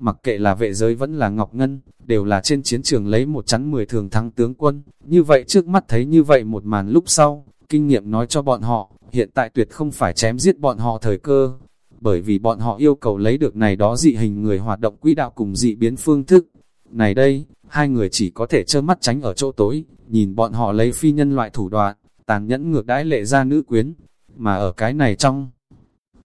Mặc kệ là vệ giới vẫn là Ngọc Ngân, đều là trên chiến trường lấy một chắn mười thường thắng tướng quân. Như vậy trước mắt thấy như vậy một màn lúc sau, kinh nghiệm nói cho bọn họ, hiện tại tuyệt không phải chém giết bọn họ thời cơ, bởi vì bọn họ yêu cầu lấy được này đó dị hình người hoạt động quỹ đạo cùng dị biến phương thức. Này đây, hai người chỉ có thể trơ mắt tránh ở chỗ tối, nhìn bọn họ lấy phi nhân loại thủ đoạn, tàn nhẫn ngược đãi lệ ra nữ quyến, mà ở cái này trong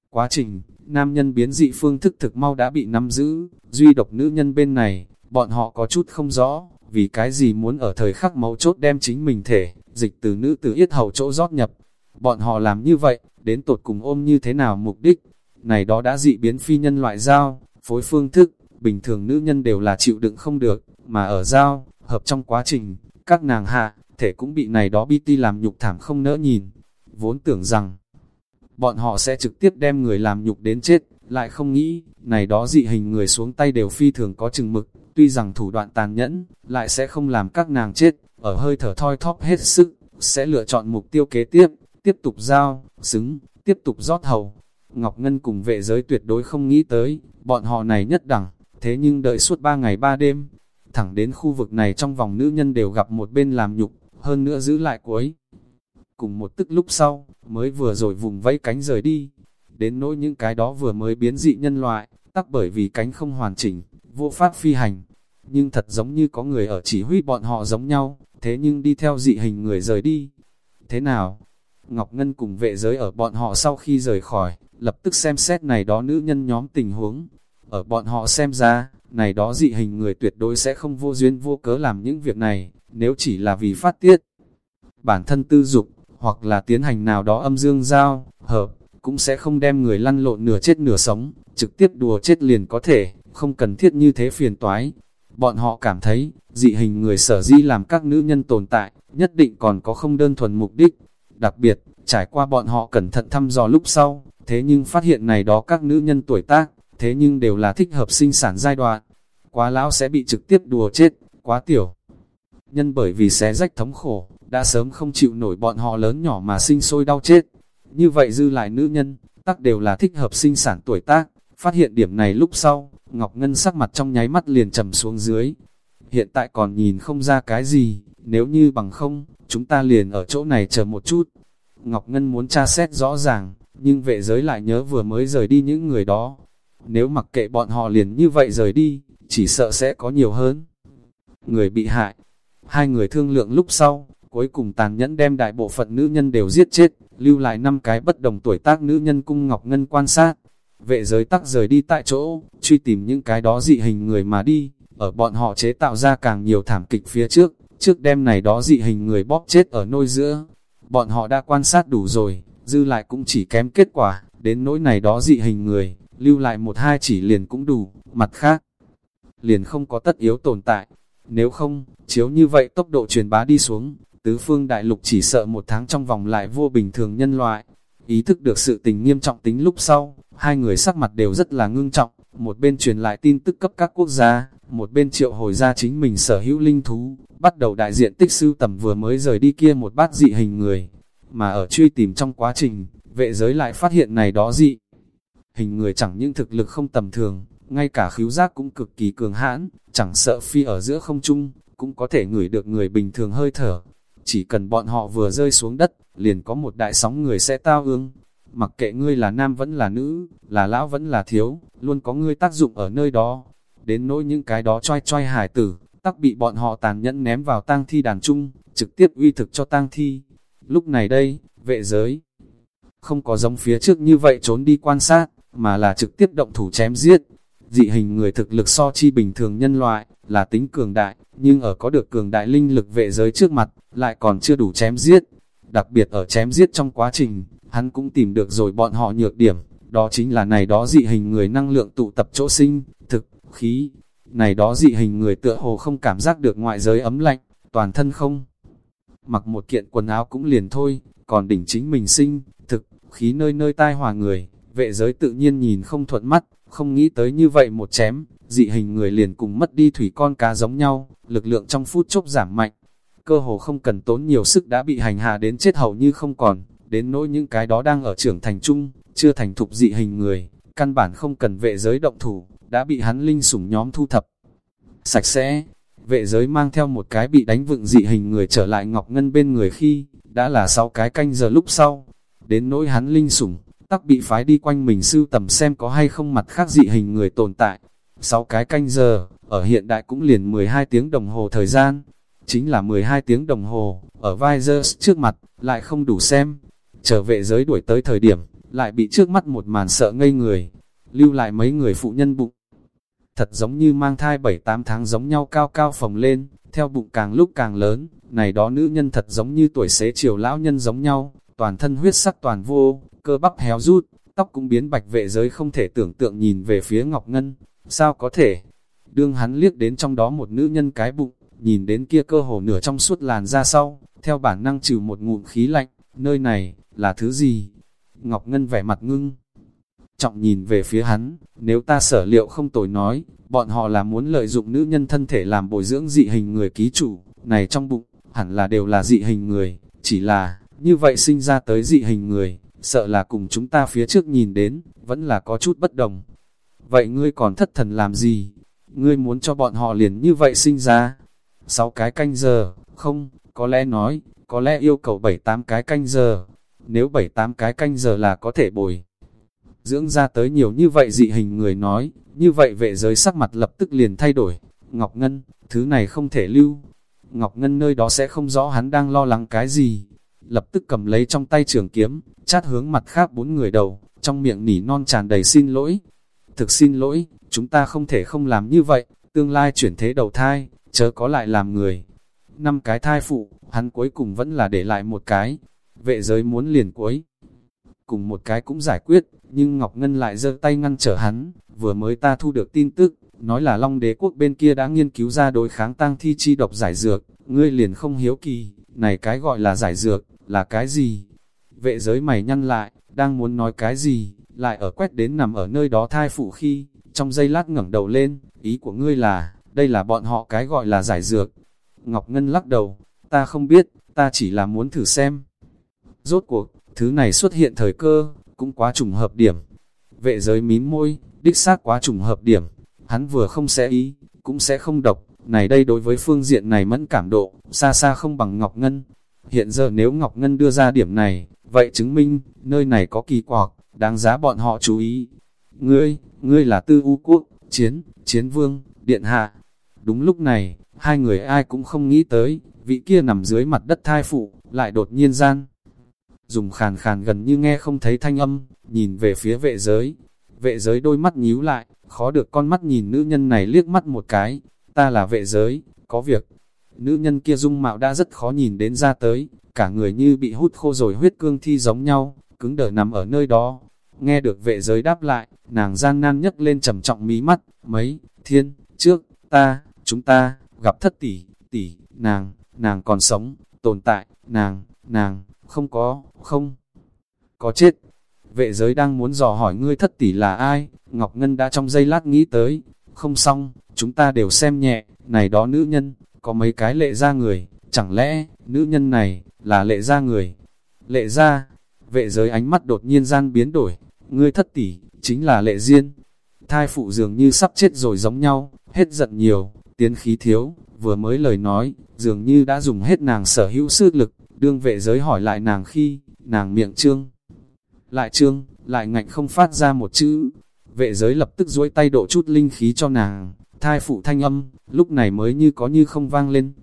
quá trình, nam nhân biến dị phương thức thực mau đã bị nắm giữ, duy độc nữ nhân bên này, bọn họ có chút không rõ, vì cái gì muốn ở thời khắc mấu chốt đem chính mình thể, dịch từ nữ từ yết hầu chỗ rót nhập. Bọn họ làm như vậy, đến tột cùng ôm như thế nào mục đích, này đó đã dị biến phi nhân loại giao, phối phương thức, bình thường nữ nhân đều là chịu đựng không được, mà ở giao, hợp trong quá trình, các nàng hạ, thể cũng bị này đó bi ti làm nhục thảm không nỡ nhìn. Vốn tưởng rằng, bọn họ sẽ trực tiếp đem người làm nhục đến chết, lại không nghĩ, này đó dị hình người xuống tay đều phi thường có chừng mực, tuy rằng thủ đoạn tàn nhẫn, lại sẽ không làm các nàng chết, ở hơi thở thoi thóp hết sức, sẽ lựa chọn mục tiêu kế tiếp, tiếp tục giao, xứng, tiếp tục rót hầu. Ngọc Ngân cùng vệ giới tuyệt đối không nghĩ tới, bọn họ này nhất đẳng, thế nhưng đợi suốt ba ngày ba đêm, thẳng đến khu vực này trong vòng nữ nhân đều gặp một bên làm nhục, hơn nữa giữ lại cuối. Cùng một tức lúc sau, mới vừa rồi vùng vẫy cánh rời đi, đến nỗi những cái đó vừa mới biến dị nhân loại, tắc bởi vì cánh không hoàn chỉnh, vô pháp phi hành. Nhưng thật giống như có người ở chỉ huy bọn họ giống nhau, thế nhưng đi theo dị hình người rời đi. Thế nào? Ngọc Ngân cùng vệ giới ở bọn họ sau khi rời khỏi, lập tức xem xét này đó nữ nhân nhóm tình huống. Ở bọn họ xem ra, này đó dị hình người tuyệt đối sẽ không vô duyên vô cớ làm những việc này, nếu chỉ là vì phát tiết. Bản thân tư dục, hoặc là tiến hành nào đó âm dương giao, hợp, cũng sẽ không đem người lăn lộn nửa chết nửa sống, trực tiếp đùa chết liền có thể, không cần thiết như thế phiền toái. Bọn họ cảm thấy, dị hình người sở di làm các nữ nhân tồn tại, nhất định còn có không đơn thuần mục đích. Đặc biệt, trải qua bọn họ cẩn thận thăm dò lúc sau, thế nhưng phát hiện này đó các nữ nhân tuổi tác, thế nhưng đều là thích hợp sinh sản giai đoạn. Quá lão sẽ bị trực tiếp đùa chết, quá tiểu. Nhân bởi vì xé rách thống khổ, đã sớm không chịu nổi bọn họ lớn nhỏ mà sinh sôi đau chết. Như vậy dư lại nữ nhân, tắc đều là thích hợp sinh sản tuổi tác. Phát hiện điểm này lúc sau, Ngọc Ngân sắc mặt trong nháy mắt liền trầm xuống dưới. Hiện tại còn nhìn không ra cái gì, nếu như bằng không, chúng ta liền ở chỗ này chờ một chút. Ngọc Ngân muốn tra xét rõ ràng, nhưng vệ giới lại nhớ vừa mới rời đi những người đó. Nếu mặc kệ bọn họ liền như vậy rời đi, chỉ sợ sẽ có nhiều hơn. Người bị hại, hai người thương lượng lúc sau, cuối cùng tàn nhẫn đem đại bộ phận nữ nhân đều giết chết, lưu lại năm cái bất đồng tuổi tác nữ nhân cung Ngọc Ngân quan sát. Vệ giới tắc rời đi tại chỗ, truy tìm những cái đó dị hình người mà đi, ở bọn họ chế tạo ra càng nhiều thảm kịch phía trước, trước đêm này đó dị hình người bóp chết ở nôi giữa. Bọn họ đã quan sát đủ rồi, dư lại cũng chỉ kém kết quả, đến nỗi này đó dị hình người, lưu lại một hai chỉ liền cũng đủ, mặt khác, liền không có tất yếu tồn tại. Nếu không, chiếu như vậy tốc độ truyền bá đi xuống, tứ phương đại lục chỉ sợ một tháng trong vòng lại vô bình thường nhân loại. Ý thức được sự tình nghiêm trọng tính lúc sau, hai người sắc mặt đều rất là ngưng trọng, một bên truyền lại tin tức cấp các quốc gia, một bên triệu hồi ra chính mình sở hữu linh thú, bắt đầu đại diện tích sưu tầm vừa mới rời đi kia một bát dị hình người. Mà ở truy tìm trong quá trình, vệ giới lại phát hiện này đó dị. Hình người chẳng những thực lực không tầm thường, ngay cả khíu giác cũng cực kỳ cường hãn, chẳng sợ phi ở giữa không trung, cũng có thể ngửi được người bình thường hơi thở. Chỉ cần bọn họ vừa rơi xuống đất, liền có một đại sóng người sẽ tao ương. Mặc kệ ngươi là nam vẫn là nữ, là lão vẫn là thiếu, luôn có ngươi tác dụng ở nơi đó. Đến nỗi những cái đó choi choi hải tử, tắc bị bọn họ tàn nhẫn ném vào tang thi đàn trung, trực tiếp uy thực cho tang thi. Lúc này đây, vệ giới, không có giống phía trước như vậy trốn đi quan sát, mà là trực tiếp động thủ chém giết. Dị hình người thực lực so chi bình thường nhân loại, là tính cường đại, nhưng ở có được cường đại linh lực vệ giới trước mặt, lại còn chưa đủ chém giết. Đặc biệt ở chém giết trong quá trình, hắn cũng tìm được rồi bọn họ nhược điểm, đó chính là này đó dị hình người năng lượng tụ tập chỗ sinh, thực, khí. Này đó dị hình người tựa hồ không cảm giác được ngoại giới ấm lạnh, toàn thân không. Mặc một kiện quần áo cũng liền thôi, còn đỉnh chính mình sinh, thực, khí nơi nơi tai hòa người, vệ giới tự nhiên nhìn không thuận mắt, không nghĩ tới như vậy một chém, dị hình người liền cùng mất đi thủy con cá giống nhau, lực lượng trong phút chốc giảm mạnh. Cơ hồ không cần tốn nhiều sức đã bị hành hạ đến chết hầu như không còn, đến nỗi những cái đó đang ở trưởng thành trung, chưa thành thục dị hình người, căn bản không cần vệ giới động thủ, đã bị hắn linh sủng nhóm thu thập. Sạch sẽ, vệ giới mang theo một cái bị đánh vựng dị hình người trở lại Ngọc Ngân bên người khi, đã là sau cái canh giờ lúc sau. Đến nỗi hắn linh sủng, tắc bị phái đi quanh mình sưu tầm xem có hay không mặt khác dị hình người tồn tại. Sau cái canh giờ, ở hiện đại cũng liền 12 tiếng đồng hồ thời gian, chính là 12 tiếng đồng hồ, ở Visors trước mặt, lại không đủ xem. Trở về giới đuổi tới thời điểm, lại bị trước mắt một màn sợ ngây người, lưu lại mấy người phụ nhân bụng. Thật giống như mang thai 7-8 tháng giống nhau cao cao phồng lên, theo bụng càng lúc càng lớn, này đó nữ nhân thật giống như tuổi xế chiều lão nhân giống nhau, toàn thân huyết sắc toàn vô, cơ bắp héo rút, tóc cũng biến bạch vệ giới không thể tưởng tượng nhìn về phía Ngọc Ngân, sao có thể? Đương hắn liếc đến trong đó một nữ nhân cái bụng, nhìn đến kia cơ hồ nửa trong suốt làn ra sau, theo bản năng trừ một ngụm khí lạnh, nơi này, là thứ gì? Ngọc Ngân vẻ mặt ngưng. Trọng nhìn về phía hắn, nếu ta sở liệu không tồi nói, bọn họ là muốn lợi dụng nữ nhân thân thể làm bồi dưỡng dị hình người ký chủ, này trong bụng, hẳn là đều là dị hình người, chỉ là, như vậy sinh ra tới dị hình người, sợ là cùng chúng ta phía trước nhìn đến, vẫn là có chút bất đồng. Vậy ngươi còn thất thần làm gì? Ngươi muốn cho bọn họ liền như vậy sinh ra? Sáu cái canh giờ, không, có lẽ nói, có lẽ yêu cầu bảy tám cái canh giờ. Nếu bảy tám cái canh giờ là có thể bồi. Dưỡng ra tới nhiều như vậy dị hình người nói, như vậy vệ giới sắc mặt lập tức liền thay đổi. Ngọc Ngân, thứ này không thể lưu. Ngọc Ngân nơi đó sẽ không rõ hắn đang lo lắng cái gì. Lập tức cầm lấy trong tay trường kiếm, chát hướng mặt khác bốn người đầu, trong miệng nỉ non tràn đầy xin lỗi. Thực xin lỗi, chúng ta không thể không làm như vậy, tương lai chuyển thế đầu thai, chớ có lại làm người. Năm cái thai phụ, hắn cuối cùng vẫn là để lại một cái, vệ giới muốn liền cuối. Cùng một cái cũng giải quyết, nhưng Ngọc Ngân lại giơ tay ngăn trở hắn, vừa mới ta thu được tin tức, nói là Long đế quốc bên kia đã nghiên cứu ra đối kháng tăng thi chi độc giải dược, ngươi liền không hiếu kỳ, này cái gọi là giải dược, là cái gì? Vệ giới mày nhăn lại, đang muốn nói cái gì, lại ở quét đến nằm ở nơi đó thai phụ khi, trong giây lát ngẩng đầu lên, ý của ngươi là, đây là bọn họ cái gọi là giải dược. Ngọc Ngân lắc đầu, ta không biết, ta chỉ là muốn thử xem. Rốt cuộc, thứ này xuất hiện thời cơ, cũng quá trùng hợp điểm. Vệ giới mím môi, đích xác quá trùng hợp điểm, hắn vừa không sẽ ý, cũng sẽ không độc, này đây đối với phương diện này mẫn cảm độ, xa xa không bằng Ngọc Ngân. Hiện giờ nếu Ngọc Ngân đưa ra điểm này, vậy chứng minh, nơi này có kỳ quặc, đáng giá bọn họ chú ý. Ngươi, ngươi là tư u quốc, chiến, chiến vương, điện hạ. Đúng lúc này, hai người ai cũng không nghĩ tới, vị kia nằm dưới mặt đất thai phụ, lại đột nhiên gian. Dùng khàn khàn gần như nghe không thấy thanh âm, nhìn về phía vệ giới. Vệ giới đôi mắt nhíu lại, khó được con mắt nhìn nữ nhân này liếc mắt một cái. Ta là vệ giới, có việc. Nữ nhân kia dung mạo đã rất khó nhìn đến ra tới, cả người như bị hút khô rồi huyết cương thi giống nhau, cứng đờ nằm ở nơi đó. Nghe được vệ giới đáp lại, nàng gian nan nhấc lên trầm trọng mí mắt, mấy, thiên, trước, ta, chúng ta, gặp thất tỷ, tỷ, nàng, nàng còn sống, tồn tại, nàng, nàng, không có, không, có chết. Vệ giới đang muốn dò hỏi ngươi thất tỷ là ai, Ngọc Ngân đã trong giây lát nghĩ tới, không xong, chúng ta đều xem nhẹ, này đó nữ nhân, có mấy cái lệ ra người, chẳng lẽ, nữ nhân này, là lệ ra người. Lệ ra, vệ giới ánh mắt đột nhiên gian biến đổi, ngươi thất tỷ, chính là lệ duyên, Thai phụ dường như sắp chết rồi giống nhau, hết giận nhiều, tiến khí thiếu, vừa mới lời nói, dường như đã dùng hết nàng sở hữu sức lực, đương vệ giới hỏi lại nàng khi, nàng miệng trương. Lại trương, lại ngạnh không phát ra một chữ, vệ giới lập tức duỗi tay độ chút linh khí cho nàng, thai phụ thanh âm, lúc này mới như có như không vang lên,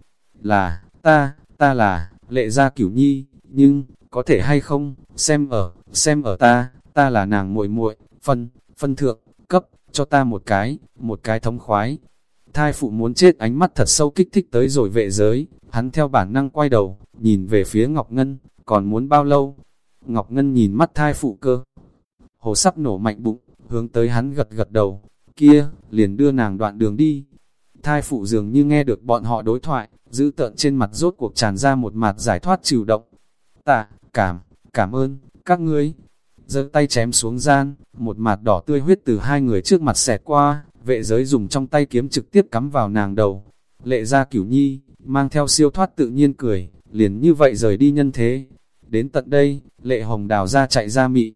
là, ta, ta là, lệ gia cửu nhi, nhưng, có thể hay không, xem ở, xem ở ta, ta là nàng muội muội phân, phân thượng, cấp, cho ta một cái, một cái thống khoái. Thai phụ muốn chết ánh mắt thật sâu kích thích tới rồi vệ giới, hắn theo bản năng quay đầu, nhìn về phía Ngọc Ngân, còn muốn bao lâu? Ngọc Ngân nhìn mắt thai phụ cơ. Hồ sắp nổ mạnh bụng, hướng tới hắn gật gật đầu, kia, liền đưa nàng đoạn đường đi. Thai phụ dường như nghe được bọn họ đối thoại, giữ tợn trên mặt rốt cuộc tràn ra một mặt giải thoát trừ động. Tạ, cảm, cảm ơn, các ngươi. giơ tay chém xuống gian, một mặt đỏ tươi huyết từ hai người trước mặt xẹt qua, vệ giới dùng trong tay kiếm trực tiếp cắm vào nàng đầu. Lệ ra cửu nhi, mang theo siêu thoát tự nhiên cười, liền như vậy rời đi nhân thế. Đến tận đây, lệ hồng đào ra chạy ra mị.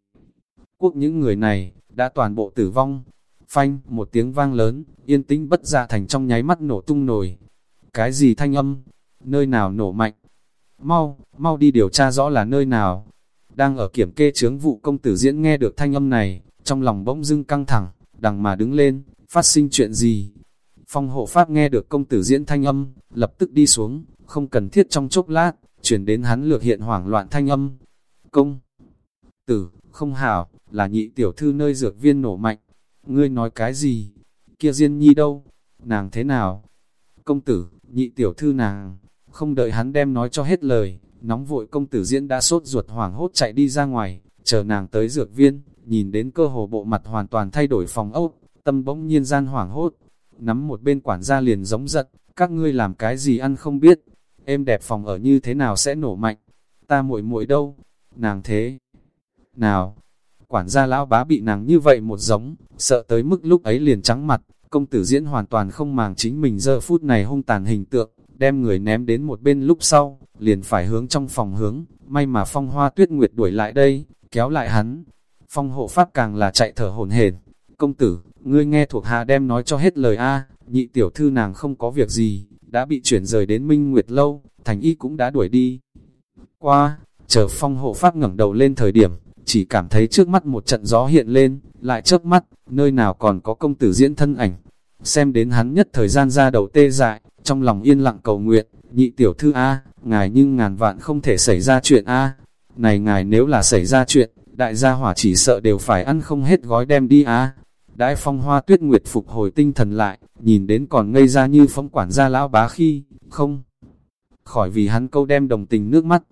Quốc những người này, đã toàn bộ tử vong phanh, một tiếng vang lớn, yên tĩnh bất dạ thành trong nháy mắt nổ tung nổi. Cái gì thanh âm? Nơi nào nổ mạnh? Mau, mau đi điều tra rõ là nơi nào. Đang ở kiểm kê chướng vụ công tử diễn nghe được thanh âm này, trong lòng bỗng dưng căng thẳng, đằng mà đứng lên, phát sinh chuyện gì? Phong hộ pháp nghe được công tử diễn thanh âm, lập tức đi xuống, không cần thiết trong chốc lát, chuyển đến hắn lược hiện hoảng loạn thanh âm. Công tử, không hảo, là nhị tiểu thư nơi dược viên nổ mạnh. Ngươi nói cái gì? Kia Diên Nhi đâu? Nàng thế nào? Công tử, nhị tiểu thư nàng, không đợi hắn đem nói cho hết lời, nóng vội công tử diễn đã sốt ruột hoảng hốt chạy đi ra ngoài, chờ nàng tới dược viên, nhìn đến cơ hồ bộ mặt hoàn toàn thay đổi phòng ốc, tâm bỗng nhiên gian hoảng hốt, nắm một bên quản gia liền giống giận, các ngươi làm cái gì ăn không biết, em đẹp phòng ở như thế nào sẽ nổ mạnh, ta muội muội đâu, nàng thế nào, quản gia lão bá bị nàng như vậy một giống, sợ tới mức lúc ấy liền trắng mặt, công tử diễn hoàn toàn không màng chính mình giờ phút này hung tàn hình tượng, đem người ném đến một bên lúc sau, liền phải hướng trong phòng hướng, may mà phong hoa tuyết nguyệt đuổi lại đây, kéo lại hắn. Phong hộ pháp càng là chạy thở hổn hển. Công tử, ngươi nghe thuộc hạ đem nói cho hết lời A, nhị tiểu thư nàng không có việc gì, đã bị chuyển rời đến Minh Nguyệt Lâu, thành y cũng đã đuổi đi. Qua, chờ phong hộ pháp ngẩng đầu lên thời điểm, chỉ cảm thấy trước mắt một trận gió hiện lên, lại chớp mắt, nơi nào còn có công tử diễn thân ảnh. Xem đến hắn nhất thời gian ra đầu tê dại, trong lòng yên lặng cầu nguyện, nhị tiểu thư A, ngài nhưng ngàn vạn không thể xảy ra chuyện A. Này ngài nếu là xảy ra chuyện, đại gia hỏa chỉ sợ đều phải ăn không hết gói đem đi A. Đãi phong hoa tuyết nguyệt phục hồi tinh thần lại, nhìn đến còn ngây ra như phóng quản gia lão bá khi, không. Khỏi vì hắn câu đem đồng tình nước mắt.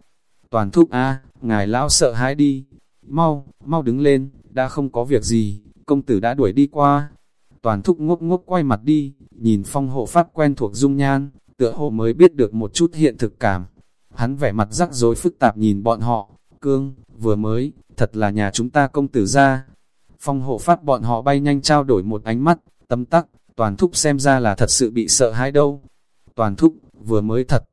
Toàn thúc A, ngài lão sợ hãi đi. Mau, mau đứng lên, đã không có việc gì, công tử đã đuổi đi qua. Toàn thúc ngốc ngốc quay mặt đi, nhìn phong hộ pháp quen thuộc dung nhan, tựa hồ mới biết được một chút hiện thực cảm. Hắn vẻ mặt rắc rối phức tạp nhìn bọn họ, cương, vừa mới, thật là nhà chúng ta công tử ra. Phong hộ pháp bọn họ bay nhanh trao đổi một ánh mắt, tâm tắc, toàn thúc xem ra là thật sự bị sợ hãi đâu. Toàn thúc, vừa mới thật,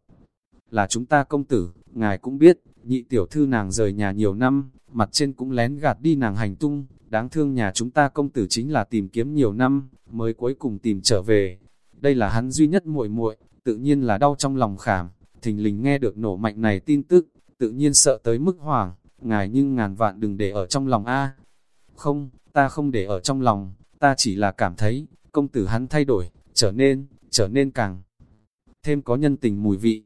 là chúng ta công tử, ngài cũng biết, nhị tiểu thư nàng rời nhà nhiều năm, mặt trên cũng lén gạt đi nàng hành tung, đáng thương nhà chúng ta công tử chính là tìm kiếm nhiều năm, mới cuối cùng tìm trở về. Đây là hắn duy nhất muội muội, tự nhiên là đau trong lòng khảm, thình lình nghe được nổ mạnh này tin tức, tự nhiên sợ tới mức hoảng, ngài nhưng ngàn vạn đừng để ở trong lòng a. Không, ta không để ở trong lòng, ta chỉ là cảm thấy, công tử hắn thay đổi, trở nên, trở nên càng thêm có nhân tình mùi vị.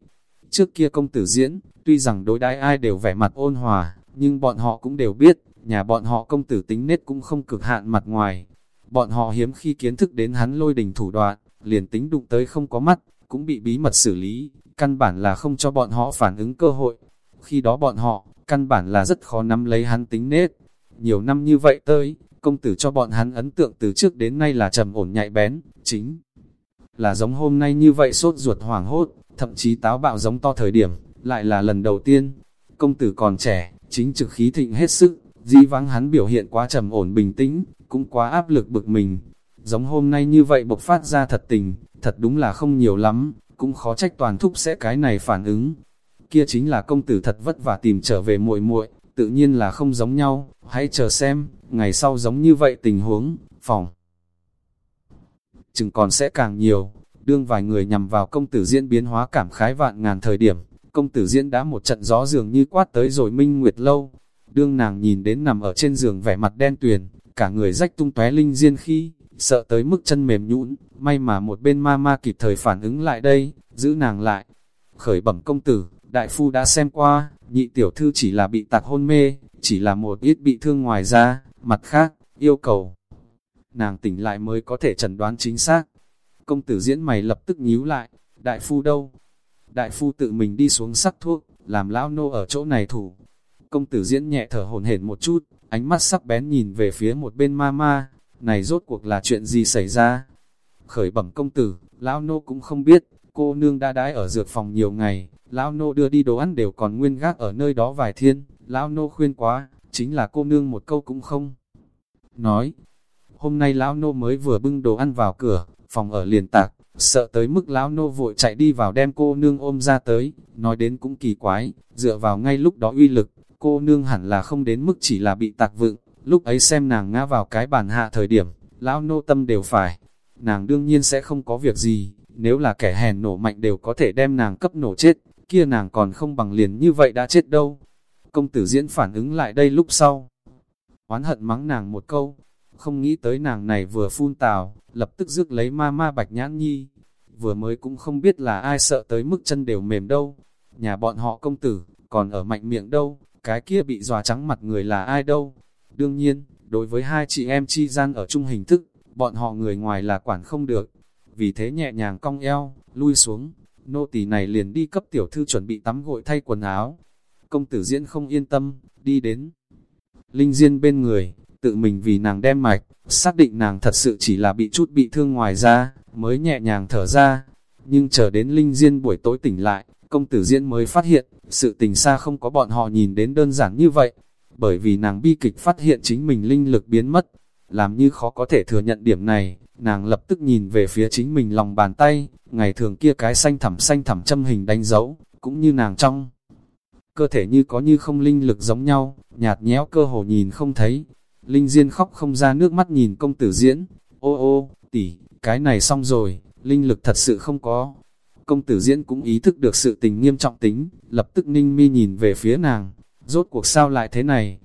Trước kia công tử diễn, tuy rằng đối đãi ai đều vẻ mặt ôn hòa, nhưng bọn họ cũng đều biết, nhà bọn họ công tử tính nết cũng không cực hạn mặt ngoài. Bọn họ hiếm khi kiến thức đến hắn lôi đình thủ đoạn, liền tính đụng tới không có mắt, cũng bị bí mật xử lý, căn bản là không cho bọn họ phản ứng cơ hội. Khi đó bọn họ, căn bản là rất khó nắm lấy hắn tính nết. Nhiều năm như vậy tới, công tử cho bọn hắn ấn tượng từ trước đến nay là trầm ổn nhạy bén, chính là giống hôm nay như vậy sốt ruột hoảng hốt, thậm chí táo bạo giống to thời điểm, lại là lần đầu tiên. Công tử còn trẻ, chính trực khí thịnh hết sức, di vắng hắn biểu hiện quá trầm ổn bình tĩnh, cũng quá áp lực bực mình. Giống hôm nay như vậy bộc phát ra thật tình, thật đúng là không nhiều lắm, cũng khó trách toàn thúc sẽ cái này phản ứng. Kia chính là công tử thật vất vả tìm trở về muội muội, tự nhiên là không giống nhau, hãy chờ xem, ngày sau giống như vậy tình huống, phòng. Chừng còn sẽ càng nhiều, đương vài người nhằm vào công tử diễn biến hóa cảm khái vạn ngàn thời điểm, công tử diễn đã một trận gió dường như quát tới rồi minh nguyệt lâu. Đương nàng nhìn đến nằm ở trên giường vẻ mặt đen tuyền, cả người rách tung tóe linh diên khi, sợ tới mức chân mềm nhũn, may mà một bên ma ma kịp thời phản ứng lại đây, giữ nàng lại. Khởi bẩm công tử, đại phu đã xem qua, nhị tiểu thư chỉ là bị tạc hôn mê, chỉ là một ít bị thương ngoài ra, mặt khác, yêu cầu. Nàng tỉnh lại mới có thể chẩn đoán chính xác. Công tử diễn mày lập tức nhíu lại, đại phu đâu? Đại phu tự mình đi xuống sắc thuốc, làm lão nô ở chỗ này thủ. Công tử diễn nhẹ thở hồn hển một chút, ánh mắt sắc bén nhìn về phía một bên ma ma, này rốt cuộc là chuyện gì xảy ra? Khởi bẩm công tử, lão nô cũng không biết, cô nương đã đái ở dược phòng nhiều ngày, lão nô đưa đi đồ ăn đều còn nguyên gác ở nơi đó vài thiên, lão nô khuyên quá, chính là cô nương một câu cũng không. Nói, hôm nay lão nô mới vừa bưng đồ ăn vào cửa, phòng ở liền tạc, sợ tới mức lão nô vội chạy đi vào đem cô nương ôm ra tới, nói đến cũng kỳ quái, dựa vào ngay lúc đó uy lực, cô nương hẳn là không đến mức chỉ là bị tạc vựng, lúc ấy xem nàng ngã vào cái bàn hạ thời điểm, lão nô tâm đều phải. Nàng đương nhiên sẽ không có việc gì, nếu là kẻ hèn nổ mạnh đều có thể đem nàng cấp nổ chết, kia nàng còn không bằng liền như vậy đã chết đâu. Công tử diễn phản ứng lại đây lúc sau. Oán hận mắng nàng một câu, không nghĩ tới nàng này vừa phun tào, lập tức rước lấy ma ma bạch nhãn nhi. Vừa mới cũng không biết là ai sợ tới mức chân đều mềm đâu. Nhà bọn họ công tử, còn ở mạnh miệng đâu, cái kia bị dòa trắng mặt người là ai đâu. Đương nhiên, đối với hai chị em chi gian ở chung hình thức, bọn họ người ngoài là quản không được. Vì thế nhẹ nhàng cong eo, lui xuống, nô tỳ này liền đi cấp tiểu thư chuẩn bị tắm gội thay quần áo. Công tử diễn không yên tâm, đi đến. Linh Diên bên người, tự mình vì nàng đem mạch, xác định nàng thật sự chỉ là bị chút bị thương ngoài ra, mới nhẹ nhàng thở ra. Nhưng chờ đến Linh Diên buổi tối tỉnh lại, công tử diễn mới phát hiện, sự tình xa không có bọn họ nhìn đến đơn giản như vậy. Bởi vì nàng bi kịch phát hiện chính mình linh lực biến mất, làm như khó có thể thừa nhận điểm này, nàng lập tức nhìn về phía chính mình lòng bàn tay, ngày thường kia cái xanh thẳm xanh thẳm châm hình đánh dấu, cũng như nàng trong. Cơ thể như có như không linh lực giống nhau, nhạt nhẽo cơ hồ nhìn không thấy. Linh Diên khóc không ra nước mắt nhìn công tử diễn, ô ô, tỷ, cái này xong rồi, linh lực thật sự không có. Công tử diễn cũng ý thức được sự tình nghiêm trọng tính, lập tức ninh mi nhìn về phía nàng, rốt cuộc sao lại thế này?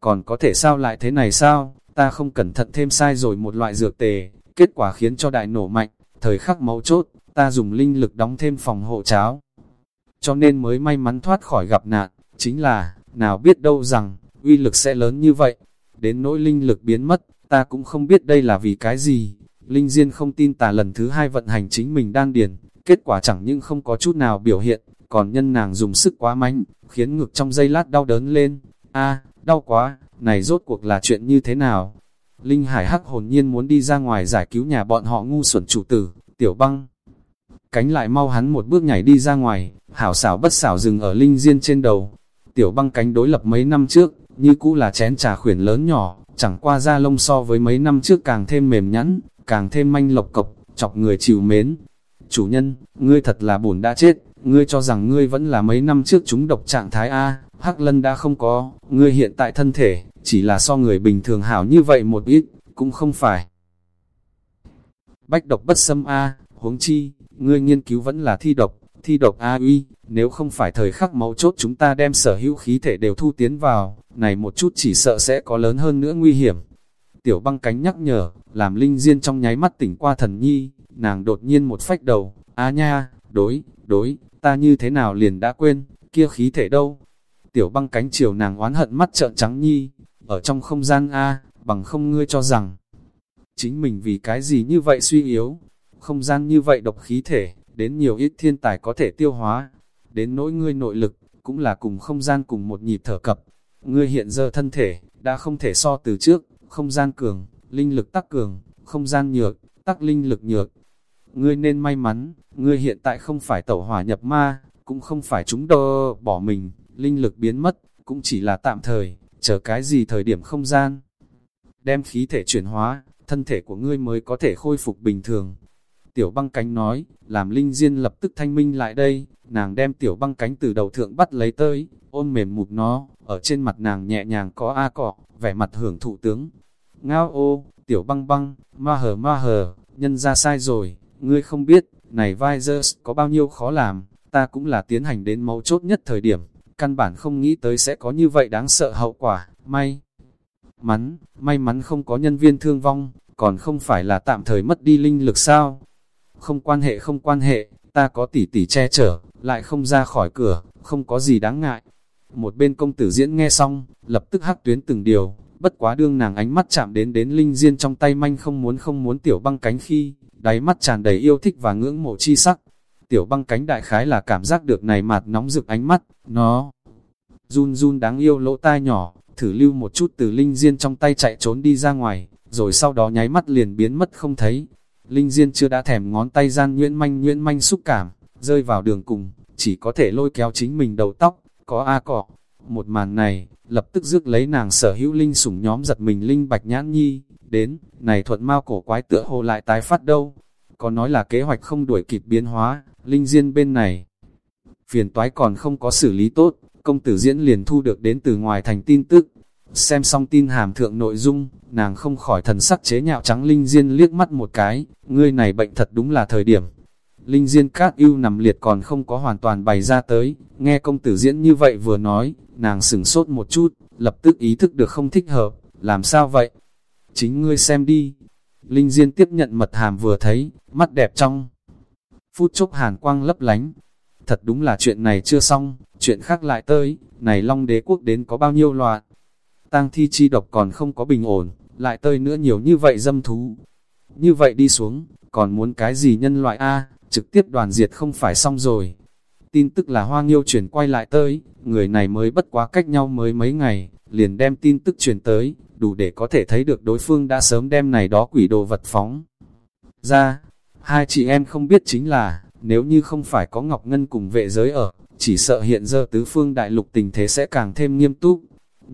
Còn có thể sao lại thế này sao? Ta không cẩn thận thêm sai rồi một loại dược tề, kết quả khiến cho đại nổ mạnh, thời khắc máu chốt, ta dùng linh lực đóng thêm phòng hộ cháo. Cho nên mới may mắn thoát khỏi gặp nạn, chính là, nào biết đâu rằng, uy lực sẽ lớn như vậy. Đến nỗi linh lực biến mất, ta cũng không biết đây là vì cái gì. Linh Diên không tin tà lần thứ hai vận hành chính mình đan điền, kết quả chẳng những không có chút nào biểu hiện, còn nhân nàng dùng sức quá mạnh, khiến ngực trong giây lát đau đớn lên. a đau quá, này rốt cuộc là chuyện như thế nào? Linh Hải hắc hồn nhiên muốn đi ra ngoài giải cứu nhà bọn họ ngu xuẩn chủ tử, tiểu băng. Cánh lại mau hắn một bước nhảy đi ra ngoài, hảo xảo bất xảo dừng ở Linh Diên trên đầu. Tiểu băng cánh đối lập mấy năm trước, như cũ là chén trà khuyển lớn nhỏ, chẳng qua da lông so với mấy năm trước càng thêm mềm nhẵn, càng thêm manh lộc cộc, chọc người chịu mến. Chủ nhân, ngươi thật là buồn đã chết, ngươi cho rằng ngươi vẫn là mấy năm trước chúng độc trạng thái A, Hắc Lân đã không có, ngươi hiện tại thân thể, chỉ là so người bình thường hảo như vậy một ít, cũng không phải. Bách độc bất xâm A, huống chi, ngươi nghiên cứu vẫn là thi độc, thi độc A uy, nếu không phải thời khắc máu chốt chúng ta đem sở hữu khí thể đều thu tiến vào, này một chút chỉ sợ sẽ có lớn hơn nữa nguy hiểm. Tiểu băng cánh nhắc nhở, làm linh diên trong nháy mắt tỉnh qua thần nhi, nàng đột nhiên một phách đầu, a nha, đối, đối, ta như thế nào liền đã quên, kia khí thể đâu. Tiểu băng cánh chiều nàng oán hận mắt trợn trắng nhi, ở trong không gian A, bằng không ngươi cho rằng, chính mình vì cái gì như vậy suy yếu, không gian như vậy độc khí thể, đến nhiều ít thiên tài có thể tiêu hóa, đến nỗi ngươi nội lực, cũng là cùng không gian cùng một nhịp thở cập. Ngươi hiện giờ thân thể, đã không thể so từ trước, không gian cường, linh lực tắc cường, không gian nhược, tắc linh lực nhược. Ngươi nên may mắn, ngươi hiện tại không phải tẩu hỏa nhập ma, cũng không phải chúng đơ bỏ mình, linh lực biến mất, cũng chỉ là tạm thời, chờ cái gì thời điểm không gian. Đem khí thể chuyển hóa, thân thể của ngươi mới có thể khôi phục bình thường. Tiểu băng cánh nói, làm Linh Diên lập tức thanh minh lại đây, nàng đem tiểu băng cánh từ đầu thượng bắt lấy tới, ôm mềm mụt nó, ở trên mặt nàng nhẹ nhàng có a cọ, vẻ mặt hưởng thụ tướng. Ngao ô, tiểu băng băng, ma hờ ma hờ, nhân ra sai rồi, ngươi không biết, này Visors có bao nhiêu khó làm, ta cũng là tiến hành đến mấu chốt nhất thời điểm, căn bản không nghĩ tới sẽ có như vậy đáng sợ hậu quả, may. Mắn, may mắn không có nhân viên thương vong, còn không phải là tạm thời mất đi linh lực sao. Không quan hệ không quan hệ, ta có tỷ tỷ che chở, lại không ra khỏi cửa, không có gì đáng ngại. Một bên công tử diễn nghe xong, lập tức hắc tuyến từng điều, bất quá đương nàng ánh mắt chạm đến đến linh diên trong tay manh không muốn không muốn tiểu băng cánh khi, đáy mắt tràn đầy yêu thích và ngưỡng mộ chi sắc. Tiểu băng cánh đại khái là cảm giác được này mạt nóng rực ánh mắt, nó run run đáng yêu lỗ tai nhỏ, thử lưu một chút từ Linh Diên trong tay chạy trốn đi ra ngoài, rồi sau đó nháy mắt liền biến mất không thấy. Linh Diên chưa đã thèm ngón tay gian nhuyễn manh nhuyễn manh xúc cảm, rơi vào đường cùng, chỉ có thể lôi kéo chính mình đầu tóc, có a cọ. Một màn này, lập tức rước lấy nàng sở hữu linh sủng nhóm giật mình linh bạch nhãn nhi, đến, này thuận mau cổ quái tựa hồ lại tái phát đâu. Có nói là kế hoạch không đuổi kịp biến hóa, linh diên bên này. Phiền toái còn không có xử lý tốt, công tử diễn liền thu được đến từ ngoài thành tin tức. Xem xong tin hàm thượng nội dung, nàng không khỏi thần sắc chế nhạo trắng Linh Diên liếc mắt một cái, ngươi này bệnh thật đúng là thời điểm. Linh Diên cát ưu nằm liệt còn không có hoàn toàn bày ra tới, nghe công tử diễn như vậy vừa nói, nàng sửng sốt một chút, lập tức ý thức được không thích hợp, làm sao vậy? Chính ngươi xem đi. Linh Diên tiếp nhận mật hàm vừa thấy, mắt đẹp trong. Phút chốc hàn quang lấp lánh. Thật đúng là chuyện này chưa xong, chuyện khác lại tới, này long đế quốc đến có bao nhiêu loạn. Tang thi chi độc còn không có bình ổn, lại tơi nữa nhiều như vậy dâm thú. Như vậy đi xuống, còn muốn cái gì nhân loại A, trực tiếp đoàn diệt không phải xong rồi. Tin tức là hoa nghiêu chuyển quay lại tới, người này mới bất quá cách nhau mới mấy ngày, liền đem tin tức truyền tới, đủ để có thể thấy được đối phương đã sớm đem này đó quỷ đồ vật phóng. Ra, hai chị em không biết chính là, nếu như không phải có Ngọc Ngân cùng vệ giới ở, chỉ sợ hiện giờ tứ phương đại lục tình thế sẽ càng thêm nghiêm túc.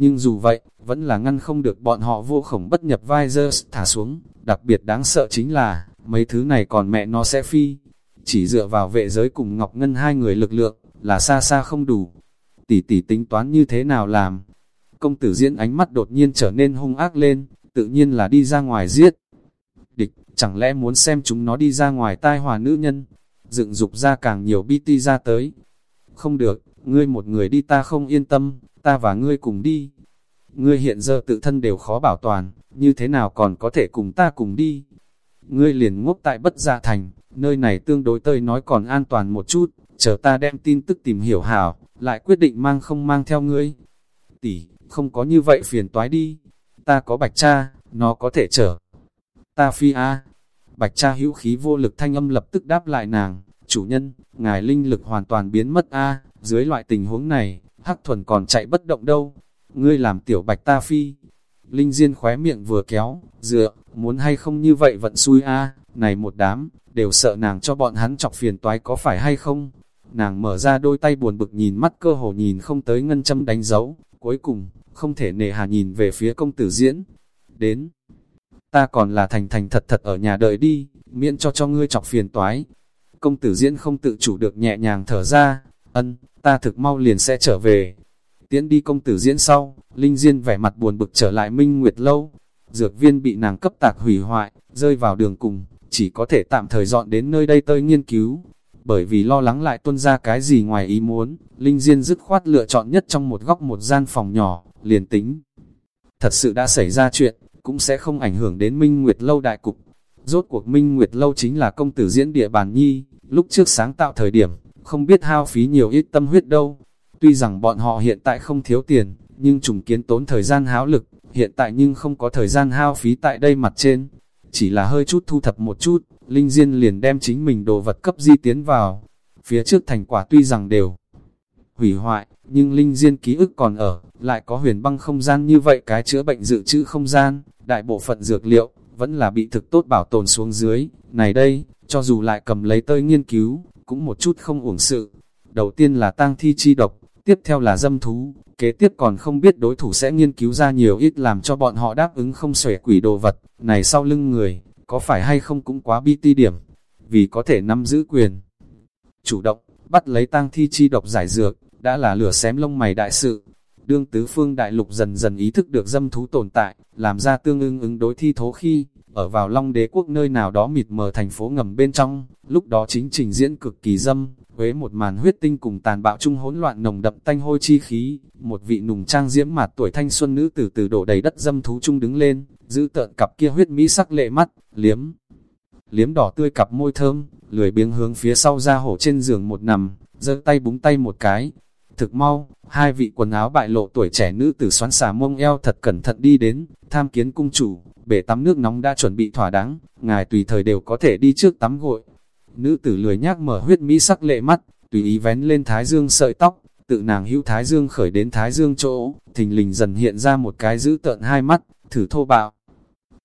Nhưng dù vậy, vẫn là ngăn không được bọn họ vô khổng bất nhập vai thả xuống, đặc biệt đáng sợ chính là, mấy thứ này còn mẹ nó sẽ phi. Chỉ dựa vào vệ giới cùng Ngọc Ngân hai người lực lượng, là xa xa không đủ. Tỷ tỷ tính toán như thế nào làm? Công tử diễn ánh mắt đột nhiên trở nên hung ác lên, tự nhiên là đi ra ngoài giết. Địch, chẳng lẽ muốn xem chúng nó đi ra ngoài tai hòa nữ nhân? Dựng dục ra càng nhiều BT ra tới. Không được, ngươi một người đi ta không yên tâm, ta và ngươi cùng đi. Ngươi hiện giờ tự thân đều khó bảo toàn, như thế nào còn có thể cùng ta cùng đi? Ngươi liền ngốc tại bất gia thành, nơi này tương đối tơi nói còn an toàn một chút, chờ ta đem tin tức tìm hiểu hảo, lại quyết định mang không mang theo ngươi. Tỷ, không có như vậy phiền toái đi, ta có bạch cha, nó có thể chở. Ta phi a Bạch cha hữu khí vô lực thanh âm lập tức đáp lại nàng, chủ nhân, ngài linh lực hoàn toàn biến mất a dưới loại tình huống này, hắc thuần còn chạy bất động đâu, ngươi làm tiểu bạch ta phi. Linh Diên khóe miệng vừa kéo, dựa, muốn hay không như vậy vận xui a này một đám, đều sợ nàng cho bọn hắn chọc phiền toái có phải hay không. Nàng mở ra đôi tay buồn bực nhìn mắt cơ hồ nhìn không tới ngân châm đánh dấu, cuối cùng, không thể nề hà nhìn về phía công tử diễn. Đến, ta còn là thành thành thật thật ở nhà đợi đi, miễn cho cho ngươi chọc phiền toái. Công tử diễn không tự chủ được nhẹ nhàng thở ra, ân, ta thực mau liền sẽ trở về. Tiến đi công tử diễn sau, Linh Diên vẻ mặt buồn bực trở lại Minh Nguyệt Lâu. Dược viên bị nàng cấp tạc hủy hoại, rơi vào đường cùng, chỉ có thể tạm thời dọn đến nơi đây tơi nghiên cứu. Bởi vì lo lắng lại tuân ra cái gì ngoài ý muốn, Linh Diên dứt khoát lựa chọn nhất trong một góc một gian phòng nhỏ, liền tính. Thật sự đã xảy ra chuyện, cũng sẽ không ảnh hưởng đến Minh Nguyệt Lâu đại cục. Rốt cuộc Minh Nguyệt Lâu chính là công tử diễn địa bàn nhi, lúc trước sáng tạo thời điểm, không biết hao phí nhiều ít tâm huyết đâu. Tuy rằng bọn họ hiện tại không thiếu tiền, nhưng trùng kiến tốn thời gian háo lực, hiện tại nhưng không có thời gian hao phí tại đây mặt trên. Chỉ là hơi chút thu thập một chút, Linh Diên liền đem chính mình đồ vật cấp di tiến vào. Phía trước thành quả tuy rằng đều hủy hoại, nhưng Linh Diên ký ức còn ở, lại có huyền băng không gian như vậy cái chữa bệnh dự trữ không gian, đại bộ phận dược liệu, vẫn là bị thực tốt bảo tồn xuống dưới. Này đây, cho dù lại cầm lấy tơi nghiên cứu, cũng một chút không uổng sự. Đầu tiên là tang thi chi độc, tiếp theo là dâm thú, kế tiếp còn không biết đối thủ sẽ nghiên cứu ra nhiều ít làm cho bọn họ đáp ứng không xuể quỷ đồ vật, này sau lưng người, có phải hay không cũng quá bi ti điểm, vì có thể nắm giữ quyền. Chủ động, bắt lấy tang thi chi độc giải dược, đã là lửa xém lông mày đại sự. Đương tứ phương đại lục dần dần ý thức được dâm thú tồn tại, làm ra tương ưng ứng đối thi thố khi, ở vào Long Đế quốc nơi nào đó mịt mờ thành phố ngầm bên trong, lúc đó chính trình diễn cực kỳ dâm, huế một màn huyết tinh cùng tàn bạo chung hỗn loạn nồng đậm tanh hôi chi khí, một vị nùng trang diễm mạt tuổi thanh xuân nữ từ từ đổ đầy đất dâm thú chung đứng lên, giữ tợn cặp kia huyết mỹ sắc lệ mắt, liếm, liếm đỏ tươi cặp môi thơm, lười biếng hướng phía sau ra hổ trên giường một nằm, giơ tay búng tay một cái. Thực mau, hai vị quần áo bại lộ tuổi trẻ nữ tử xoắn xà mông eo thật cẩn thận đi đến, tham kiến cung chủ, bể tắm nước nóng đã chuẩn bị thỏa đáng, ngài tùy thời đều có thể đi trước tắm gội. Nữ tử lười nhác mở huyết mỹ sắc lệ mắt, tùy ý vén lên thái dương sợi tóc, tự nàng hữu thái dương khởi đến thái dương chỗ, thình lình dần hiện ra một cái giữ tợn hai mắt, thử thô bạo.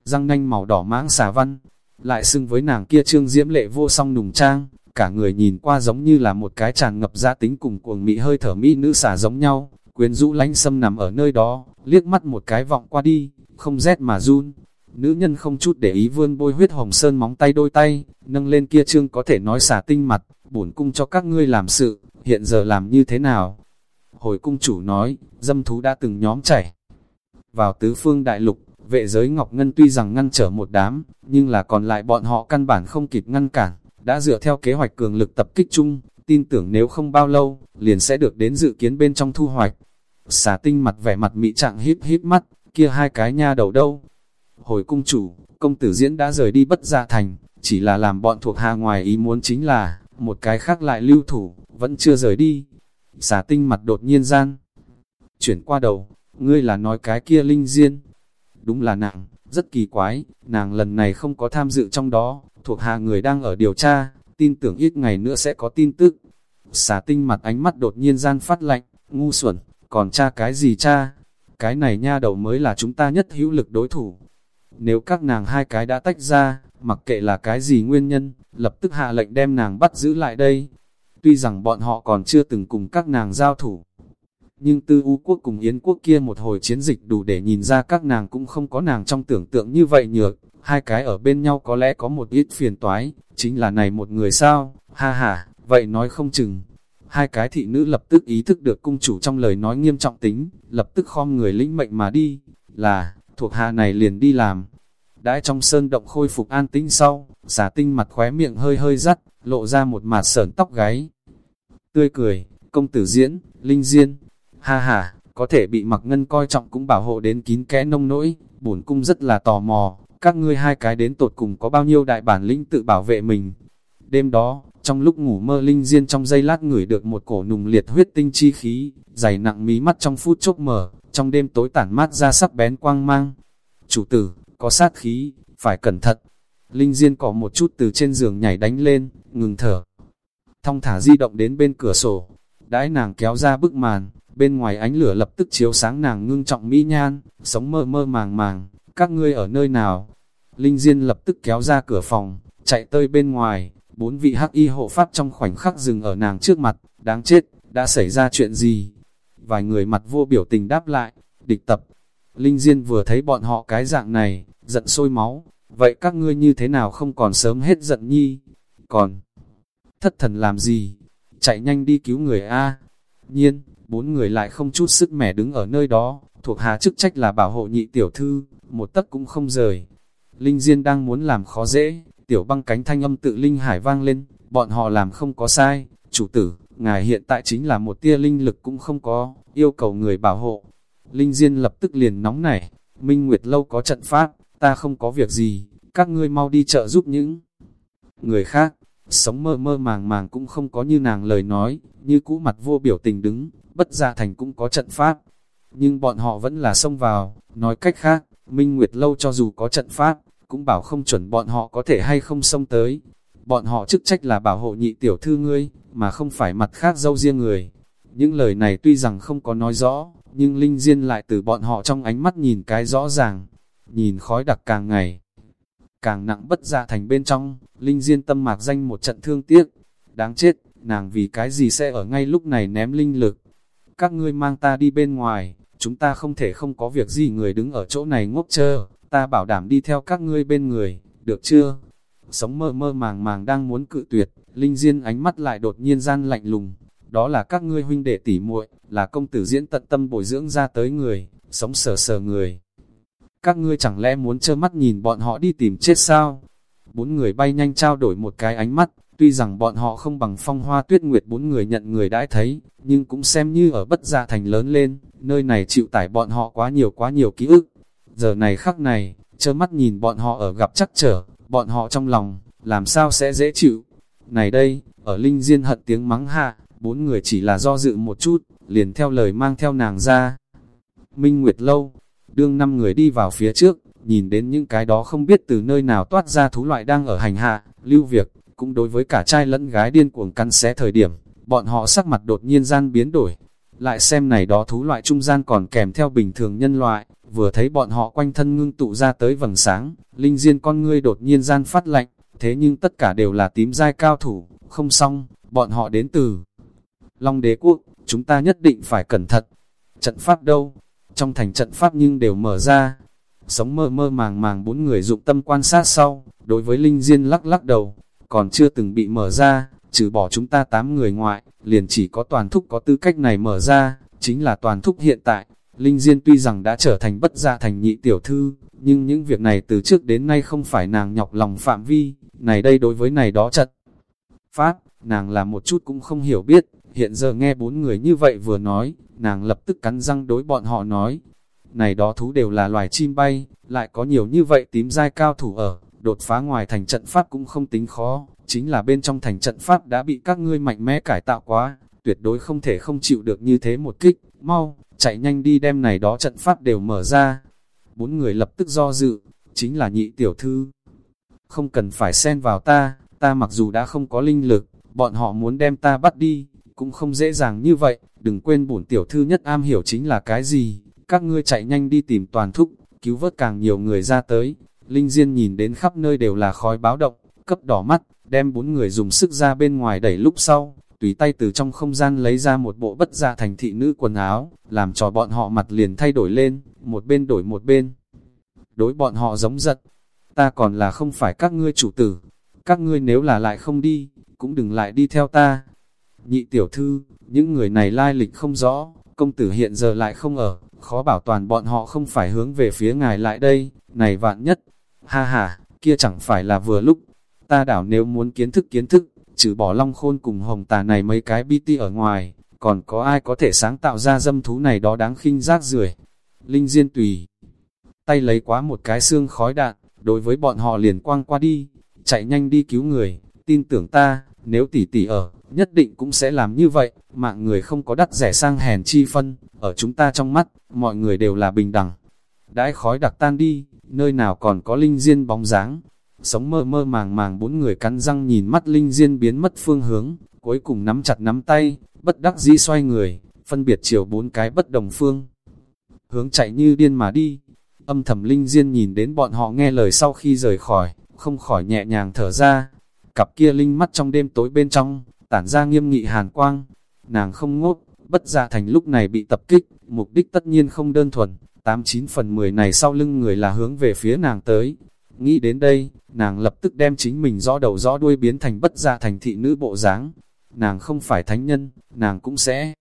Răng nanh màu đỏ mãng xà văn, lại xưng với nàng kia trương diễm lệ vô song nùng trang, cả người nhìn qua giống như là một cái tràn ngập gia tính cùng cuồng mị hơi thở mỹ nữ xả giống nhau, quyến rũ lánh sâm nằm ở nơi đó, liếc mắt một cái vọng qua đi, không rét mà run. Nữ nhân không chút để ý vươn bôi huyết hồng sơn móng tay đôi tay, nâng lên kia trương có thể nói xả tinh mặt, bổn cung cho các ngươi làm sự, hiện giờ làm như thế nào? Hồi cung chủ nói, dâm thú đã từng nhóm chảy. Vào tứ phương đại lục, vệ giới Ngọc Ngân tuy rằng ngăn trở một đám, nhưng là còn lại bọn họ căn bản không kịp ngăn cản, đã dựa theo kế hoạch cường lực tập kích chung, tin tưởng nếu không bao lâu, liền sẽ được đến dự kiến bên trong thu hoạch. Xà tinh mặt vẻ mặt mị trạng híp híp mắt, kia hai cái nha đầu đâu. Hồi cung chủ, công tử diễn đã rời đi bất gia thành, chỉ là làm bọn thuộc hạ ngoài ý muốn chính là, một cái khác lại lưu thủ, vẫn chưa rời đi. Xà tinh mặt đột nhiên gian. Chuyển qua đầu, ngươi là nói cái kia linh diên. Đúng là nàng, rất kỳ quái, nàng lần này không có tham dự trong đó, thuộc hạ người đang ở điều tra, tin tưởng ít ngày nữa sẽ có tin tức. Xà tinh mặt ánh mắt đột nhiên gian phát lạnh, ngu xuẩn, còn cha cái gì cha? Cái này nha đầu mới là chúng ta nhất hữu lực đối thủ. Nếu các nàng hai cái đã tách ra, mặc kệ là cái gì nguyên nhân, lập tức hạ lệnh đem nàng bắt giữ lại đây. Tuy rằng bọn họ còn chưa từng cùng các nàng giao thủ, nhưng tư u quốc cùng yến quốc kia một hồi chiến dịch đủ để nhìn ra các nàng cũng không có nàng trong tưởng tượng như vậy nhược, hai cái ở bên nhau có lẽ có một ít phiền toái, chính là này một người sao, ha ha, vậy nói không chừng. Hai cái thị nữ lập tức ý thức được cung chủ trong lời nói nghiêm trọng tính, lập tức khom người lĩnh mệnh mà đi, là, thuộc hạ này liền đi làm. Đãi trong sơn động khôi phục an tĩnh sau, giả tinh mặt khóe miệng hơi hơi rắt, lộ ra một mặt sờn tóc gáy. Tươi cười, công tử diễn, linh diên, ha ha, có thể bị mặc ngân coi trọng cũng bảo hộ đến kín kẽ nông nỗi, bổn cung rất là tò mò, các ngươi hai cái đến tột cùng có bao nhiêu đại bản lĩnh tự bảo vệ mình. Đêm đó, trong lúc ngủ mơ linh diên trong giây lát ngửi được một cổ nùng liệt huyết tinh chi khí, dày nặng mí mắt trong phút chốc mở, trong đêm tối tản mát ra sắc bén quang mang. Chủ tử, có sát khí, phải cẩn thận. Linh Diên có một chút từ trên giường nhảy đánh lên, ngừng thở. Thong thả di động đến bên cửa sổ, đãi nàng kéo ra bức màn, bên ngoài ánh lửa lập tức chiếu sáng nàng ngưng trọng mỹ nhan, sống mơ mơ màng màng, các ngươi ở nơi nào? Linh Diên lập tức kéo ra cửa phòng, chạy tới bên ngoài, bốn vị hắc y hộ pháp trong khoảnh khắc dừng ở nàng trước mặt, đáng chết, đã xảy ra chuyện gì? Vài người mặt vô biểu tình đáp lại, địch tập. Linh Diên vừa thấy bọn họ cái dạng này, giận sôi máu, vậy các ngươi như thế nào không còn sớm hết giận nhi? Còn, thất thần làm gì? Chạy nhanh đi cứu người A. Nhiên, bốn người lại không chút sức mẻ đứng ở nơi đó, thuộc hạ chức trách là bảo hộ nhị tiểu thư, một tấc cũng không rời. Linh Diên đang muốn làm khó dễ, tiểu băng cánh thanh âm tự Linh Hải vang lên, bọn họ làm không có sai, chủ tử, ngài hiện tại chính là một tia linh lực cũng không có, yêu cầu người bảo hộ. Linh Diên lập tức liền nóng nảy, Minh Nguyệt Lâu có trận pháp, ta không có việc gì, các ngươi mau đi chợ giúp những người khác. Sống mơ mơ màng màng cũng không có như nàng lời nói, như cũ mặt vô biểu tình đứng, bất gia thành cũng có trận pháp. Nhưng bọn họ vẫn là xông vào, nói cách khác, Minh Nguyệt Lâu cho dù có trận pháp, cũng bảo không chuẩn bọn họ có thể hay không xông tới. Bọn họ chức trách là bảo hộ nhị tiểu thư ngươi, mà không phải mặt khác dâu riêng người. Những lời này tuy rằng không có nói rõ, nhưng Linh Diên lại từ bọn họ trong ánh mắt nhìn cái rõ ràng. Nhìn khói đặc càng ngày, càng nặng bất dạ thành bên trong, Linh Diên tâm mạc danh một trận thương tiếc. Đáng chết, nàng vì cái gì sẽ ở ngay lúc này ném linh lực. Các ngươi mang ta đi bên ngoài, chúng ta không thể không có việc gì người đứng ở chỗ này ngốc chờ, ta bảo đảm đi theo các ngươi bên người, được chưa? Sống mơ mơ màng màng đang muốn cự tuyệt, Linh Diên ánh mắt lại đột nhiên gian lạnh lùng. Đó là các ngươi huynh đệ tỉ muội, là công tử diễn tận tâm bồi dưỡng ra tới người, sống sờ sờ người. Các ngươi chẳng lẽ muốn trơ mắt nhìn bọn họ đi tìm chết sao? Bốn người bay nhanh trao đổi một cái ánh mắt, tuy rằng bọn họ không bằng phong hoa tuyết nguyệt bốn người nhận người đãi thấy, nhưng cũng xem như ở bất gia thành lớn lên, nơi này chịu tải bọn họ quá nhiều quá nhiều ký ức. Giờ này khắc này, trơ mắt nhìn bọn họ ở gặp chắc trở, bọn họ trong lòng, làm sao sẽ dễ chịu. Này đây, ở Linh Diên hận tiếng mắng hạ, bốn người chỉ là do dự một chút, liền theo lời mang theo nàng ra. Minh Nguyệt Lâu, đương năm người đi vào phía trước, nhìn đến những cái đó không biết từ nơi nào toát ra thú loại đang ở hành hạ, lưu việc, cũng đối với cả trai lẫn gái điên cuồng căn xé thời điểm, bọn họ sắc mặt đột nhiên gian biến đổi. Lại xem này đó thú loại trung gian còn kèm theo bình thường nhân loại, vừa thấy bọn họ quanh thân ngưng tụ ra tới vầng sáng, linh diên con ngươi đột nhiên gian phát lạnh, thế nhưng tất cả đều là tím dai cao thủ, không xong, bọn họ đến từ Long đế quốc, chúng ta nhất định phải cẩn thận. Trận pháp đâu? Trong thành trận pháp nhưng đều mở ra. Sống mơ mơ màng màng bốn người dụng tâm quan sát sau, đối với Linh Diên lắc lắc đầu, còn chưa từng bị mở ra, trừ bỏ chúng ta tám người ngoại, liền chỉ có toàn thúc có tư cách này mở ra, chính là toàn thúc hiện tại, Linh Diên tuy rằng đã trở thành bất gia thành nhị tiểu thư, nhưng những việc này từ trước đến nay không phải nàng nhọc lòng phạm vi, này đây đối với này đó chật. Pháp, nàng là một chút cũng không hiểu biết, hiện giờ nghe bốn người như vậy vừa nói, nàng lập tức cắn răng đối bọn họ nói. Này đó thú đều là loài chim bay, lại có nhiều như vậy tím dai cao thủ ở, đột phá ngoài thành trận pháp cũng không tính khó, chính là bên trong thành trận pháp đã bị các ngươi mạnh mẽ cải tạo quá, tuyệt đối không thể không chịu được như thế một kích, mau, chạy nhanh đi đem này đó trận pháp đều mở ra. Bốn người lập tức do dự, chính là nhị tiểu thư. Không cần phải xen vào ta, ta mặc dù đã không có linh lực, bọn họ muốn đem ta bắt đi, cũng không dễ dàng như vậy, đừng quên bổn tiểu thư nhất am hiểu chính là cái gì, các ngươi chạy nhanh đi tìm toàn thúc, cứu vớt càng nhiều người ra tới. Linh Diên nhìn đến khắp nơi đều là khói báo động, cấp đỏ mắt, đem bốn người dùng sức ra bên ngoài đẩy lúc sau, tùy tay từ trong không gian lấy ra một bộ bất gia thành thị nữ quần áo, làm cho bọn họ mặt liền thay đổi lên, một bên đổi một bên. Đối bọn họ giống giật, ta còn là không phải các ngươi chủ tử, các ngươi nếu là lại không đi, cũng đừng lại đi theo ta. Nhị tiểu thư, những người này lai lịch không rõ, công tử hiện giờ lại không ở, khó bảo toàn bọn họ không phải hướng về phía ngài lại đây, này vạn nhất. Ha ha, kia chẳng phải là vừa lúc, ta đảo nếu muốn kiến thức kiến thức, trừ bỏ long khôn cùng hồng tà này mấy cái BT ở ngoài, còn có ai có thể sáng tạo ra dâm thú này đó đáng khinh rác rưởi? Linh Diên tùy, tay lấy quá một cái xương khói đạn, đối với bọn họ liền quang qua đi, chạy nhanh đi cứu người, tin tưởng ta, nếu tỷ tỷ ở, nhất định cũng sẽ làm như vậy, mạng người không có đắt rẻ sang hèn chi phân, ở chúng ta trong mắt, mọi người đều là bình đẳng. Đãi khói đặc tan đi, nơi nào còn có linh diên bóng dáng, sống mơ mơ màng màng bốn người cắn răng nhìn mắt linh diên biến mất phương hướng, cuối cùng nắm chặt nắm tay, bất đắc dĩ xoay người, phân biệt chiều bốn cái bất đồng phương. Hướng chạy như điên mà đi, âm thầm linh diên nhìn đến bọn họ nghe lời sau khi rời khỏi, không khỏi nhẹ nhàng thở ra. Cặp kia linh mắt trong đêm tối bên trong, tản ra nghiêm nghị hàn quang. Nàng không ngốc, bất giả thành lúc này bị tập kích, mục đích tất nhiên không đơn thuần. 89 phần 10 này sau lưng người là hướng về phía nàng tới, Nghĩ đến đây, nàng lập tức đem chính mình rõ đầu rõ đuôi biến thành bất gia thành thị nữ bộ dáng. Nàng không phải thánh nhân, nàng cũng sẽ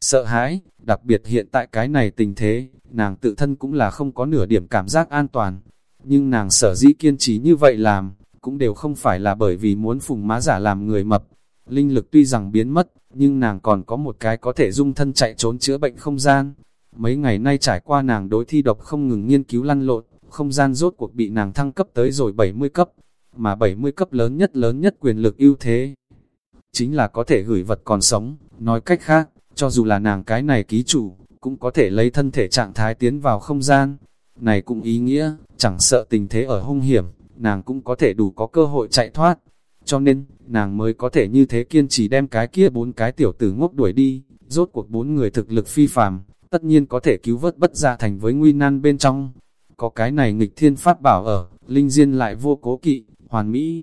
sợ hãi, đặc biệt hiện tại cái này tình thế, nàng tự thân cũng là không có nửa điểm cảm giác an toàn. Nhưng nàng sở dĩ kiên trì như vậy làm, cũng đều không phải là bởi vì muốn phùng má giả làm người mập. Linh lực tuy rằng biến mất, nhưng nàng còn có một cái có thể dung thân chạy trốn chữa bệnh không gian. Mấy ngày nay trải qua nàng đối thi độc không ngừng nghiên cứu lăn lộn, không gian rốt cuộc bị nàng thăng cấp tới rồi 70 cấp, mà 70 cấp lớn nhất lớn nhất quyền lực ưu thế. Chính là có thể gửi vật còn sống, nói cách khác, cho dù là nàng cái này ký chủ, cũng có thể lấy thân thể trạng thái tiến vào không gian. Này cũng ý nghĩa, chẳng sợ tình thế ở hung hiểm, nàng cũng có thể đủ có cơ hội chạy thoát. Cho nên, nàng mới có thể như thế kiên trì đem cái kia bốn cái tiểu tử ngốc đuổi đi, rốt cuộc bốn người thực lực phi phàm, tất nhiên có thể cứu vớt bất gia thành với nguy nan bên trong. Có cái này nghịch thiên pháp bảo ở, Linh Diên lại vô cố kỵ, hoàn mỹ.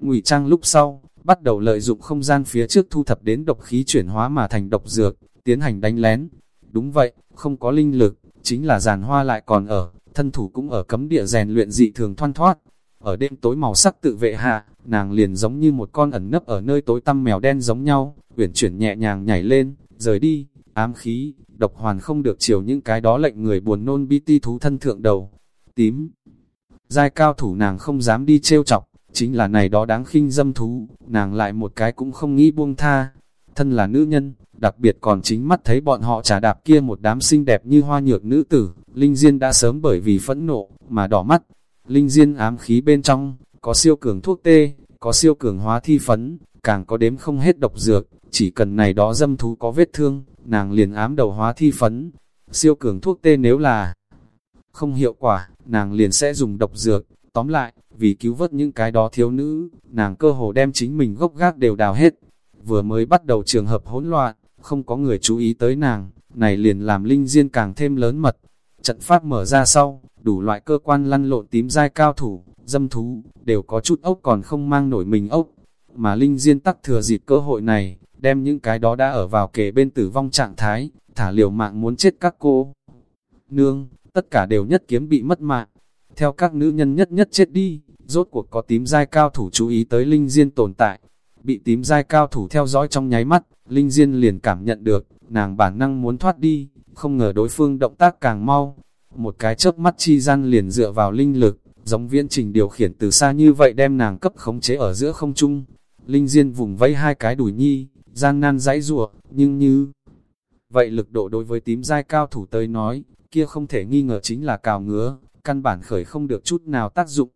ngụy trang lúc sau, bắt đầu lợi dụng không gian phía trước thu thập đến độc khí chuyển hóa mà thành độc dược, tiến hành đánh lén. Đúng vậy, không có linh lực, chính là giàn hoa lại còn ở, thân thủ cũng ở cấm địa rèn luyện dị thường thoăn thoát. Ở đêm tối màu sắc tự vệ hạ, nàng liền giống như một con ẩn nấp ở nơi tối tăm mèo đen giống nhau, uyển chuyển nhẹ nhàng nhảy lên, rời đi, ám khí, độc hoàn không được chiều những cái đó lệnh người buồn nôn bi ti thú thân thượng đầu. Tím, giai cao thủ nàng không dám đi trêu chọc, chính là này đó đáng khinh dâm thú, nàng lại một cái cũng không nghĩ buông tha. Thân là nữ nhân, đặc biệt còn chính mắt thấy bọn họ trả đạp kia một đám xinh đẹp như hoa nhược nữ tử, Linh Diên đã sớm bởi vì phẫn nộ, mà đỏ mắt. Linh Diên ám khí bên trong, có siêu cường thuốc tê, có siêu cường hóa thi phấn, càng có đếm không hết độc dược, chỉ cần này đó dâm thú có vết thương, nàng liền ám đầu hóa thi phấn. Siêu cường thuốc tê nếu là không hiệu quả, nàng liền sẽ dùng độc dược. Tóm lại, vì cứu vớt những cái đó thiếu nữ, nàng cơ hồ đem chính mình gốc gác đều đào hết. Vừa mới bắt đầu trường hợp hỗn loạn, không có người chú ý tới nàng, này liền làm linh diên càng thêm lớn mật. Trận pháp mở ra sau, đủ loại cơ quan lăn lộn tím dai cao thủ, dâm thú, đều có chút ốc còn không mang nổi mình ốc. Mà linh diên tắc thừa dịp cơ hội này, đem những cái đó đã ở vào kề bên tử vong trạng thái, thả liều mạng muốn chết các cô. Nương, tất cả đều nhất kiếm bị mất mạng. Theo các nữ nhân nhất nhất chết đi, rốt cuộc có tím dai cao thủ chú ý tới Linh Diên tồn tại. Bị tím dai cao thủ theo dõi trong nháy mắt, Linh Diên liền cảm nhận được, nàng bản năng muốn thoát đi, không ngờ đối phương động tác càng mau. Một cái chớp mắt chi gian liền dựa vào linh lực, giống viễn trình điều khiển từ xa như vậy đem nàng cấp khống chế ở giữa không trung. Linh Diên vùng vẫy hai cái đùi nhi, gian nan dãy rủa nhưng như... Vậy lực độ đối với tím dai cao thủ tới nói, kia không thể nghi ngờ chính là cào ngứa, căn bản khởi không được chút nào tác dụng.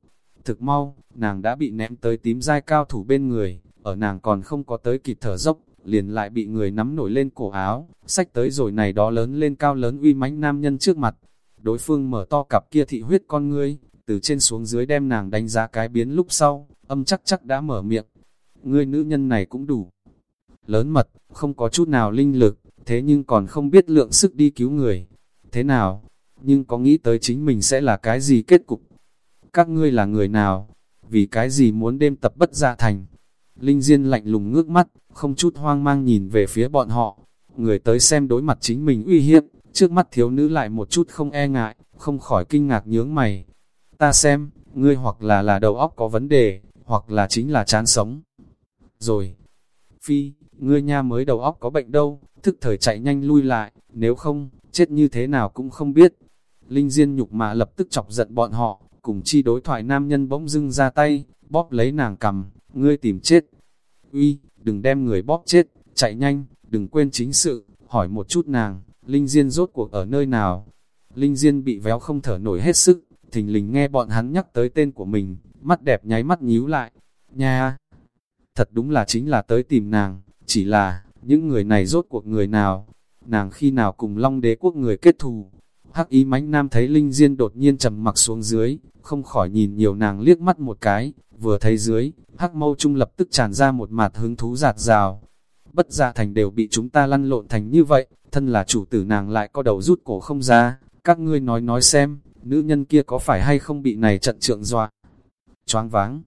Thực mau, nàng đã bị ném tới tím dai cao thủ bên người, ở nàng còn không có tới kịp thở dốc, liền lại bị người nắm nổi lên cổ áo, sách tới rồi này đó lớn lên cao lớn uy mãnh nam nhân trước mặt. Đối phương mở to cặp kia thị huyết con ngươi, từ trên xuống dưới đem nàng đánh giá cái biến lúc sau, âm chắc chắc đã mở miệng. Ngươi nữ nhân này cũng đủ. Lớn mật, không có chút nào linh lực, thế nhưng còn không biết lượng sức đi cứu người. Thế nào? Nhưng có nghĩ tới chính mình sẽ là cái gì kết cục? Các ngươi là người nào? Vì cái gì muốn đêm tập bất gia thành? Linh Diên lạnh lùng ngước mắt, không chút hoang mang nhìn về phía bọn họ. Người tới xem đối mặt chính mình uy hiếp, trước mắt thiếu nữ lại một chút không e ngại, không khỏi kinh ngạc nhướng mày. Ta xem, ngươi hoặc là là đầu óc có vấn đề, hoặc là chính là chán sống. Rồi, Phi, ngươi nha mới đầu óc có bệnh đâu, thức thời chạy nhanh lui lại, nếu không, chết như thế nào cũng không biết. Linh Diên nhục mà lập tức chọc giận bọn họ, cùng chi đối thoại nam nhân bỗng dưng ra tay, bóp lấy nàng cầm, ngươi tìm chết. Uy, đừng đem người bóp chết, chạy nhanh, đừng quên chính sự, hỏi một chút nàng, Linh Diên rốt cuộc ở nơi nào. Linh Diên bị véo không thở nổi hết sức, thình lình nghe bọn hắn nhắc tới tên của mình, mắt đẹp nháy mắt nhíu lại. Nha, thật đúng là chính là tới tìm nàng, chỉ là, những người này rốt cuộc người nào, nàng khi nào cùng Long đế quốc người kết thù. Hắc ý mánh nam thấy Linh Diên đột nhiên trầm mặc xuống dưới, không khỏi nhìn nhiều nàng liếc mắt một cái, vừa thấy dưới, hắc mâu trung lập tức tràn ra một mặt hứng thú giạt rào. Bất gia thành đều bị chúng ta lăn lộn thành như vậy, thân là chủ tử nàng lại có đầu rút cổ không ra, các ngươi nói nói xem, nữ nhân kia có phải hay không bị này trận trượng dọa. Choáng váng,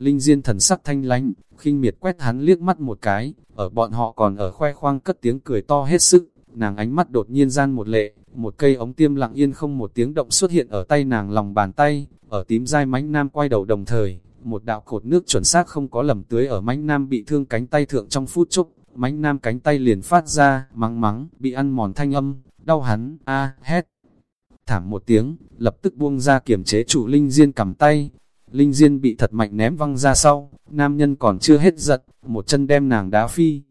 Linh Diên thần sắc thanh lánh, khinh miệt quét hắn liếc mắt một cái, ở bọn họ còn ở khoe khoang cất tiếng cười to hết sức, nàng ánh mắt đột nhiên gian một lệ, một cây ống tiêm lặng yên không một tiếng động xuất hiện ở tay nàng lòng bàn tay, ở tím dai mánh nam quay đầu đồng thời, một đạo cột nước chuẩn xác không có lầm tưới ở mánh nam bị thương cánh tay thượng trong phút chốc, mánh nam cánh tay liền phát ra, mắng mắng, bị ăn mòn thanh âm, đau hắn, a hét. Thảm một tiếng, lập tức buông ra kiểm chế chủ Linh Diên cầm tay, Linh Diên bị thật mạnh ném văng ra sau, nam nhân còn chưa hết giận, một chân đem nàng đá phi.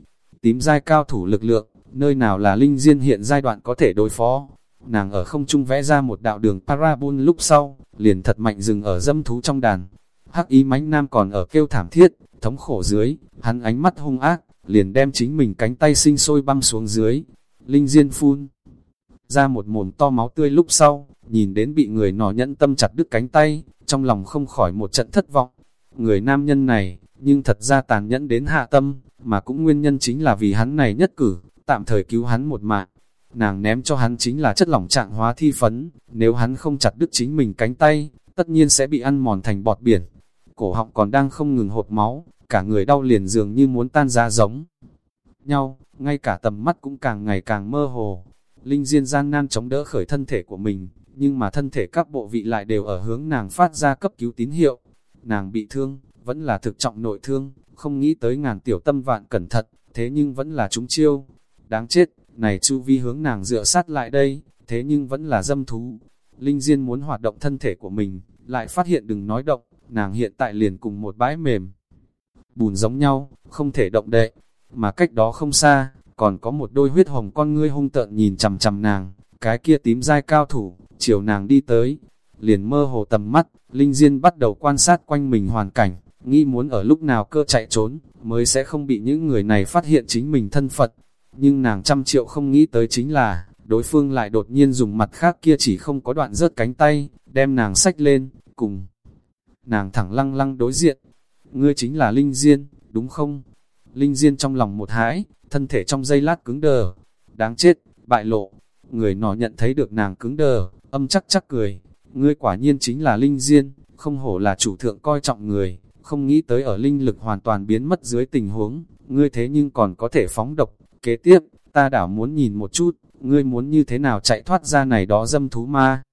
Tím dai cao thủ lực lượng, nơi nào là Linh Diên hiện giai đoạn có thể đối phó. Nàng ở không trung vẽ ra một đạo đường parabol lúc sau, liền thật mạnh dừng ở dâm thú trong đàn. Hắc ý mánh nam còn ở kêu thảm thiết, thống khổ dưới, hắn ánh mắt hung ác, liền đem chính mình cánh tay sinh sôi băm xuống dưới. Linh Diên phun ra một mồm to máu tươi lúc sau, nhìn đến bị người nọ nhẫn tâm chặt đứt cánh tay, trong lòng không khỏi một trận thất vọng. Người nam nhân này, nhưng thật ra tàn nhẫn đến hạ tâm, mà cũng nguyên nhân chính là vì hắn này nhất cử, tạm thời cứu hắn một mạng. Nàng ném cho hắn chính là chất lỏng trạng hóa thi phấn, nếu hắn không chặt đứt chính mình cánh tay, tất nhiên sẽ bị ăn mòn thành bọt biển. Cổ họng còn đang không ngừng hột máu, cả người đau liền dường như muốn tan ra giống nhau, ngay cả tầm mắt cũng càng ngày càng mơ hồ. Linh Diên gian nan chống đỡ khởi thân thể của mình, nhưng mà thân thể các bộ vị lại đều ở hướng nàng phát ra cấp cứu tín hiệu. Nàng bị thương, vẫn là thực trọng nội thương, không nghĩ tới ngàn tiểu tâm vạn cẩn thận, thế nhưng vẫn là chúng chiêu. Đáng chết, này chu vi hướng nàng dựa sát lại đây, thế nhưng vẫn là dâm thú. Linh Diên muốn hoạt động thân thể của mình, lại phát hiện đừng nói động, nàng hiện tại liền cùng một bãi mềm. Bùn giống nhau, không thể động đậy, mà cách đó không xa, còn có một đôi huyết hồng con ngươi hung tợn nhìn chằm chằm nàng, cái kia tím dai cao thủ, chiều nàng đi tới, liền mơ hồ tầm mắt, Linh Diên bắt đầu quan sát quanh mình hoàn cảnh, nghĩ muốn ở lúc nào cơ chạy trốn, mới sẽ không bị những người này phát hiện chính mình thân Phật. Nhưng nàng trăm triệu không nghĩ tới chính là, đối phương lại đột nhiên dùng mặt khác kia chỉ không có đoạn rớt cánh tay, đem nàng sách lên, cùng. Nàng thẳng lăng lăng đối diện, ngươi chính là Linh Diên, đúng không? Linh Diên trong lòng một hãi, thân thể trong giây lát cứng đờ, đáng chết, bại lộ. Người nọ nhận thấy được nàng cứng đờ, âm chắc chắc cười, ngươi quả nhiên chính là linh diên, không hổ là chủ thượng coi trọng người, không nghĩ tới ở linh lực hoàn toàn biến mất dưới tình huống, ngươi thế nhưng còn có thể phóng độc, kế tiếp, ta đảo muốn nhìn một chút, ngươi muốn như thế nào chạy thoát ra này đó dâm thú ma.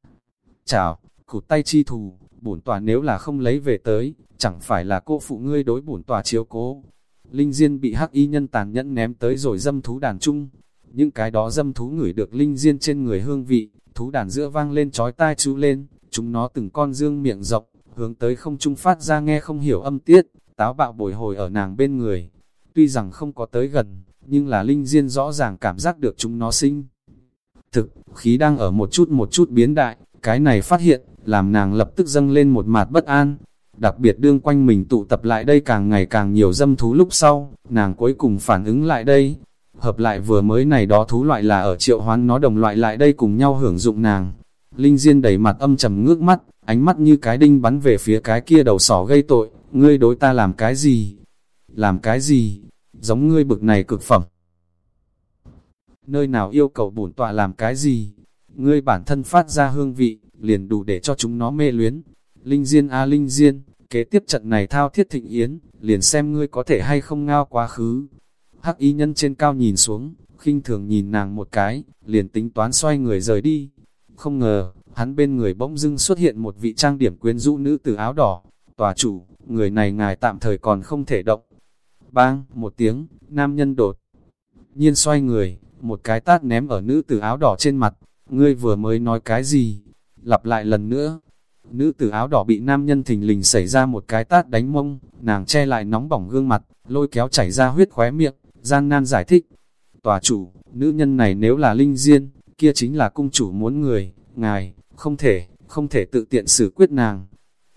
Chào, cụt tay chi thù, bổn tòa nếu là không lấy về tới, chẳng phải là cô phụ ngươi đối bổn tòa chiếu cố. Linh Diên bị hắc y nhân tàn nhẫn ném tới rồi dâm thú đàn trung, những cái đó dâm thú ngửi được linh diên trên người hương vị, thú đàn giữa vang lên chói tai chú lên, chúng nó từng con dương miệng rộng, hướng tới không trung phát ra nghe không hiểu âm tiết, táo bạo bồi hồi ở nàng bên người. Tuy rằng không có tới gần, nhưng là linh diên rõ ràng cảm giác được chúng nó sinh. Thực, khí đang ở một chút một chút biến đại, cái này phát hiện, làm nàng lập tức dâng lên một mặt bất an. Đặc biệt đương quanh mình tụ tập lại đây càng ngày càng nhiều dâm thú lúc sau, nàng cuối cùng phản ứng lại đây. Hợp lại vừa mới này đó thú loại là ở triệu hoán nó đồng loại lại đây cùng nhau hưởng dụng nàng. Linh Diên đầy mặt âm trầm ngước mắt, ánh mắt như cái đinh bắn về phía cái kia đầu sỏ gây tội, ngươi đối ta làm cái gì? Làm cái gì? Giống ngươi bực này cực phẩm. Nơi nào yêu cầu bổn tọa làm cái gì? Ngươi bản thân phát ra hương vị, liền đủ để cho chúng nó mê luyến. Linh Diên a Linh Diên, kế tiếp trận này thao thiết thịnh yến, liền xem ngươi có thể hay không ngao quá khứ. Hắc y nhân trên cao nhìn xuống, khinh thường nhìn nàng một cái, liền tính toán xoay người rời đi. Không ngờ, hắn bên người bỗng dưng xuất hiện một vị trang điểm quyến rũ nữ tử áo đỏ. Tòa chủ, người này ngài tạm thời còn không thể động. Bang, một tiếng, nam nhân đột. Nhiên xoay người, một cái tát ném ở nữ tử áo đỏ trên mặt. Ngươi vừa mới nói cái gì? Lặp lại lần nữa. Nữ tử áo đỏ bị nam nhân thình lình xảy ra một cái tát đánh mông, nàng che lại nóng bỏng gương mặt, lôi kéo chảy ra huyết khóe miệng, gian nan giải thích. Tòa chủ, nữ nhân này nếu là linh diên, kia chính là cung chủ muốn người, ngài, không thể, không thể tự tiện xử quyết nàng.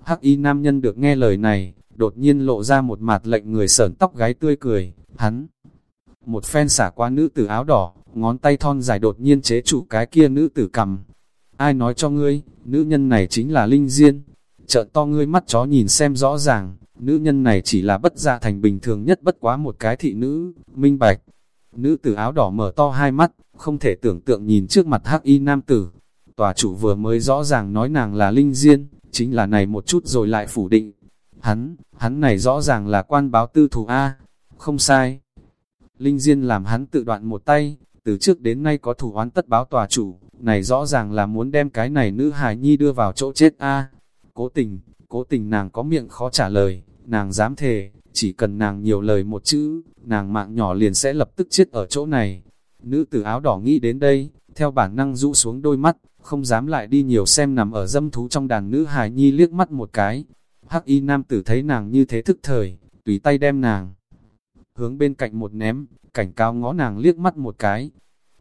Hắc y nam nhân được nghe lời này, đột nhiên lộ ra một mặt lệnh người sởn tóc gái tươi cười, hắn. Một phen xả qua nữ tử áo đỏ, ngón tay thon dài đột nhiên chế trụ cái kia nữ tử cầm. Ai nói cho ngươi, nữ nhân này chính là Linh Diên. Trợn to ngươi mắt chó nhìn xem rõ ràng, nữ nhân này chỉ là bất gia thành bình thường nhất bất quá một cái thị nữ, minh bạch. Nữ tử áo đỏ mở to hai mắt, không thể tưởng tượng nhìn trước mặt hắc y nam tử. Tòa chủ vừa mới rõ ràng nói nàng là Linh Diên, chính là này một chút rồi lại phủ định. Hắn, hắn này rõ ràng là quan báo tư thủ A, không sai. Linh Diên làm hắn tự đoạn một tay, từ trước đến nay có thủ oán tất báo tòa chủ, này rõ ràng là muốn đem cái này nữ hài nhi đưa vào chỗ chết A. Cố tình, cố tình nàng có miệng khó trả lời, nàng dám thề, chỉ cần nàng nhiều lời một chữ, nàng mạng nhỏ liền sẽ lập tức chết ở chỗ này. Nữ tử áo đỏ nghĩ đến đây, theo bản năng rũ xuống đôi mắt, không dám lại đi nhiều xem nằm ở dâm thú trong đàn nữ hài nhi liếc mắt một cái. Hắc y nam tử thấy nàng như thế thức thời, tùy tay đem nàng. Hướng bên cạnh một ném, cảnh cao ngó nàng liếc mắt một cái.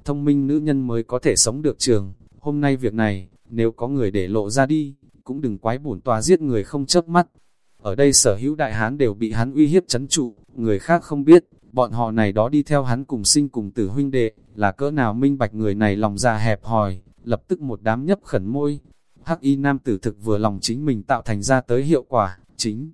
Thông minh nữ nhân mới có thể sống được trường, hôm nay việc này, nếu có người để lộ ra đi, cũng đừng quái bổn tòa giết người không chớp mắt. Ở đây sở hữu đại hán đều bị hắn uy hiếp chấn trụ, người khác không biết, bọn họ này đó đi theo hắn cùng sinh cùng tử huynh đệ, là cỡ nào minh bạch người này lòng già hẹp hòi, lập tức một đám nhấp khẩn môi. Hắc y nam tử thực vừa lòng chính mình tạo thành ra tới hiệu quả, chính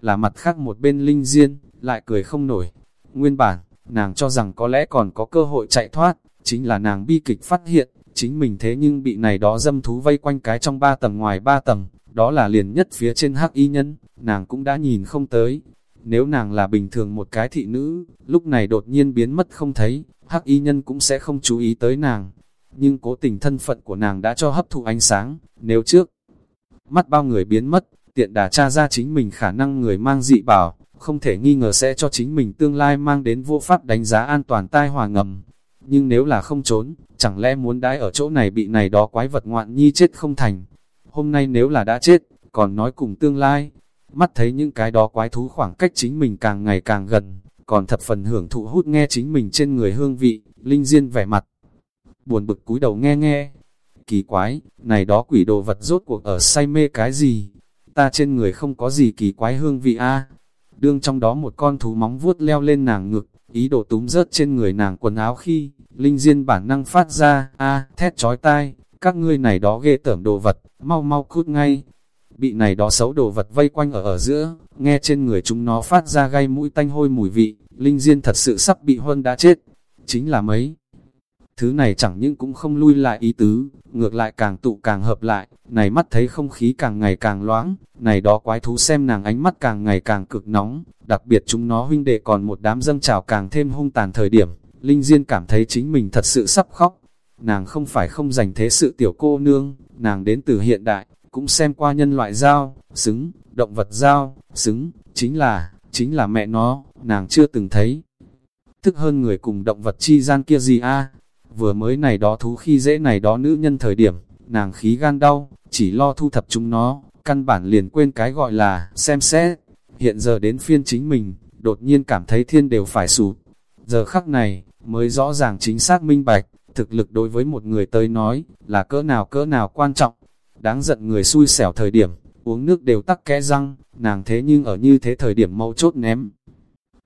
là mặt khác một bên linh diên, lại cười không nổi. Nguyên bản, nàng cho rằng có lẽ còn có cơ hội chạy thoát, chính là nàng bi kịch phát hiện, chính mình thế nhưng bị này đó dâm thú vây quanh cái trong ba tầng ngoài ba tầng, đó là liền nhất phía trên hắc y nhân, nàng cũng đã nhìn không tới. Nếu nàng là bình thường một cái thị nữ, lúc này đột nhiên biến mất không thấy, hắc y nhân cũng sẽ không chú ý tới nàng. Nhưng cố tình thân phận của nàng đã cho hấp thụ ánh sáng, nếu trước, mắt bao người biến mất, tiện đà tra ra chính mình khả năng người mang dị bảo, không thể nghi ngờ sẽ cho chính mình tương lai mang đến vô pháp đánh giá an toàn tai hòa ngầm. Nhưng nếu là không trốn, chẳng lẽ muốn đãi ở chỗ này bị này đó quái vật ngoạn nhi chết không thành. Hôm nay nếu là đã chết, còn nói cùng tương lai, mắt thấy những cái đó quái thú khoảng cách chính mình càng ngày càng gần, còn thập phần hưởng thụ hút nghe chính mình trên người hương vị, linh diên vẻ mặt. Buồn bực cúi đầu nghe nghe, kỳ quái, này đó quỷ đồ vật rốt cuộc ở say mê cái gì, ta trên người không có gì kỳ quái hương vị a đương trong đó một con thú móng vuốt leo lên nàng ngực, ý đồ túm rớt trên người nàng quần áo khi, linh diên bản năng phát ra, a thét chói tai, các ngươi này đó ghê tởm đồ vật, mau mau cút ngay. Bị này đó xấu đồ vật vây quanh ở ở giữa, nghe trên người chúng nó phát ra gây mũi tanh hôi mùi vị, linh diên thật sự sắp bị huân đã chết. Chính là mấy. Thứ này chẳng những cũng không lui lại ý tứ, ngược lại càng tụ càng hợp lại, này mắt thấy không khí càng ngày càng loãng, này đó quái thú xem nàng ánh mắt càng ngày càng cực nóng, đặc biệt chúng nó huynh đệ còn một đám dâng trào càng thêm hung tàn thời điểm, Linh Diên cảm thấy chính mình thật sự sắp khóc. Nàng không phải không dành thế sự tiểu cô nương, nàng đến từ hiện đại, cũng xem qua nhân loại dao, xứng, động vật dao, xứng, chính là, chính là mẹ nó, nàng chưa từng thấy. thức hơn người cùng động vật chi gian kia gì a Vừa mới này đó thú khi dễ này đó nữ nhân thời điểm, nàng khí gan đau, chỉ lo thu thập chúng nó, căn bản liền quên cái gọi là xem xét. Hiện giờ đến phiên chính mình, đột nhiên cảm thấy thiên đều phải sụp. Giờ khắc này, mới rõ ràng chính xác minh bạch, thực lực đối với một người tới nói, là cỡ nào cỡ nào quan trọng. Đáng giận người xui xẻo thời điểm, uống nước đều tắc kẽ răng, nàng thế nhưng ở như thế thời điểm mâu chốt ném.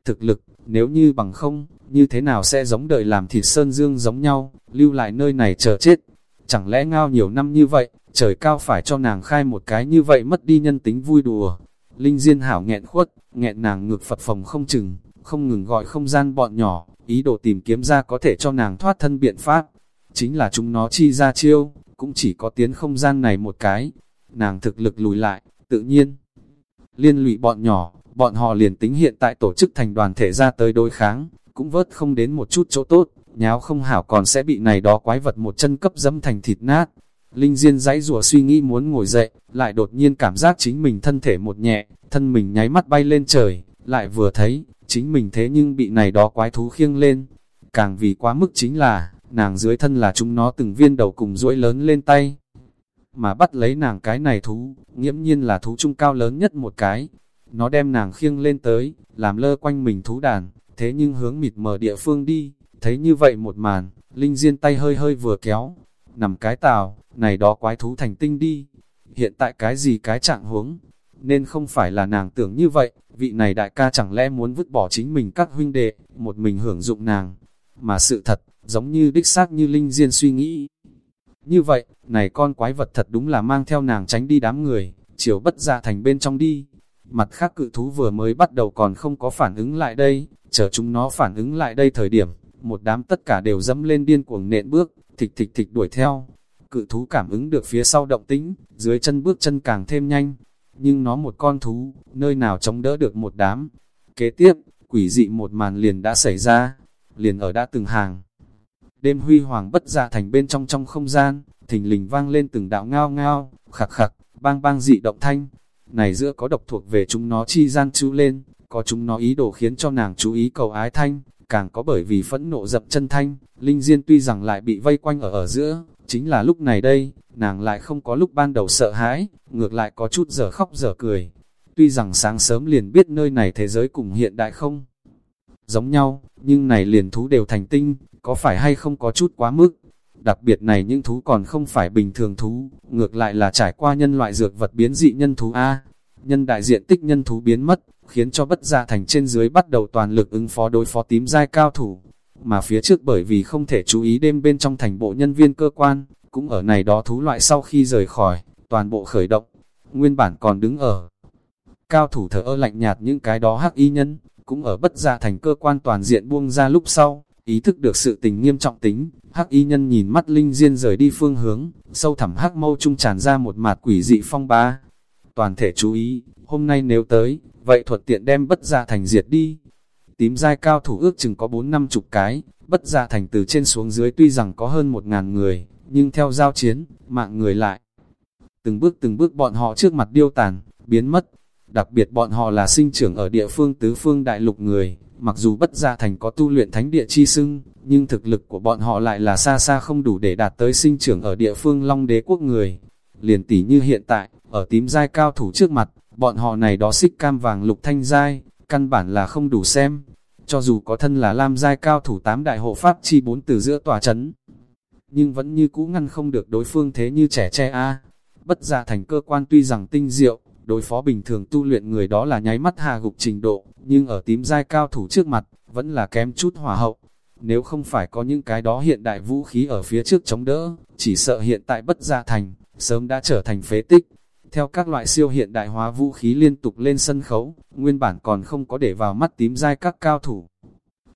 Thực lực, nếu như bằng không, như thế nào sẽ giống đợi làm thịt sơn dương giống nhau, lưu lại nơi này chờ chết. Chẳng lẽ ngao nhiều năm như vậy, trời cao phải cho nàng khai một cái như vậy mất đi nhân tính vui đùa. Linh Diên hảo nghẹn khuất, nghẹn nàng ngược Phật phòng không chừng, không ngừng gọi không gian bọn nhỏ, ý đồ tìm kiếm ra có thể cho nàng thoát thân biện pháp. Chính là chúng nó chi ra chiêu, cũng chỉ có tiến không gian này một cái. Nàng thực lực lùi lại, tự nhiên. Liên lụy bọn nhỏ, bọn họ liền tính hiện tại tổ chức thành đoàn thể ra tới đối kháng, cũng vớt không đến một chút chỗ tốt, nháo không hảo còn sẽ bị này đó quái vật một chân cấp dẫm thành thịt nát. Linh Diên dãy rùa suy nghĩ muốn ngồi dậy, lại đột nhiên cảm giác chính mình thân thể một nhẹ, thân mình nháy mắt bay lên trời, lại vừa thấy, chính mình thế nhưng bị này đó quái thú khiêng lên. Càng vì quá mức chính là, nàng dưới thân là chúng nó từng viên đầu cùng duỗi lớn lên tay. Mà bắt lấy nàng cái này thú, nghiễm nhiên là thú trung cao lớn nhất một cái. Nó đem nàng khiêng lên tới, làm lơ quanh mình thú đàn, thế nhưng hướng mịt mờ địa phương đi, thấy như vậy một màn, Linh Diên tay hơi hơi vừa kéo, nằm cái tàu, này đó quái thú thành tinh đi. Hiện tại cái gì cái trạng huống, nên không phải là nàng tưởng như vậy, vị này đại ca chẳng lẽ muốn vứt bỏ chính mình các huynh đệ, một mình hưởng dụng nàng. Mà sự thật, giống như đích xác như Linh Diên suy nghĩ. Như vậy, này con quái vật thật đúng là mang theo nàng tránh đi đám người, chiều bất ra thành bên trong đi. Mặt khác cự thú vừa mới bắt đầu còn không có phản ứng lại đây, chờ chúng nó phản ứng lại đây thời điểm, một đám tất cả đều dẫm lên điên cuồng nện bước, thịch thịch thịch đuổi theo. Cự thú cảm ứng được phía sau động tĩnh, dưới chân bước chân càng thêm nhanh, nhưng nó một con thú, nơi nào chống đỡ được một đám. Kế tiếp, quỷ dị một màn liền đã xảy ra, liền ở đã từng hàng. Đêm huy hoàng bất ra thành bên trong trong không gian, thình lình vang lên từng đạo ngao ngao, khặc khặc, bang bang dị động thanh. Này giữa có độc thuộc về chúng nó chi gian chú lên, có chúng nó ý đồ khiến cho nàng chú ý cầu ái thanh, càng có bởi vì phẫn nộ dập chân thanh, Linh Diên tuy rằng lại bị vây quanh ở ở giữa, chính là lúc này đây, nàng lại không có lúc ban đầu sợ hãi, ngược lại có chút giờ khóc giờ cười. Tuy rằng sáng sớm liền biết nơi này thế giới cùng hiện đại không giống nhau, nhưng này liền thú đều thành tinh, có phải hay không có chút quá mức. Đặc biệt này những thú còn không phải bình thường thú, ngược lại là trải qua nhân loại dược vật biến dị nhân thú A. Nhân đại diện tích nhân thú biến mất, khiến cho bất gia thành trên dưới bắt đầu toàn lực ứng phó đối phó tím giai cao thủ. Mà phía trước bởi vì không thể chú ý đêm bên trong thành bộ nhân viên cơ quan, cũng ở này đó thú loại sau khi rời khỏi, toàn bộ khởi động, nguyên bản còn đứng ở. Cao thủ thở ơ lạnh nhạt những cái đó hắc y nhân, cũng ở bất gia thành cơ quan toàn diện buông ra lúc sau, ý thức được sự tình nghiêm trọng tính, hắc y nhân nhìn mắt linh diên rời đi phương hướng, sâu thẳm hắc mâu trung tràn ra một mạt quỷ dị phong ba. Toàn thể chú ý, hôm nay nếu tới, vậy thuật tiện đem bất gia thành diệt đi. Tím dai cao thủ ước chừng có 4 năm chục cái, bất gia thành từ trên xuống dưới tuy rằng có hơn một ngàn người, nhưng theo giao chiến, mạng người lại. Từng bước từng bước bọn họ trước mặt điêu tàn, biến mất. Đặc biệt bọn họ là sinh trưởng ở địa phương tứ phương đại lục người, mặc dù bất gia thành có tu luyện thánh địa chi sưng, nhưng thực lực của bọn họ lại là xa xa không đủ để đạt tới sinh trưởng ở địa phương long đế quốc người. Liền tỷ như hiện tại, ở tím giai cao thủ trước mặt, bọn họ này đó xích cam vàng lục thanh giai, căn bản là không đủ xem. Cho dù có thân là lam giai cao thủ tám đại hộ pháp chi bốn từ giữa tòa chấn, nhưng vẫn như cũ ngăn không được đối phương thế như trẻ tre a. Bất gia thành cơ quan tuy rằng tinh diệu, đối phó bình thường tu luyện người đó là nháy mắt hà gục trình độ, nhưng ở tím giai cao thủ trước mặt, vẫn là kém chút hỏa hậu. Nếu không phải có những cái đó hiện đại vũ khí ở phía trước chống đỡ, chỉ sợ hiện tại bất gia thành, sớm đã trở thành phế tích. Theo các loại siêu hiện đại hóa vũ khí liên tục lên sân khấu, nguyên bản còn không có để vào mắt tím dai các cao thủ.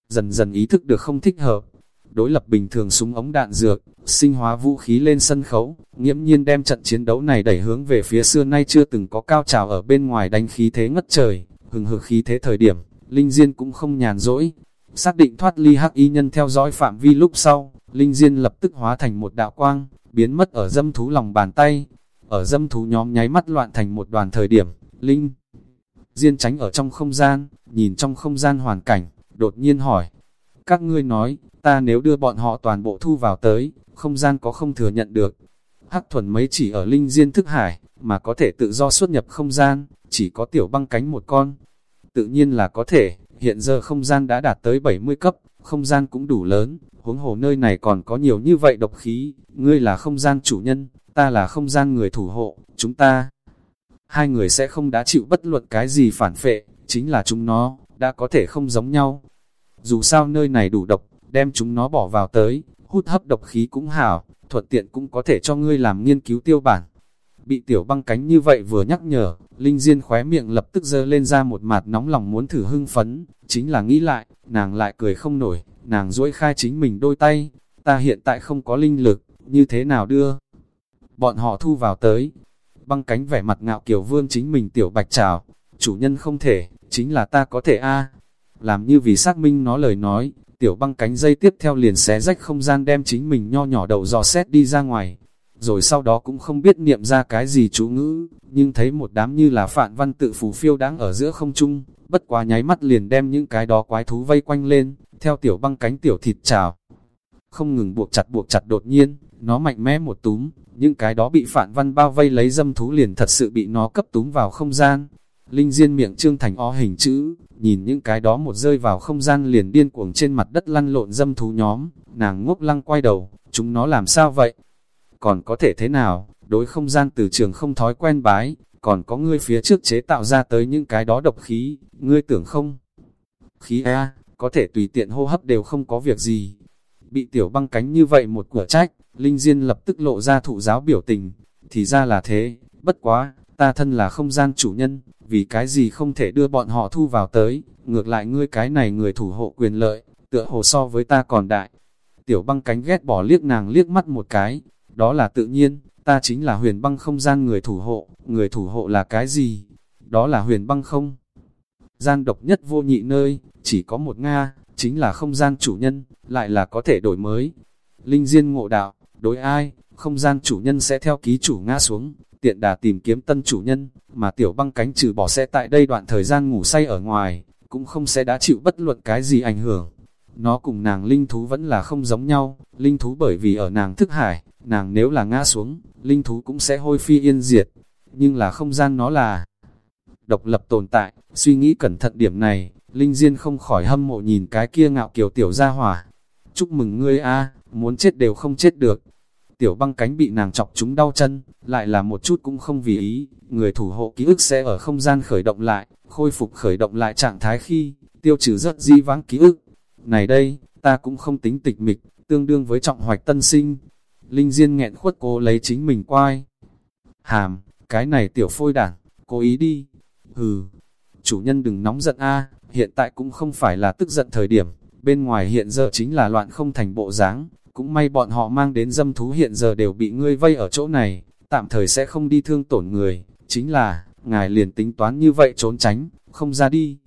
Dần dần ý thức được không thích hợp, đối lập bình thường súng ống đạn dược, sinh hóa vũ khí lên sân khấu, nghiễm nhiên đem trận chiến đấu này đẩy hướng về phía xưa nay chưa từng có cao trào ở bên ngoài đánh khí thế ngất trời, hừng hực khí thế thời điểm, Linh Diên cũng không nhàn rỗi. Xác định thoát ly hắc y nhân theo dõi phạm vi lúc sau, Linh Diên lập tức hóa thành một đạo quang, biến mất ở dâm thú lòng bàn tay. Ở dâm thú nhóm nháy mắt loạn thành một đoàn thời điểm, Linh Diên tránh ở trong không gian, nhìn trong không gian hoàn cảnh, đột nhiên hỏi, Các ngươi nói, ta nếu đưa bọn họ toàn bộ thu vào tới, không gian có không thừa nhận được. Hắc thuần mấy chỉ ở linh diên thức hải, mà có thể tự do xuất nhập không gian, chỉ có tiểu băng cánh một con. Tự nhiên là có thể, hiện giờ không gian đã đạt tới 70 cấp, không gian cũng đủ lớn, huống hồ nơi này còn có nhiều như vậy độc khí, ngươi là không gian chủ nhân, ta là không gian người thủ hộ, chúng ta. Hai người sẽ không đã chịu bất luận cái gì phản phệ, chính là chúng nó, đã có thể không giống nhau. Dù sao nơi này đủ độc, đem chúng nó bỏ vào tới, hút hấp độc khí cũng hảo, thuận tiện cũng có thể cho ngươi làm nghiên cứu tiêu bản. Bị tiểu băng cánh như vậy vừa nhắc nhở, Linh Diên khóe miệng lập tức dơ lên ra một mặt nóng lòng muốn thử hưng phấn, chính là nghĩ lại, nàng lại cười không nổi, nàng duỗi khai chính mình đôi tay, ta hiện tại không có linh lực, như thế nào đưa? Bọn họ thu vào tới, băng cánh vẻ mặt ngạo kiều vương chính mình tiểu bạch trào, chủ nhân không thể, chính là ta có thể a. Làm như vì xác minh nó lời nói, tiểu băng cánh dây tiếp theo liền xé rách không gian đem chính mình nho nhỏ đầu dò xét đi ra ngoài. Rồi sau đó cũng không biết niệm ra cái gì chú ngữ, nhưng thấy một đám như là phạn văn tự phù phiêu đáng ở giữa không trung, bất quá nháy mắt liền đem những cái đó quái thú vây quanh lên, theo tiểu băng cánh tiểu thịt trào. Không ngừng buộc chặt buộc chặt đột nhiên, nó mạnh mẽ một túm, những cái đó bị phạn văn bao vây lấy dâm thú liền thật sự bị nó cấp túm vào không gian. Linh Diên miệng trương thành o hình chữ, nhìn những cái đó một rơi vào không gian liền điên cuồng trên mặt đất lăn lộn dâm thú nhóm, nàng ngốc lăng quay đầu, chúng nó làm sao vậy? Còn có thể thế nào, đối không gian từ trường không thói quen bái, còn có ngươi phía trước chế tạo ra tới những cái đó độc khí, ngươi tưởng không? Khí A, có thể tùy tiện hô hấp đều không có việc gì. Bị tiểu băng cánh như vậy một cửa trách, Linh Diên lập tức lộ ra thụ giáo biểu tình. Thì ra là thế, bất quá, ta thân là không gian chủ nhân, vì cái gì không thể đưa bọn họ thu vào tới, ngược lại ngươi cái này người thủ hộ quyền lợi, tựa hồ so với ta còn đại. Tiểu băng cánh ghét bỏ liếc nàng liếc mắt một cái, đó là tự nhiên, ta chính là huyền băng không gian người thủ hộ, người thủ hộ là cái gì? Đó là huyền băng không? Gian độc nhất vô nhị nơi, chỉ có một Nga, chính là không gian chủ nhân, lại là có thể đổi mới. Linh Diên ngộ đạo, đối ai, không gian chủ nhân sẽ theo ký chủ nga xuống, tiện đà tìm kiếm tân chủ nhân, mà tiểu băng cánh trừ bỏ sẽ tại đây đoạn thời gian ngủ say ở ngoài, cũng không sẽ đã chịu bất luận cái gì ảnh hưởng. Nó cùng nàng linh thú vẫn là không giống nhau, linh thú bởi vì ở nàng thức hải, nàng nếu là ngã xuống, linh thú cũng sẽ hôi phi yên diệt, nhưng là không gian nó là độc lập tồn tại, suy nghĩ cẩn thận điểm này, Linh Diên không khỏi hâm mộ nhìn cái kia ngạo kiều tiểu gia hỏa. Chúc mừng ngươi a, muốn chết đều không chết được. Tiểu băng cánh bị nàng chọc chúng đau chân, lại là một chút cũng không vì ý, người thủ hộ ký ức sẽ ở không gian khởi động lại, khôi phục khởi động lại trạng thái khi, tiêu trừ rất di vãng ký ức. Này đây, ta cũng không tính tịch mịch, tương đương với trọng hoạch tân sinh. Linh Diên nghẹn khuất cố lấy chính mình quay. Hàm, cái này tiểu phôi đảng, cố ý đi. Hừ, chủ nhân đừng nóng giận a hiện tại cũng không phải là tức giận thời điểm, bên ngoài hiện giờ chính là loạn không thành bộ dáng cũng may bọn họ mang đến dâm thú hiện giờ đều bị ngươi vây ở chỗ này, tạm thời sẽ không đi thương tổn người, chính là, ngài liền tính toán như vậy trốn tránh, không ra đi.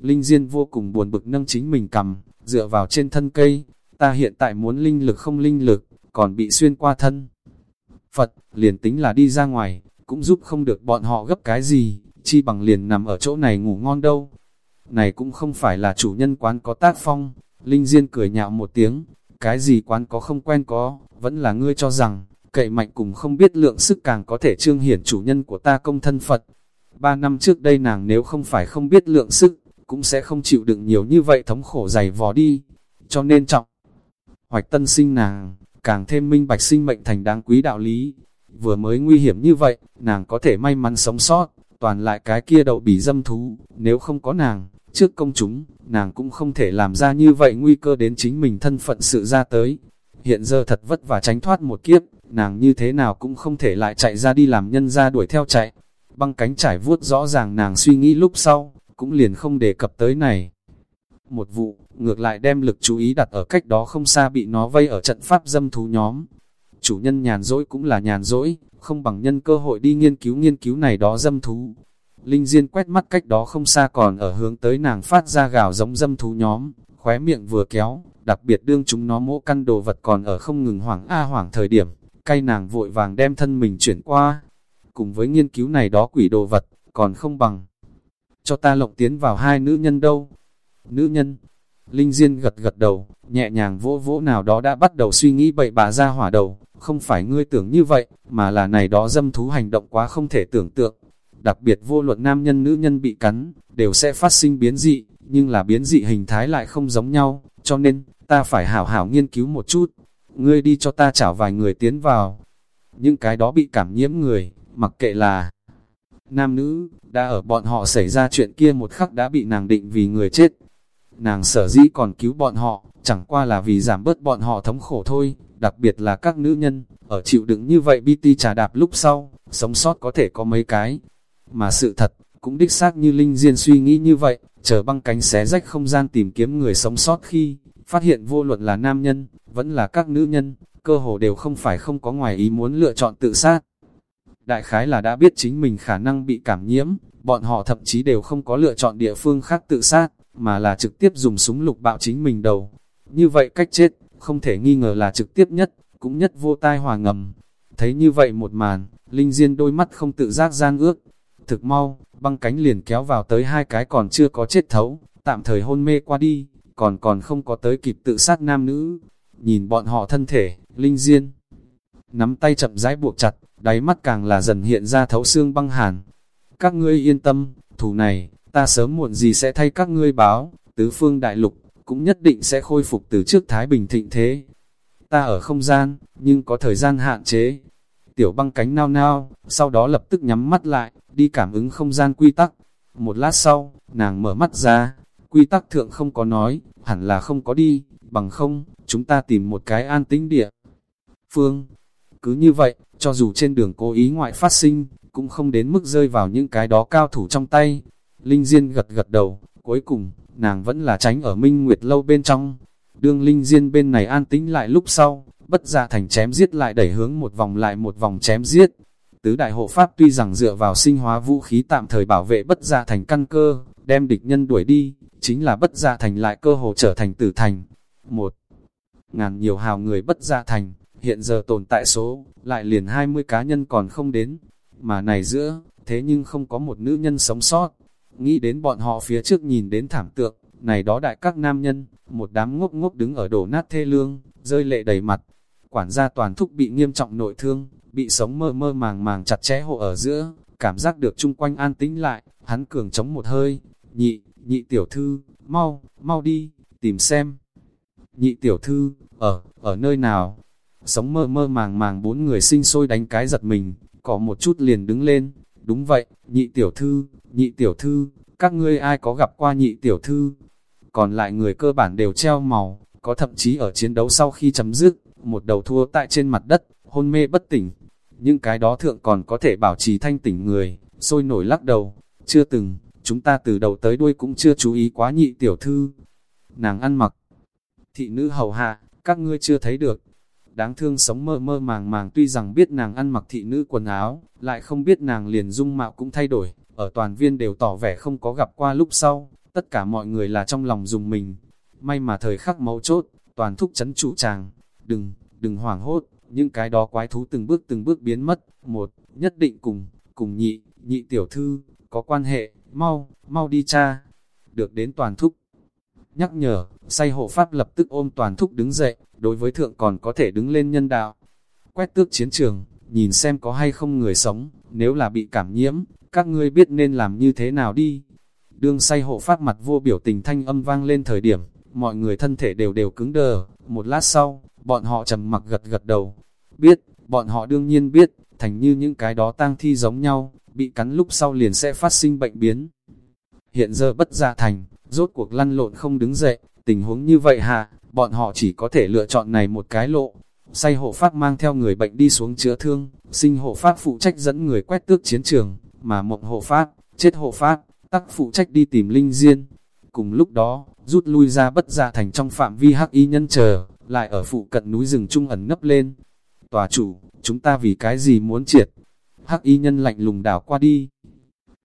Linh Diên vô cùng buồn bực nâng chính mình cầm, dựa vào trên thân cây, ta hiện tại muốn linh lực không linh lực, còn bị xuyên qua thân. Phật, liền tính là đi ra ngoài, cũng giúp không được bọn họ gấp cái gì, chi bằng liền nằm ở chỗ này ngủ ngon đâu. Này cũng không phải là chủ nhân quán có tác phong, Linh Diên cười nhạo một tiếng, cái gì quán có không quen có, vẫn là ngươi cho rằng, cậy mạnh cùng không biết lượng sức càng có thể trương hiển chủ nhân của ta công thân Phật. Ba năm trước đây nàng nếu không phải không biết lượng sức, cũng sẽ không chịu đựng nhiều như vậy thống khổ dày vò đi. Cho nên trọng, hoạch tân sinh nàng, càng thêm minh bạch sinh mệnh thành đáng quý đạo lý. Vừa mới nguy hiểm như vậy, nàng có thể may mắn sống sót, toàn lại cái kia đậu bỉ dâm thú, nếu không có nàng, trước công chúng, nàng cũng không thể làm ra như vậy nguy cơ đến chính mình thân phận sự ra tới. Hiện giờ thật vất vả tránh thoát một kiếp, nàng như thế nào cũng không thể lại chạy ra đi làm nhân ra đuổi theo chạy. Băng cánh trải vuốt rõ ràng nàng suy nghĩ lúc sau, cũng liền không đề cập tới này. Một vụ, ngược lại đem lực chú ý đặt ở cách đó không xa bị nó vây ở trận pháp dâm thú nhóm. Chủ nhân nhàn dỗi cũng là nhàn dỗi, không bằng nhân cơ hội đi nghiên cứu nghiên cứu này đó dâm thú. Linh Diên quét mắt cách đó không xa còn ở hướng tới nàng phát ra gào giống dâm thú nhóm, khóe miệng vừa kéo, đặc biệt đương chúng nó mỗ căn đồ vật còn ở không ngừng hoảng a hoảng thời điểm, cay nàng vội vàng đem thân mình chuyển qua. Cùng với nghiên cứu này đó quỷ đồ vật, còn không bằng. Cho ta lộng tiến vào hai nữ nhân đâu. Nữ nhân, Linh Diên gật gật đầu, nhẹ nhàng vỗ vỗ nào đó đã bắt đầu suy nghĩ bậy bà ra hỏa đầu, không phải ngươi tưởng như vậy, mà là này đó dâm thú hành động quá không thể tưởng tượng. Đặc biệt vô luận nam nhân nữ nhân bị cắn, đều sẽ phát sinh biến dị, nhưng là biến dị hình thái lại không giống nhau, cho nên, ta phải hảo hảo nghiên cứu một chút. Ngươi đi cho ta chảo vài người tiến vào. Những cái đó bị cảm nhiễm người, mặc kệ là nam nữ, đã ở bọn họ xảy ra chuyện kia một khắc đã bị nàng định vì người chết. Nàng sở dĩ còn cứu bọn họ, chẳng qua là vì giảm bớt bọn họ thống khổ thôi, đặc biệt là các nữ nhân, ở chịu đựng như vậy BT trà đạp lúc sau, sống sót có thể có mấy cái. Mà sự thật, cũng đích xác như Linh Diên suy nghĩ như vậy, chờ băng cánh xé rách không gian tìm kiếm người sống sót khi, phát hiện vô luận là nam nhân, vẫn là các nữ nhân, cơ hồ đều không phải không có ngoài ý muốn lựa chọn tự sát. Đại khái là đã biết chính mình khả năng bị cảm nhiễm, bọn họ thậm chí đều không có lựa chọn địa phương khác tự sát, mà là trực tiếp dùng súng lục bạo chính mình đầu. Như vậy cách chết, không thể nghi ngờ là trực tiếp nhất, cũng nhất vô tai hòa ngầm. Thấy như vậy một màn, Linh Diên đôi mắt không tự giác gian ước. Thực mau, băng cánh liền kéo vào tới hai cái còn chưa có chết thấu, tạm thời hôn mê qua đi, còn còn không có tới kịp tự sát nam nữ. Nhìn bọn họ thân thể, Linh Diên nắm tay chậm rãi buộc chặt, đáy mắt càng là dần hiện ra thấu xương băng hàn. Các ngươi yên tâm, thủ này, ta sớm muộn gì sẽ thay các ngươi báo, tứ phương đại lục, cũng nhất định sẽ khôi phục từ trước Thái Bình thịnh thế. Ta ở không gian, nhưng có thời gian hạn chế. Tiểu băng cánh nao nao, sau đó lập tức nhắm mắt lại, đi cảm ứng không gian quy tắc. Một lát sau, nàng mở mắt ra, quy tắc thượng không có nói, hẳn là không có đi, bằng không, chúng ta tìm một cái an tĩnh địa. Phương, cứ như vậy, cho dù trên đường cố ý ngoại phát sinh, cũng không đến mức rơi vào những cái đó cao thủ trong tay. Linh Diên gật gật đầu, cuối cùng, nàng vẫn là tránh ở Minh Nguyệt lâu bên trong. Đương Linh Diên bên này an tĩnh lại lúc sau, bất giả thành chém giết lại đẩy hướng một vòng lại một vòng chém giết. Tứ đại hộ pháp tuy rằng dựa vào sinh hóa vũ khí tạm thời bảo vệ bất giả thành căn cơ, đem địch nhân đuổi đi, chính là bất giả thành lại cơ hồ trở thành tử thành. Một ngàn nhiều hào người bất giả thành, hiện giờ tồn tại số, lại liền 20 cá nhân còn không đến, mà này giữa, thế nhưng không có một nữ nhân sống sót. Nghĩ đến bọn họ phía trước nhìn đến thảm tượng, này đó đại các nam nhân, một đám ngốc ngốc đứng ở đổ nát thê lương, rơi lệ đầy mặt. Quản gia toàn thúc bị nghiêm trọng nội thương, bị sống mơ mơ màng màng chặt chẽ hộ ở giữa, cảm giác được chung quanh an tĩnh lại, hắn cường chống một hơi, nhị, nhị tiểu thư, mau, mau đi, tìm xem. Nhị tiểu thư, ở, ở nơi nào? Sống mơ mơ màng màng bốn người sinh sôi đánh cái giật mình, có một chút liền đứng lên. Đúng vậy, nhị tiểu thư, nhị tiểu thư, các ngươi ai có gặp qua nhị tiểu thư? Còn lại người cơ bản đều treo màu, có thậm chí ở chiến đấu sau khi chấm dứt, một đầu thua tại trên mặt đất, hôn mê bất tỉnh. Những cái đó thượng còn có thể bảo trì thanh tỉnh người, sôi nổi lắc đầu, chưa từng, chúng ta từ đầu tới đuôi cũng chưa chú ý quá nhị tiểu thư. Nàng ăn mặc, thị nữ hầu hạ, các ngươi chưa thấy được, đáng thương sống mơ mơ màng màng. Tuy rằng biết nàng ăn mặc thị nữ quần áo, lại không biết nàng liền dung mạo cũng thay đổi, ở toàn viên đều tỏ vẻ không có gặp qua lúc sau, tất cả mọi người là trong lòng dùng mình. May mà thời khắc mấu chốt, toàn thúc chấn trụ chàng, đừng, đừng hoảng hốt, những cái đó quái thú từng bước từng bước biến mất, một, nhất định cùng, cùng nhị, nhị tiểu thư, có quan hệ, mau, mau đi cha, được đến toàn thúc. Nhắc nhở, say hộ pháp lập tức ôm toàn thúc đứng dậy, đối với thượng còn có thể đứng lên nhân đạo. Quét tước chiến trường, nhìn xem có hay không người sống, nếu là bị cảm nhiễm, các ngươi biết nên làm như thế nào đi. Đương say hộ phát mặt vô biểu tình thanh âm vang lên thời điểm, mọi người thân thể đều đều cứng đờ, một lát sau, bọn họ trầm mặc gật gật đầu. Biết, bọn họ đương nhiên biết, thành như những cái đó tang thi giống nhau, bị cắn lúc sau liền sẽ phát sinh bệnh biến. Hiện giờ bất gia thành, rốt cuộc lăn lộn không đứng dậy, tình huống như vậy hạ, bọn họ chỉ có thể lựa chọn này một cái lộ. Say hộ pháp mang theo người bệnh đi xuống chữa thương, sinh hộ pháp phụ trách dẫn người quét tước chiến trường, mà mộng hộ pháp, chết hộ pháp, tắc phụ trách đi tìm linh diên. Cùng lúc đó, rút lui ra bất gia thành trong phạm vi hắc y nhân chờ, lại ở phụ cận núi rừng trung ẩn nấp lên. Tòa chủ, chúng ta vì cái gì muốn triệt? Hắc y nhân lạnh lùng đảo qua đi.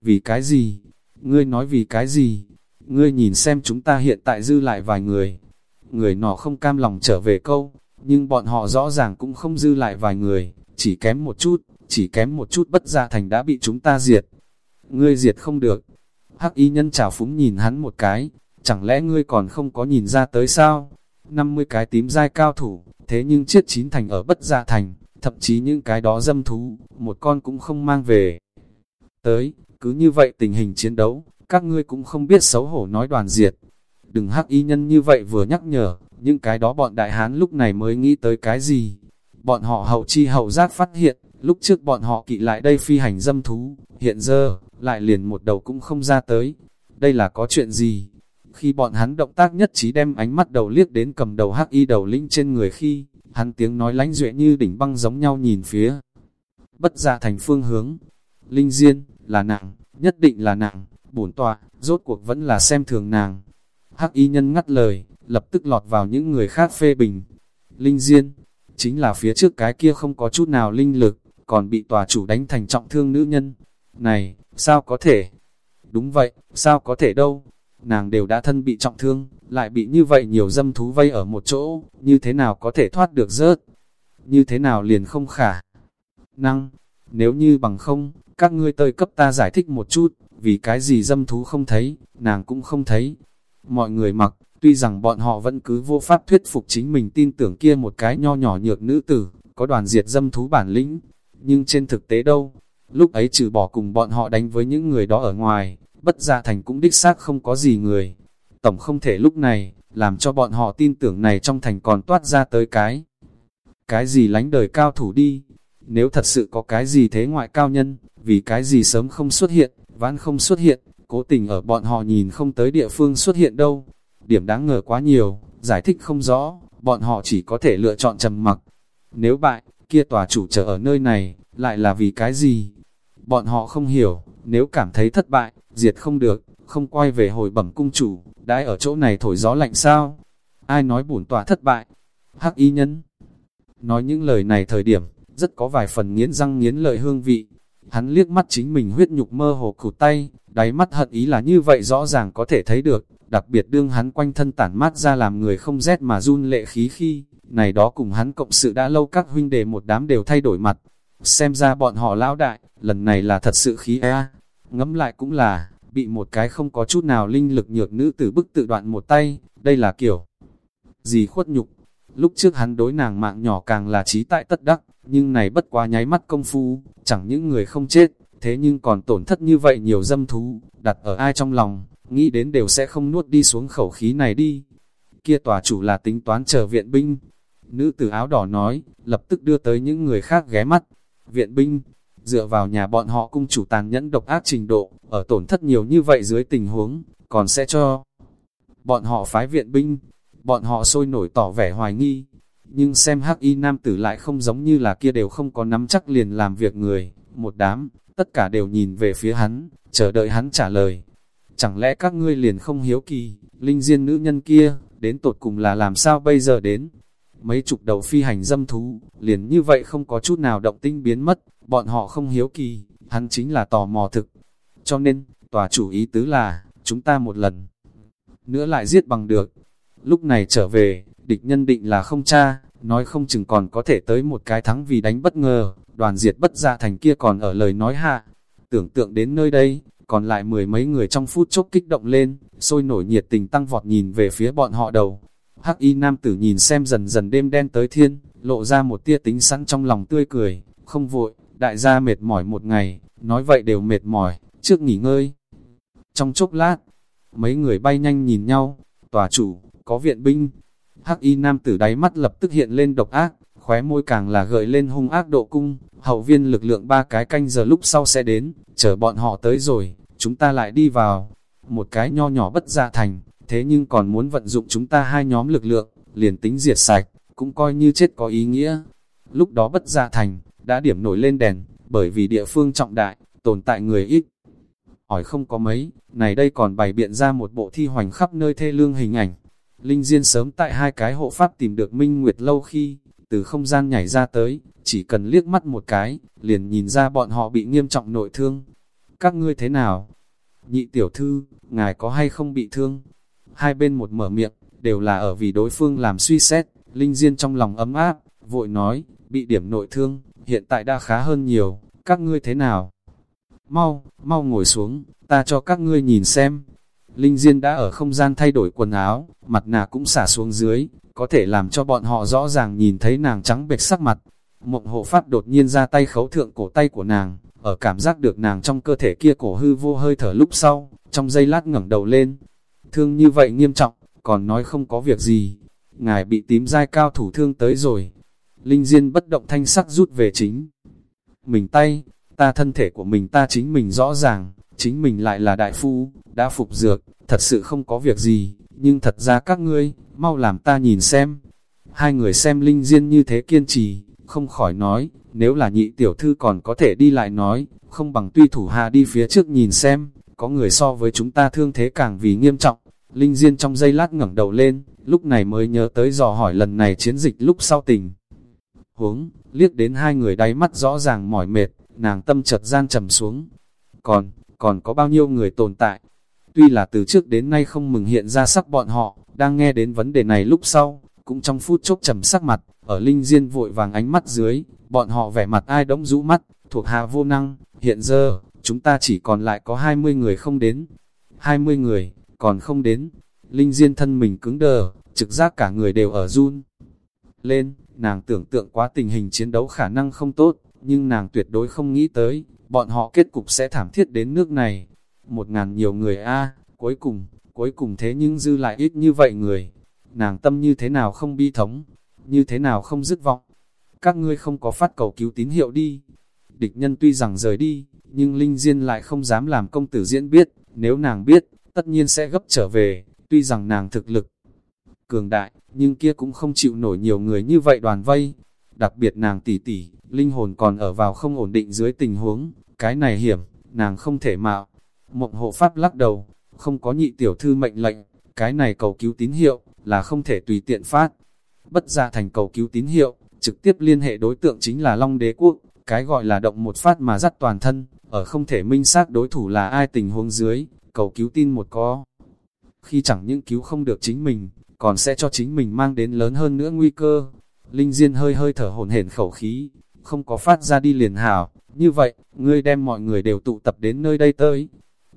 Vì cái gì? Ngươi nói vì cái gì? Ngươi nhìn xem chúng ta hiện tại dư lại vài người. Người nọ không cam lòng trở về câu, nhưng bọn họ rõ ràng cũng không dư lại vài người, chỉ kém một chút, chỉ kém một chút bất gia thành đã bị chúng ta diệt. Ngươi diệt không được. Hắc y nhân chào phúng nhìn hắn một cái, chẳng lẽ ngươi còn không có nhìn ra tới sao? 50 cái tím dai cao thủ, thế nhưng chiết chín thành ở bất gia thành, thậm chí những cái đó dâm thú, một con cũng không mang về. Tới, cứ như vậy tình hình chiến đấu, các ngươi cũng không biết xấu hổ nói đoàn diệt. Đừng hắc y nhân như vậy vừa nhắc nhở, những cái đó bọn đại hán lúc này mới nghĩ tới cái gì. Bọn họ hậu chi hậu giác phát hiện, lúc trước bọn họ kỵ lại đây phi hành dâm thú, hiện giờ, lại liền một đầu cũng không ra tới. Đây là có chuyện gì? Khi bọn hắn động tác nhất trí đem ánh mắt đầu liếc đến cầm đầu hắc y đầu linh trên người khi, hắn tiếng nói lánh duệ như đỉnh băng giống nhau nhìn phía. Bất ra thành phương hướng. Linh Diên, là nặng, nhất định là nặng, bổn tọa, rốt cuộc vẫn là xem thường nàng. Hắc y nhân ngắt lời, lập tức lọt vào những người khác phê bình. Linh Diên, chính là phía trước cái kia không có chút nào linh lực, còn bị tòa chủ đánh thành trọng thương nữ nhân. Này, sao có thể? Đúng vậy, sao có thể đâu? Nàng đều đã thân bị trọng thương, lại bị như vậy nhiều dâm thú vây ở một chỗ, như thế nào có thể thoát được rớt? Như thế nào liền không khả? Năng, nếu như bằng không, các ngươi tơi cấp ta giải thích một chút, vì cái gì dâm thú không thấy, nàng cũng không thấy. Mọi người mặc, tuy rằng bọn họ vẫn cứ vô pháp thuyết phục chính mình tin tưởng kia một cái nho nhỏ nhược nữ tử, có đoàn diệt dâm thú bản lĩnh, nhưng trên thực tế đâu, lúc ấy trừ bỏ cùng bọn họ đánh với những người đó ở ngoài, bất gia thành cũng đích xác không có gì người. Tổng không thể lúc này, làm cho bọn họ tin tưởng này trong thành còn toát ra tới cái. Cái gì lánh đời cao thủ đi, nếu thật sự có cái gì thế ngoại cao nhân, vì cái gì sớm không xuất hiện, vãn không xuất hiện, cố tình ở bọn họ nhìn không tới địa phương xuất hiện đâu. Điểm đáng ngờ quá nhiều, giải thích không rõ, bọn họ chỉ có thể lựa chọn trầm mặc. Nếu bại, kia tòa chủ trở ở nơi này, lại là vì cái gì? Bọn họ không hiểu, nếu cảm thấy thất bại, diệt không được, không quay về hồi bẩm cung chủ, đãi ở chỗ này thổi gió lạnh sao? Ai nói bổn tòa thất bại? Hắc y nhân. Nói những lời này thời điểm, rất có vài phần nghiến răng nghiến lợi hương vị. Hắn liếc mắt chính mình huyết nhục mơ hồ cụt tay, đáy mắt hận ý là như vậy rõ ràng có thể thấy được, đặc biệt đương hắn quanh thân tản mát ra làm người không rét mà run lệ khí khi, này đó cùng hắn cộng sự đã lâu các huynh đệ một đám đều thay đổi mặt. Xem ra bọn họ lão đại, lần này là thật sự khí e, ngẫm lại cũng là, bị một cái không có chút nào linh lực nhược nữ tử bức tự đoạn một tay, đây là kiểu gì khuất nhục. Lúc trước hắn đối nàng mạng nhỏ càng là trí tại tất đắc, nhưng này bất quá nháy mắt công phu, chẳng những người không chết, thế nhưng còn tổn thất như vậy nhiều dâm thú, đặt ở ai trong lòng, nghĩ đến đều sẽ không nuốt đi xuống khẩu khí này đi. Kia tòa chủ là tính toán chờ viện binh. Nữ tử áo đỏ nói, lập tức đưa tới những người khác ghé mắt. Viện binh, dựa vào nhà bọn họ cung chủ tàn nhẫn độc ác trình độ, ở tổn thất nhiều như vậy dưới tình huống, còn sẽ cho bọn họ phái viện binh, bọn họ sôi nổi tỏ vẻ hoài nghi, nhưng xem hắc y nam tử lại không giống như là kia đều không có nắm chắc liền làm việc người, một đám, tất cả đều nhìn về phía hắn, chờ đợi hắn trả lời. Chẳng lẽ các ngươi liền không hiếu kỳ, linh diên nữ nhân kia, đến tột cùng là làm sao bây giờ đến? Mấy chục đầu phi hành dâm thú, liền như vậy không có chút nào động tinh biến mất, bọn họ không hiếu kỳ, hắn chính là tò mò thực. Cho nên, tòa chủ ý tứ là, chúng ta một lần nữa lại giết bằng được. Lúc này trở về, địch nhân định là không cha, nói không chừng còn có thể tới một cái thắng vì đánh bất ngờ, đoàn diệt bất ra thành kia còn ở lời nói hạ. Tưởng tượng đến nơi đây, còn lại mười mấy người trong phút chốc kích động lên, sôi nổi nhiệt tình tăng vọt nhìn về phía bọn họ đầu. Hắc y nam tử nhìn xem dần dần đêm đen tới thiên, lộ ra một tia tính sẵn trong lòng tươi cười, không vội, đại gia mệt mỏi một ngày, nói vậy đều mệt mỏi, trước nghỉ ngơi. Trong chốc lát, mấy người bay nhanh nhìn nhau, tòa chủ, có viện binh, Hắc y nam tử đáy mắt lập tức hiện lên độc ác, khóe môi càng là gợi lên hung ác độ cung, hậu viên lực lượng ba cái canh giờ lúc sau sẽ đến, chờ bọn họ tới rồi, chúng ta lại đi vào. Một cái nho nhỏ bất gia thành, thế nhưng còn muốn vận dụng chúng ta hai nhóm lực lượng, liền tính diệt sạch, cũng coi như chết có ý nghĩa. Lúc đó bất gia thành, đã điểm nổi lên đèn, bởi vì địa phương trọng đại, tồn tại người ít. Hỏi không có mấy, này đây còn bày biện ra một bộ thi hoành khắp nơi thê lương hình ảnh, Linh Diên sớm tại hai cái hộ pháp tìm được Minh Nguyệt lâu khi, từ không gian nhảy ra tới, chỉ cần liếc mắt một cái, liền nhìn ra bọn họ bị nghiêm trọng nội thương. Các ngươi thế nào? Nhị tiểu thư, ngài có hay không bị thương? Hai bên một mở miệng, đều là ở vì đối phương làm suy xét, Linh Diên trong lòng ấm áp, vội nói, bị điểm nội thương, hiện tại đã khá hơn nhiều, các ngươi thế nào? Mau, mau ngồi xuống, ta cho các ngươi nhìn xem. Linh Diên đã ở không gian thay đổi quần áo, mặt nạ cũng xả xuống dưới, có thể làm cho bọn họ rõ ràng nhìn thấy nàng trắng bệch sắc mặt. Mộng hộ pháp đột nhiên ra tay khấu thượng cổ tay của nàng, ở cảm giác được nàng trong cơ thể kia cổ hư vô hơi thở lúc sau, trong giây lát ngẩng đầu lên. Thương như vậy nghiêm trọng, còn nói không có việc gì. Ngài bị tím dai cao thủ thương tới rồi. Linh Diên bất động thanh sắc rút về chính. Mình tay, ta thân thể của mình ta chính mình rõ ràng, chính mình lại là đại phu, đã phục dược, thật sự không có việc gì, nhưng thật ra các ngươi, mau làm ta nhìn xem. Hai người xem Linh Diên như thế kiên trì, không khỏi nói, nếu là nhị tiểu thư còn có thể đi lại nói, không bằng tuy thủ hạ đi phía trước nhìn xem, có người so với chúng ta thương thế càng vì nghiêm trọng. Linh Diên trong giây lát ngẩng đầu lên, lúc này mới nhớ tới dò hỏi lần này chiến dịch lúc sau tình. Huống, liếc đến hai người đáy mắt rõ ràng mỏi mệt, nàng tâm chợt gian trầm xuống. Còn, còn có bao nhiêu người tồn tại? Tuy là từ trước đến nay không mừng hiện ra sắc bọn họ, đang nghe đến vấn đề này lúc sau, cũng trong phút chốc trầm sắc mặt, ở linh diên vội vàng ánh mắt dưới, bọn họ vẻ mặt ai đống rũ mắt, thuộc hạ vô năng, hiện giờ, chúng ta chỉ còn lại có 20 người không đến. 20 người, còn không đến. Linh diên thân mình cứng đờ, trực giác cả người đều ở run. Lên, nàng tưởng tượng quá tình hình chiến đấu khả năng không tốt, nhưng nàng tuyệt đối không nghĩ tới, bọn họ kết cục sẽ thảm thiết đến nước này. Một ngàn nhiều người a cuối cùng, cuối cùng thế nhưng dư lại ít như vậy người. Nàng tâm như thế nào không bi thống, như thế nào không dứt vọng. Các ngươi không có phát cầu cứu tín hiệu đi. Địch nhân tuy rằng rời đi, nhưng Linh Diên lại không dám làm công tử diễn biết, nếu nàng biết, tất nhiên sẽ gấp trở về, tuy rằng nàng thực lực cường đại, nhưng kia cũng không chịu nổi nhiều người như vậy đoàn vây. Đặc biệt nàng tỷ tỷ, linh hồn còn ở vào không ổn định dưới tình huống, cái này hiểm, nàng không thể mạo. Mộng hộ pháp lắc đầu, không có nhị tiểu thư mệnh lệnh, cái này cầu cứu tín hiệu, là không thể tùy tiện phát. Bất ra thành cầu cứu tín hiệu, trực tiếp liên hệ đối tượng chính là Long Đế Quốc, cái gọi là động một phát mà dắt toàn thân, ở không thể minh xác đối thủ là ai tình huống dưới, cầu cứu tin một có. Khi chẳng những cứu không được chính mình, còn sẽ cho chính mình mang đến lớn hơn nữa nguy cơ. Linh Diên hơi hơi thở hồn hển khẩu khí, không có phát ra đi liền hảo, như vậy, ngươi đem mọi người đều tụ tập đến nơi đây tới.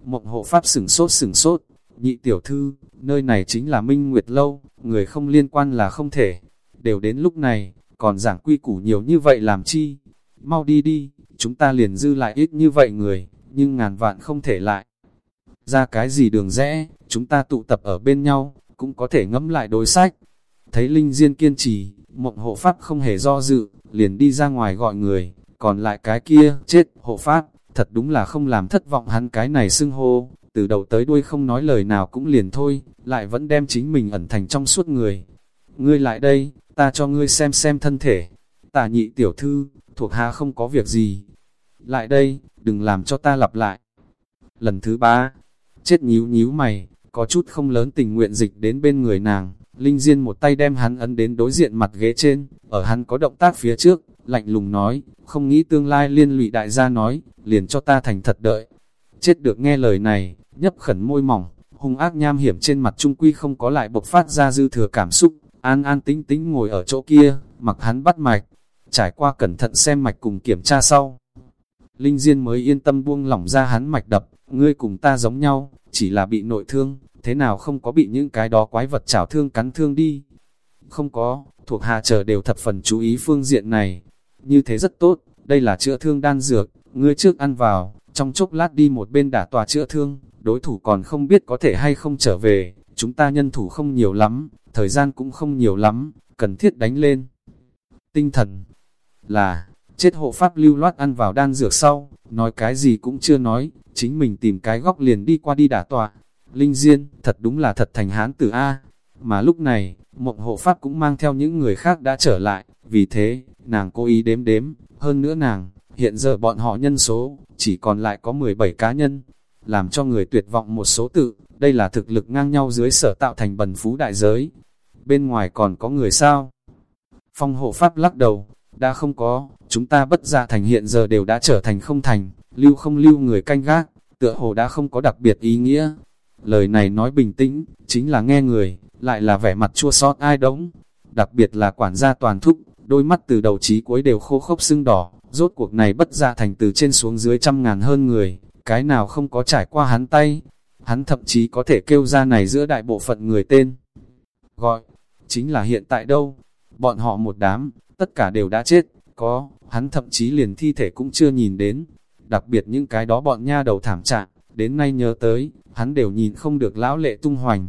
Mộng hộ pháp sửng sốt sửng sốt, nhị tiểu thư, nơi này chính là Minh Nguyệt Lâu, người không liên quan là không thể. Đều đến lúc này, còn giảng quy củ nhiều như vậy làm chi? Mau đi đi, chúng ta liền dư lại ít như vậy người, nhưng ngàn vạn không thể lại. Ra cái gì đường rẽ, chúng ta tụ tập ở bên nhau, cũng có thể ngẫm lại đối sách. Thấy Linh Diên kiên trì, mộng hộ pháp không hề do dự, liền đi ra ngoài gọi người, còn lại cái kia, chết, hộ pháp, thật đúng là không làm thất vọng hắn cái này xưng hô, từ đầu tới đuôi không nói lời nào cũng liền thôi, lại vẫn đem chính mình ẩn thành trong suốt người. Ngươi lại đây, ta cho ngươi xem xem thân thể. Tả nhị tiểu thư, thuộc hạ không có việc gì. Lại đây, đừng làm cho ta lặp lại. Lần thứ ba, chết nhíu nhíu mày, có chút không lớn tình nguyện dịch đến bên người nàng. Linh Diên một tay đem hắn ấn đến đối diện mặt ghế trên, ở hắn có động tác phía trước, lạnh lùng nói, không nghĩ tương lai liên lụy đại gia nói, liền cho ta thành thật đợi. Chết được nghe lời này, nhấp khẩn môi mỏng, hung ác nham hiểm trên mặt trung quy không có lại bộc phát ra dư thừa cảm xúc, an an tính tính ngồi ở chỗ kia, mặc hắn bắt mạch, trải qua cẩn thận xem mạch cùng kiểm tra sau. Linh Diên mới yên tâm buông lỏng ra hắn mạch đập, ngươi cùng ta giống nhau, chỉ là bị nội thương, thế nào không có bị những cái đó quái vật chảo thương cắn thương đi. Không có, thuộc hạ chờ đều thập phần chú ý phương diện này. Như thế rất tốt, đây là chữa thương đan dược, ngươi trước ăn vào, trong chốc lát đi một bên đả tòa chữa thương, đối thủ còn không biết có thể hay không trở về, chúng ta nhân thủ không nhiều lắm, thời gian cũng không nhiều lắm, cần thiết đánh lên. Tinh thần là, chết hộ pháp lưu loát ăn vào đan dược sau, nói cái gì cũng chưa nói, chính mình tìm cái góc liền đi qua đi đả tòa. Linh Diên, thật đúng là thật thành hán tử A. Mà lúc này, mộng hộ pháp cũng mang theo những người khác đã trở lại, vì thế, nàng cố ý đếm đếm, hơn nữa nàng, hiện giờ bọn họ nhân số, chỉ còn lại có 17 cá nhân, làm cho người tuyệt vọng một số tự, đây là thực lực ngang nhau dưới sở tạo thành bần phú đại giới. Bên ngoài còn có người sao? Phong hộ pháp lắc đầu, đã không có, chúng ta bất gia thành hiện giờ đều đã trở thành không thành, lưu không lưu người canh gác, tựa hồ đã không có đặc biệt ý nghĩa. Lời này nói bình tĩnh, chính là nghe người, lại là vẻ mặt chua xót ai đống. Đặc biệt là quản gia toàn thúc, đôi mắt từ đầu chí cuối đều khô khốc sưng đỏ, rốt cuộc này bất gia thành từ trên xuống dưới trăm ngàn hơn người, cái nào không có trải qua hắn tay. hắn thậm chí có thể kêu ra này giữa đại bộ phận người tên. Gọi, chính là hiện tại đâu, bọn họ một đám, tất cả đều đã chết, có, hắn thậm chí liền thi thể cũng chưa nhìn đến, đặc biệt những cái đó bọn nha đầu thảm trạng, đến nay nhớ tới, hắn đều nhìn không được lão lệ tung hoành,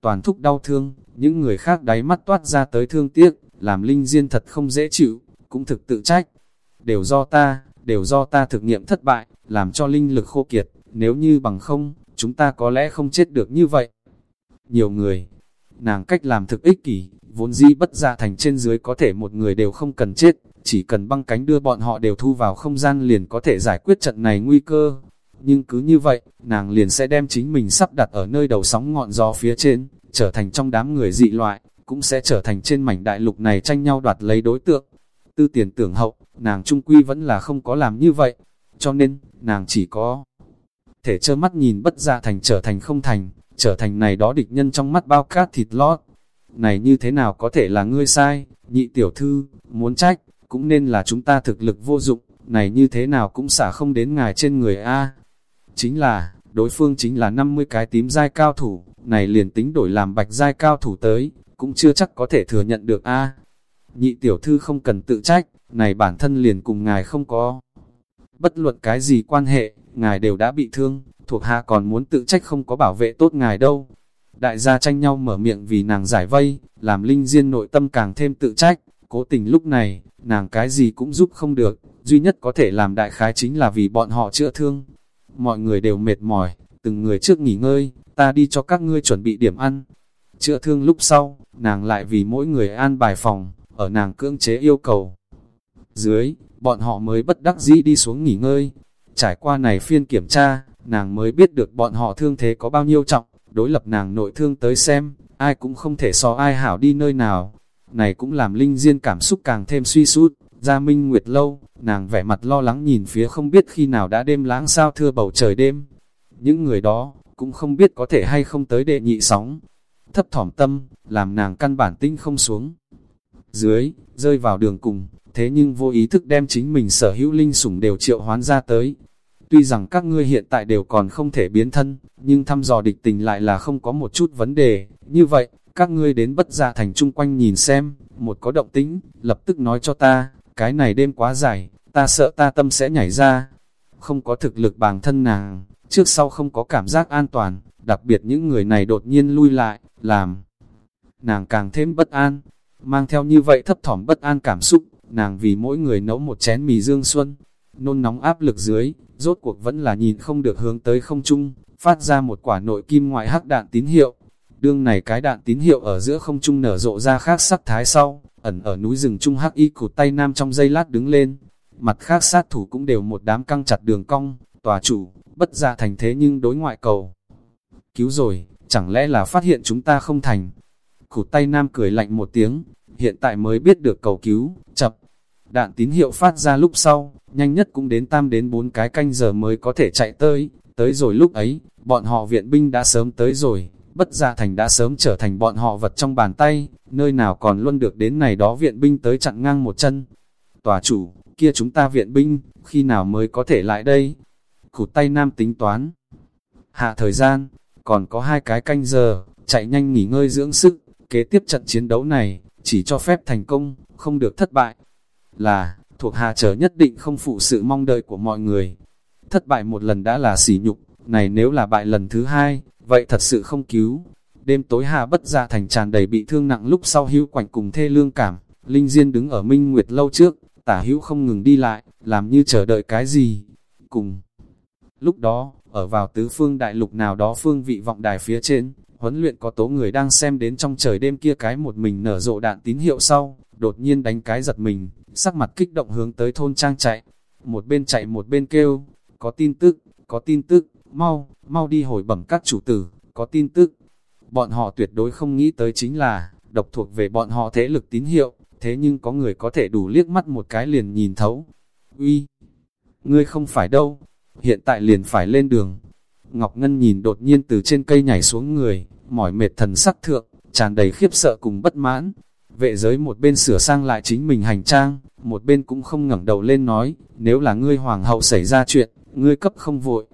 toàn thúc đau thương, những người khác đáy mắt toát ra tới thương tiếc, làm linh diên thật không dễ chịu, cũng thực tự trách, đều do ta, đều do ta thực nghiệm thất bại, làm cho linh lực khô kiệt, nếu như bằng không, chúng ta có lẽ không chết được như vậy. Nhiều người, nàng cách làm thực ích kỷ, vốn dĩ bất ra thành trên dưới có thể một người đều không cần chết, chỉ cần băng cánh đưa bọn họ đều thu vào không gian liền có thể giải quyết trận này nguy cơ. Nhưng cứ như vậy, nàng liền sẽ đem chính mình sắp đặt ở nơi đầu sóng ngọn gió phía trên, trở thành trong đám người dị loại, cũng sẽ trở thành trên mảnh đại lục này tranh nhau đoạt lấy đối tượng. Tư tiền tưởng hậu, nàng trung quy vẫn là không có làm như vậy, cho nên, nàng chỉ có thể trơ mắt nhìn bất gia thành trở thành không thành, trở thành này đó địch nhân trong mắt bao cát thịt lót. Này như thế nào có thể là ngươi sai, nhị tiểu thư, muốn trách, cũng nên là chúng ta thực lực vô dụng, này như thế nào cũng xả không đến ngài trên người A. Chính là, đối phương chính là 50 cái tím dai cao thủ, này liền tính đổi làm bạch dai cao thủ tới, cũng chưa chắc có thể thừa nhận được A. Nhị tiểu thư không cần tự trách, này bản thân liền cùng ngài không có. Bất luận cái gì quan hệ, ngài đều đã bị thương, thuộc hạ còn muốn tự trách không có bảo vệ tốt ngài đâu. Đại gia tranh nhau mở miệng vì nàng giải vây, làm linh diên nội tâm càng thêm tự trách, cố tình lúc này, nàng cái gì cũng giúp không được, duy nhất có thể làm đại khái chính là vì bọn họ chữa thương. Mọi người đều mệt mỏi, từng người trước nghỉ ngơi, ta đi cho các ngươi chuẩn bị điểm ăn. Chữa thương lúc sau, nàng lại vì mỗi người an bài phòng, ở nàng cưỡng chế yêu cầu. Dưới, bọn họ mới bất đắc dĩ đi xuống nghỉ ngơi. Trải qua này phiên kiểm tra, nàng mới biết được bọn họ thương thế có bao nhiêu trọng, đối lập nàng nội thương tới xem, ai cũng không thể so ai hảo đi nơi nào. Này cũng làm Linh Diên cảm xúc càng thêm suy sút, ra minh nguyệt lâu, nàng vẻ mặt lo lắng nhìn phía không biết khi nào đã đêm lãng sao thưa bầu trời đêm. Những người đó, cũng không biết có thể hay không tới đệ nhị sóng. Thấp thỏm tâm, làm nàng căn bản tinh không xuống. Dưới, rơi vào đường cùng, thế nhưng vô ý thức đem chính mình sở hữu linh sủng đều triệu hoán ra tới. Tuy rằng các ngươi hiện tại đều còn không thể biến thân, nhưng thăm dò địch tình lại là không có một chút vấn đề. Như vậy, các ngươi đến bất gia thành chung quanh nhìn xem, một có động tĩnh, lập tức nói cho ta, cái này đêm quá dài, ta sợ ta tâm sẽ nhảy ra. Không có thực lực bản thân nàng, trước sau không có cảm giác an toàn, đặc biệt những người này đột nhiên lui lại, làm nàng càng thêm bất an, mang theo như vậy thấp thỏm bất an cảm xúc, nàng vì mỗi người nấu một chén mì dương xuân, nôn nóng áp lực dưới, rốt cuộc vẫn là nhìn không được hướng tới không trung, phát ra một quả nội kim ngoại hắc đạn tín hiệu. Đương này cái đạn tín hiệu ở giữa không trung nở rộ ra khác sắc thái sau, ẩn ở núi rừng trung hắc y cụt tay nam trong dây lát đứng lên. Mặt khác sát thủ cũng đều một đám căng chặt đường cong, tòa chủ, bất ra thành thế nhưng đối ngoại cầu. Cứu rồi, chẳng lẽ là phát hiện chúng ta không thành. Cụt tay nam cười lạnh một tiếng, hiện tại mới biết được cầu cứu, chập. Đạn tín hiệu phát ra lúc sau, nhanh nhất cũng đến tam đến bốn cái canh giờ mới có thể chạy tới, tới rồi lúc ấy, bọn họ viện binh đã sớm tới rồi, bất gia thành đã sớm trở thành bọn họ vật trong bàn tay, nơi nào còn luôn được đến này đó viện binh tới chặn ngang một chân. Tòa chủ, kia chúng ta viện binh, khi nào mới có thể lại đây? Cụt tay nam tính toán. Hạ thời gian, còn có hai cái canh giờ, chạy nhanh nghỉ ngơi dưỡng sức, kế tiếp trận chiến đấu này, chỉ cho phép thành công, không được thất bại. Là, thuộc hạ trở nhất định không phụ sự mong đợi của mọi người. Thất bại một lần đã là sỉ nhục, này nếu là bại lần thứ hai, vậy thật sự không cứu. Đêm tối hà bất ra thành tràn đầy bị thương nặng lúc sau hữu quảnh cùng thê lương cảm, Linh Diên đứng ở Minh Nguyệt lâu trước, tả hữu không ngừng đi lại, làm như chờ đợi cái gì. Cùng lúc đó, ở vào tứ phương đại lục nào đó phương vị vọng đài phía trên, huấn luyện có tố người đang xem đến trong trời đêm kia cái một mình nở rộ đạn tín hiệu sau, đột nhiên đánh cái giật mình, sắc mặt kích động hướng tới thôn trang chạy, một bên chạy một bên kêu, có tin tức, có tin tức, mau, mau đi hồi bẩm các chủ tử, có tin tức. Bọn họ tuyệt đối không nghĩ tới chính là, độc thuộc về bọn họ thế lực tín hiệu, thế nhưng có người có thể đủ liếc mắt một cái liền nhìn thấu. Uy, ngươi không phải đâu, hiện tại liền phải lên đường. Ngọc Ngân nhìn đột nhiên từ trên cây nhảy xuống người, mỏi mệt thần sắc thượng, tràn đầy khiếp sợ cùng bất mãn. Vệ giới một bên sửa sang lại chính mình hành trang, một bên cũng không ngẩng đầu lên nói, nếu là ngươi hoàng hậu xảy ra chuyện, ngươi cấp không vội.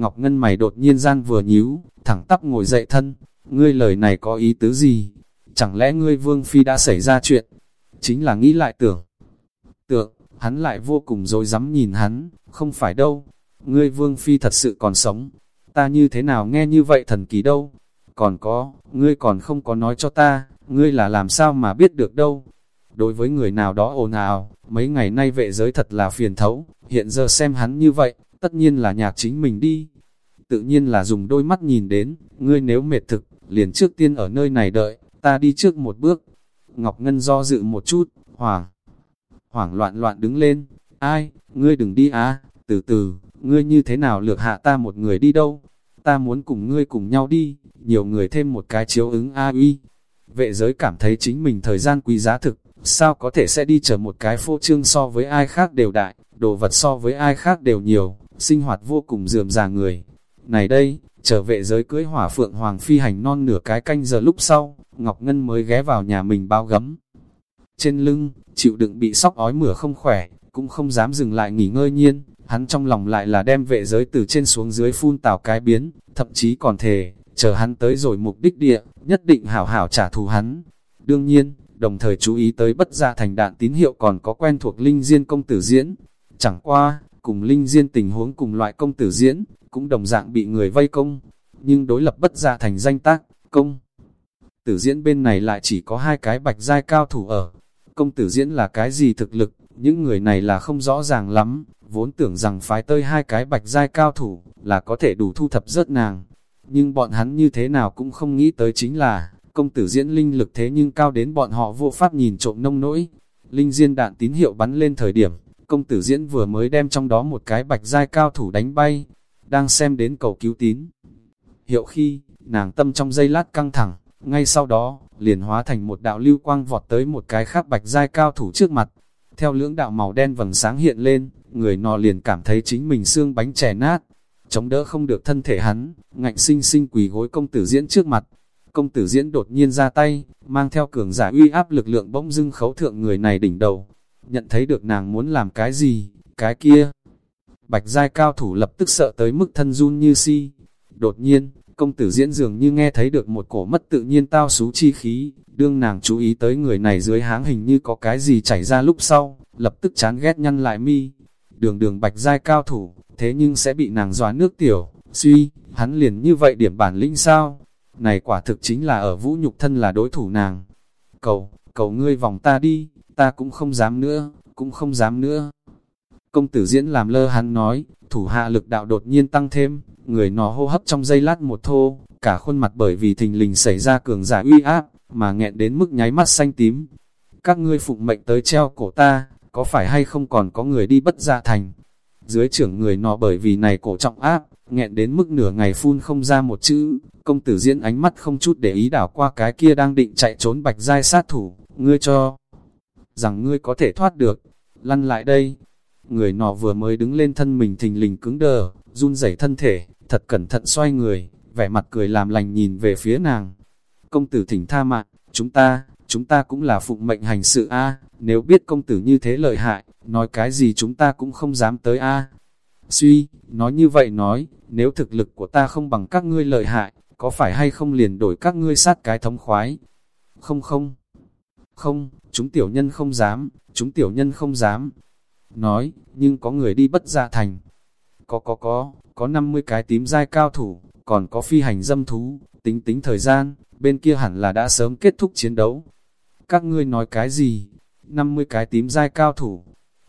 Ngọc Ngân mày đột nhiên gian vừa nhíu, thẳng tắp ngồi dậy thân, ngươi lời này có ý tứ gì? Chẳng lẽ ngươi Vương Phi đã xảy ra chuyện? Chính là nghĩ lại tưởng. Tưởng, hắn lại vô cùng dối dám nhìn hắn, không phải đâu. Ngươi Vương Phi thật sự còn sống. Ta như thế nào nghe như vậy thần kỳ đâu? Còn có, ngươi còn không có nói cho ta, ngươi là làm sao mà biết được đâu? Đối với người nào đó ồn ào, mấy ngày nay vệ giới thật là phiền thấu, hiện giờ xem hắn như vậy, tất nhiên là nhạc chính mình đi. Tự nhiên là dùng đôi mắt nhìn đến, ngươi nếu mệt thực, liền trước tiên ở nơi này đợi, ta đi trước một bước. Ngọc Ngân do dự một chút, hoảng, hoảng loạn loạn đứng lên, ai, ngươi đừng đi á, từ từ, ngươi như thế nào lược hạ ta một người đi đâu, ta muốn cùng ngươi cùng nhau đi, nhiều người thêm một cái chiếu ứng a uy. Vệ giới cảm thấy chính mình thời gian quý giá thực, sao có thể sẽ đi chờ một cái phô trương so với ai khác đều đại, đồ vật so với ai khác đều nhiều, sinh hoạt vô cùng dườm già người. Này đây, trở về giới cưới hỏa phượng hoàng phi hành non nửa cái canh giờ lúc sau, Ngọc Ngân mới ghé vào nhà mình bao gấm. Trên lưng, chịu đựng bị sóc ói mửa không khỏe, cũng không dám dừng lại nghỉ ngơi nhiên, hắn trong lòng lại là đem vệ giới từ trên xuống dưới phun tào cái biến, thậm chí còn thề, chờ hắn tới rồi mục đích địa, nhất định hảo hảo trả thù hắn. Đương nhiên, đồng thời chú ý tới bất gia thành đạn tín hiệu còn có quen thuộc Linh Diên công tử diễn. Chẳng qua, cùng Linh Diên tình huống cùng loại công tử diễn, cũng đồng dạng bị người vây công, nhưng đối lập bất gia thành danh tác, công. Tử diễn bên này lại chỉ có hai cái bạch giai cao thủ ở. Công tử diễn là cái gì thực lực, những người này là không rõ ràng lắm, vốn tưởng rằng phái tơi hai cái bạch giai cao thủ, là có thể đủ thu thập rớt nàng. Nhưng bọn hắn như thế nào cũng không nghĩ tới chính là, công tử diễn linh lực thế nhưng cao đến bọn họ vô pháp nhìn trộm nông nỗi. Linh diên đạn tín hiệu bắn lên thời điểm, công tử diễn vừa mới đem trong đó một cái bạch giai cao thủ đánh bay, đang xem đến cầu cứu tín. Hiệu khi, nàng tâm trong giây lát căng thẳng, ngay sau đó, liền hóa thành một đạo lưu quang vọt tới một cái khác bạch giai cao thủ trước mặt. Theo lưỡng đạo màu đen vầng sáng hiện lên, người nọ liền cảm thấy chính mình xương bánh chè nát, chống đỡ không được thân thể hắn, ngạnh sinh sinh quỳ gối công tử diễn trước mặt. Công tử diễn đột nhiên ra tay, mang theo cường giả uy áp lực lượng bỗng dưng khấu thượng người này đỉnh đầu. Nhận thấy được nàng muốn làm cái gì, cái kia. Bạch giai cao thủ lập tức sợ tới mức thân run như si. Đột nhiên, công tử diễn dường như nghe thấy được một cổ mất tự nhiên tao xú chi khí, đương nàng chú ý tới người này dưới háng hình như có cái gì chảy ra lúc sau, lập tức chán ghét nhăn lại mi. Đường đường bạch giai cao thủ, thế nhưng sẽ bị nàng dòa nước tiểu, suy, hắn liền như vậy điểm bản lĩnh sao? Này quả thực chính là ở vũ nhục thân là đối thủ nàng. Cầu, cầu ngươi vòng ta đi, ta cũng không dám nữa, cũng không dám nữa. Công tử diễn làm lơ hắn nói, thủ hạ lực đạo đột nhiên tăng thêm, người nọ hô hấp trong giây lát một thô, cả khuôn mặt bởi vì thình lình xảy ra cường giả uy áp, mà nghẹn đến mức nháy mắt xanh tím. Các ngươi phụng mệnh tới treo cổ ta, có phải hay không còn có người đi bất gia thành? Dưới trưởng người nọ bởi vì này cổ trọng áp, nghẹn đến mức nửa ngày phun không ra một chữ, công tử diễn ánh mắt không chút để ý đảo qua cái kia đang định chạy trốn bạch giai sát thủ, ngươi cho rằng ngươi có thể thoát được, lăn lại đây. Người nọ vừa mới đứng lên thân mình thình lình cứng đờ, run rẩy thân thể, thật cẩn thận xoay người, vẻ mặt cười làm lành nhìn về phía nàng. Công tử thỉnh tha mạng, chúng ta, chúng ta cũng là phụng mệnh hành sự a nếu biết công tử như thế lợi hại, nói cái gì chúng ta cũng không dám tới a Suy, nói như vậy nói, nếu thực lực của ta không bằng các ngươi lợi hại, có phải hay không liền đổi các ngươi sát cái thống khoái? Không không, không, chúng tiểu nhân không dám, chúng tiểu nhân không dám. Nói, nhưng có người đi bất gia thành. Có có có, có 50 cái tím dai cao thủ, còn có phi hành dâm thú, tính tính thời gian, bên kia hẳn là đã sớm kết thúc chiến đấu. Các ngươi nói cái gì? 50 cái tím dai cao thủ.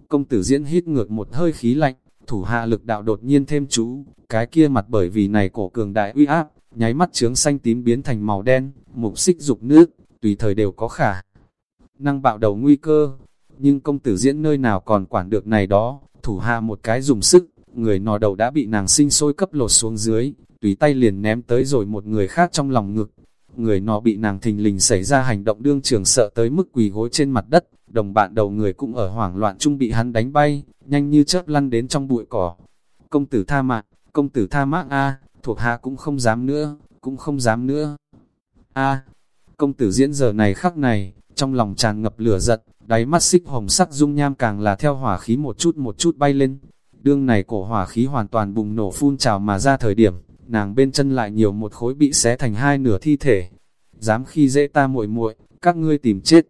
Công tử diễn hít ngược một hơi khí lạnh, thủ hạ lực đạo đột nhiên thêm chú, cái kia mặt bởi vì này cổ cường đại uy áp, nháy mắt trướng xanh tím biến thành màu đen, mục xích dục nước, tùy thời đều có khả. Năng bạo đầu nguy cơ, nhưng công tử diễn nơi nào còn quản được này đó, thủ hạ một cái dùng sức, người nò đầu đã bị nàng sinh sôi cấp lột xuống dưới, tùy tay liền ném tới rồi một người khác trong lòng ngực. Người nọ bị nàng thình lình xảy ra hành động đương trường sợ tới mức quỳ gối trên mặt đất, đồng bạn đầu người cũng ở hoảng loạn chung bị hắn đánh bay, nhanh như chớp lăn đến trong bụi cỏ. Công tử tha mạng, công tử tha mạng A, thuộc hạ cũng không dám nữa, cũng không dám nữa. A, công tử diễn giờ này khắc này, trong lòng tràn ngập lửa giận, đáy mắt xích hồng sắc dung nham càng là theo hỏa khí một chút một chút bay lên. Đương này cổ hỏa khí hoàn toàn bùng nổ phun trào mà ra thời điểm, nàng bên chân lại nhiều một khối bị xé thành hai nửa thi thể. Dám khi dễ ta muội muội, các ngươi tìm chết.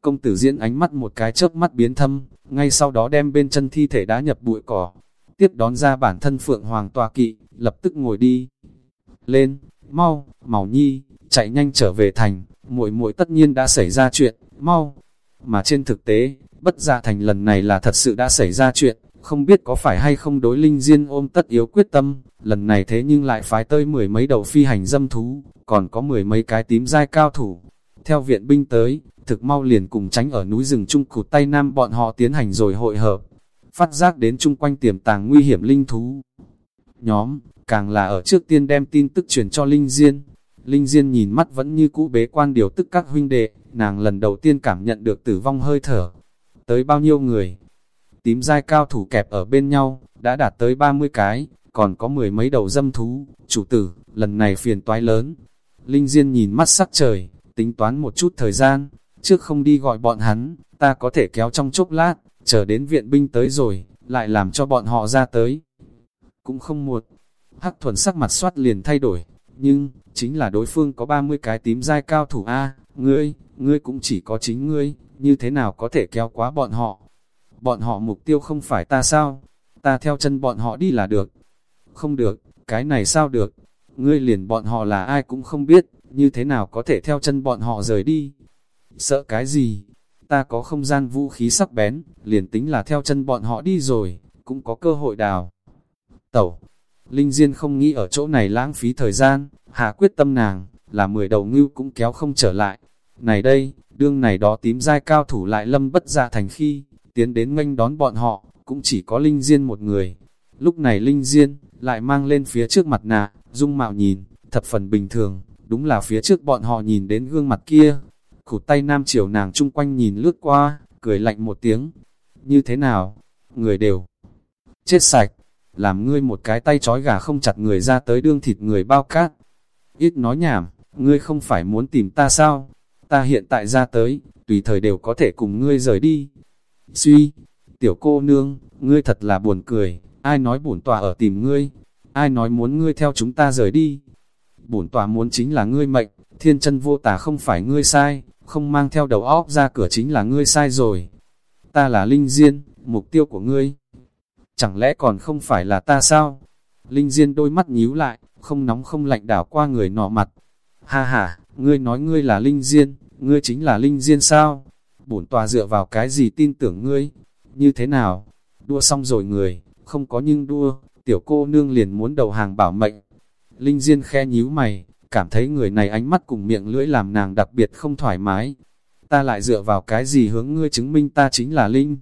Công tử diễn ánh mắt một cái chớp mắt biến thâm, ngay sau đó đem bên chân thi thể đã nhập bụi cỏ. Tiếp đón ra bản thân Phượng Hoàng tòa kỵ, lập tức ngồi đi. Lên, mau, Màu Nhi, chạy nhanh trở về thành, muội muội tất nhiên đã xảy ra chuyện, mau. Mà trên thực tế, bất gia thành lần này là thật sự đã xảy ra chuyện, không biết có phải hay không đối linh diên ôm tất yếu quyết tâm, lần này thế nhưng lại phái tơi mười mấy đầu phi hành dâm thú, còn có mười mấy cái tím dai cao thủ. Theo viện binh tới, thực mau liền cùng tránh ở núi rừng trung cụt tay nam bọn họ tiến hành rồi hội hợp, phát giác đến chung quanh tiềm tàng nguy hiểm linh thú. Nhóm, càng là ở trước tiên đem tin tức truyền cho Linh Diên. Linh Diên nhìn mắt vẫn như cũ bế quan điều tức các huynh đệ, nàng lần đầu tiên cảm nhận được tử vong hơi thở. Tới bao nhiêu người? Tím dai cao thủ kẹp ở bên nhau, đã đạt tới 30 cái, còn có mười mấy đầu dâm thú, chủ tử, lần này phiền toái lớn. Linh Diên nhìn mắt sắc trời, tính toán một chút thời gian, trước không đi gọi bọn hắn, ta có thể kéo trong chốc lát, chờ đến viện binh tới rồi, lại làm cho bọn họ ra tới. Cũng không muộn, hắc thuần sắc mặt soát liền thay đổi, nhưng, chính là đối phương có 30 cái tím dai cao thủ A, ngươi, ngươi cũng chỉ có chính ngươi, như thế nào có thể kéo quá bọn họ. Bọn họ mục tiêu không phải ta sao, ta theo chân bọn họ đi là được. Không được, cái này sao được, ngươi liền bọn họ là ai cũng không biết, như thế nào có thể theo chân bọn họ rời đi. Sợ cái gì? Ta có không gian vũ khí sắc bén, liền tính là theo chân bọn họ đi rồi, cũng có cơ hội đào. Tẩu, Linh Diên không nghĩ ở chỗ này lãng phí thời gian, hạ quyết tâm nàng, là mười đầu ngưu cũng kéo không trở lại. Này đây, đương này đó tím dai cao thủ lại lâm bất ra thành khi, tiến đến nghênh đón bọn họ, cũng chỉ có Linh Diên một người. Lúc này Linh Diên, lại mang lên phía trước mặt nạ, dung mạo nhìn, thập phần bình thường, đúng là phía trước bọn họ nhìn đến gương mặt kia. Khủ tay nam chiều nàng chung quanh nhìn lướt qua, cười lạnh một tiếng. Như thế nào? Người đều chết sạch, làm ngươi một cái tay trói gà không chặt người ra tới đương thịt người bao cát. Ít nói nhảm, ngươi không phải muốn tìm ta sao? Ta hiện tại ra tới, tùy thời đều có thể cùng ngươi rời đi. Suy, tiểu cô nương, ngươi thật là buồn cười, ai nói bổn tòa ở tìm ngươi, ai nói muốn ngươi theo chúng ta rời đi. Bổn tòa muốn chính là ngươi mệnh, thiên chân vô tà không phải ngươi sai, không mang theo đầu óc ra cửa chính là ngươi sai rồi. Ta là Linh Diên, mục tiêu của ngươi chẳng lẽ còn không phải là ta sao? Linh Diên đôi mắt nhíu lại, không nóng không lạnh đảo qua người nọ mặt. Ha ha, ngươi nói ngươi là Linh Diên, ngươi chính là Linh Diên sao? Bổn tòa dựa vào cái gì tin tưởng ngươi? Như thế nào? Đua xong rồi người, không có nhưng đua, tiểu cô nương liền muốn đầu hàng bảo mệnh. Linh Diên khe nhíu mày, cảm thấy người này ánh mắt cùng miệng lưỡi làm nàng đặc biệt không thoải mái. Ta lại dựa vào cái gì hướng ngươi chứng minh ta chính là Linh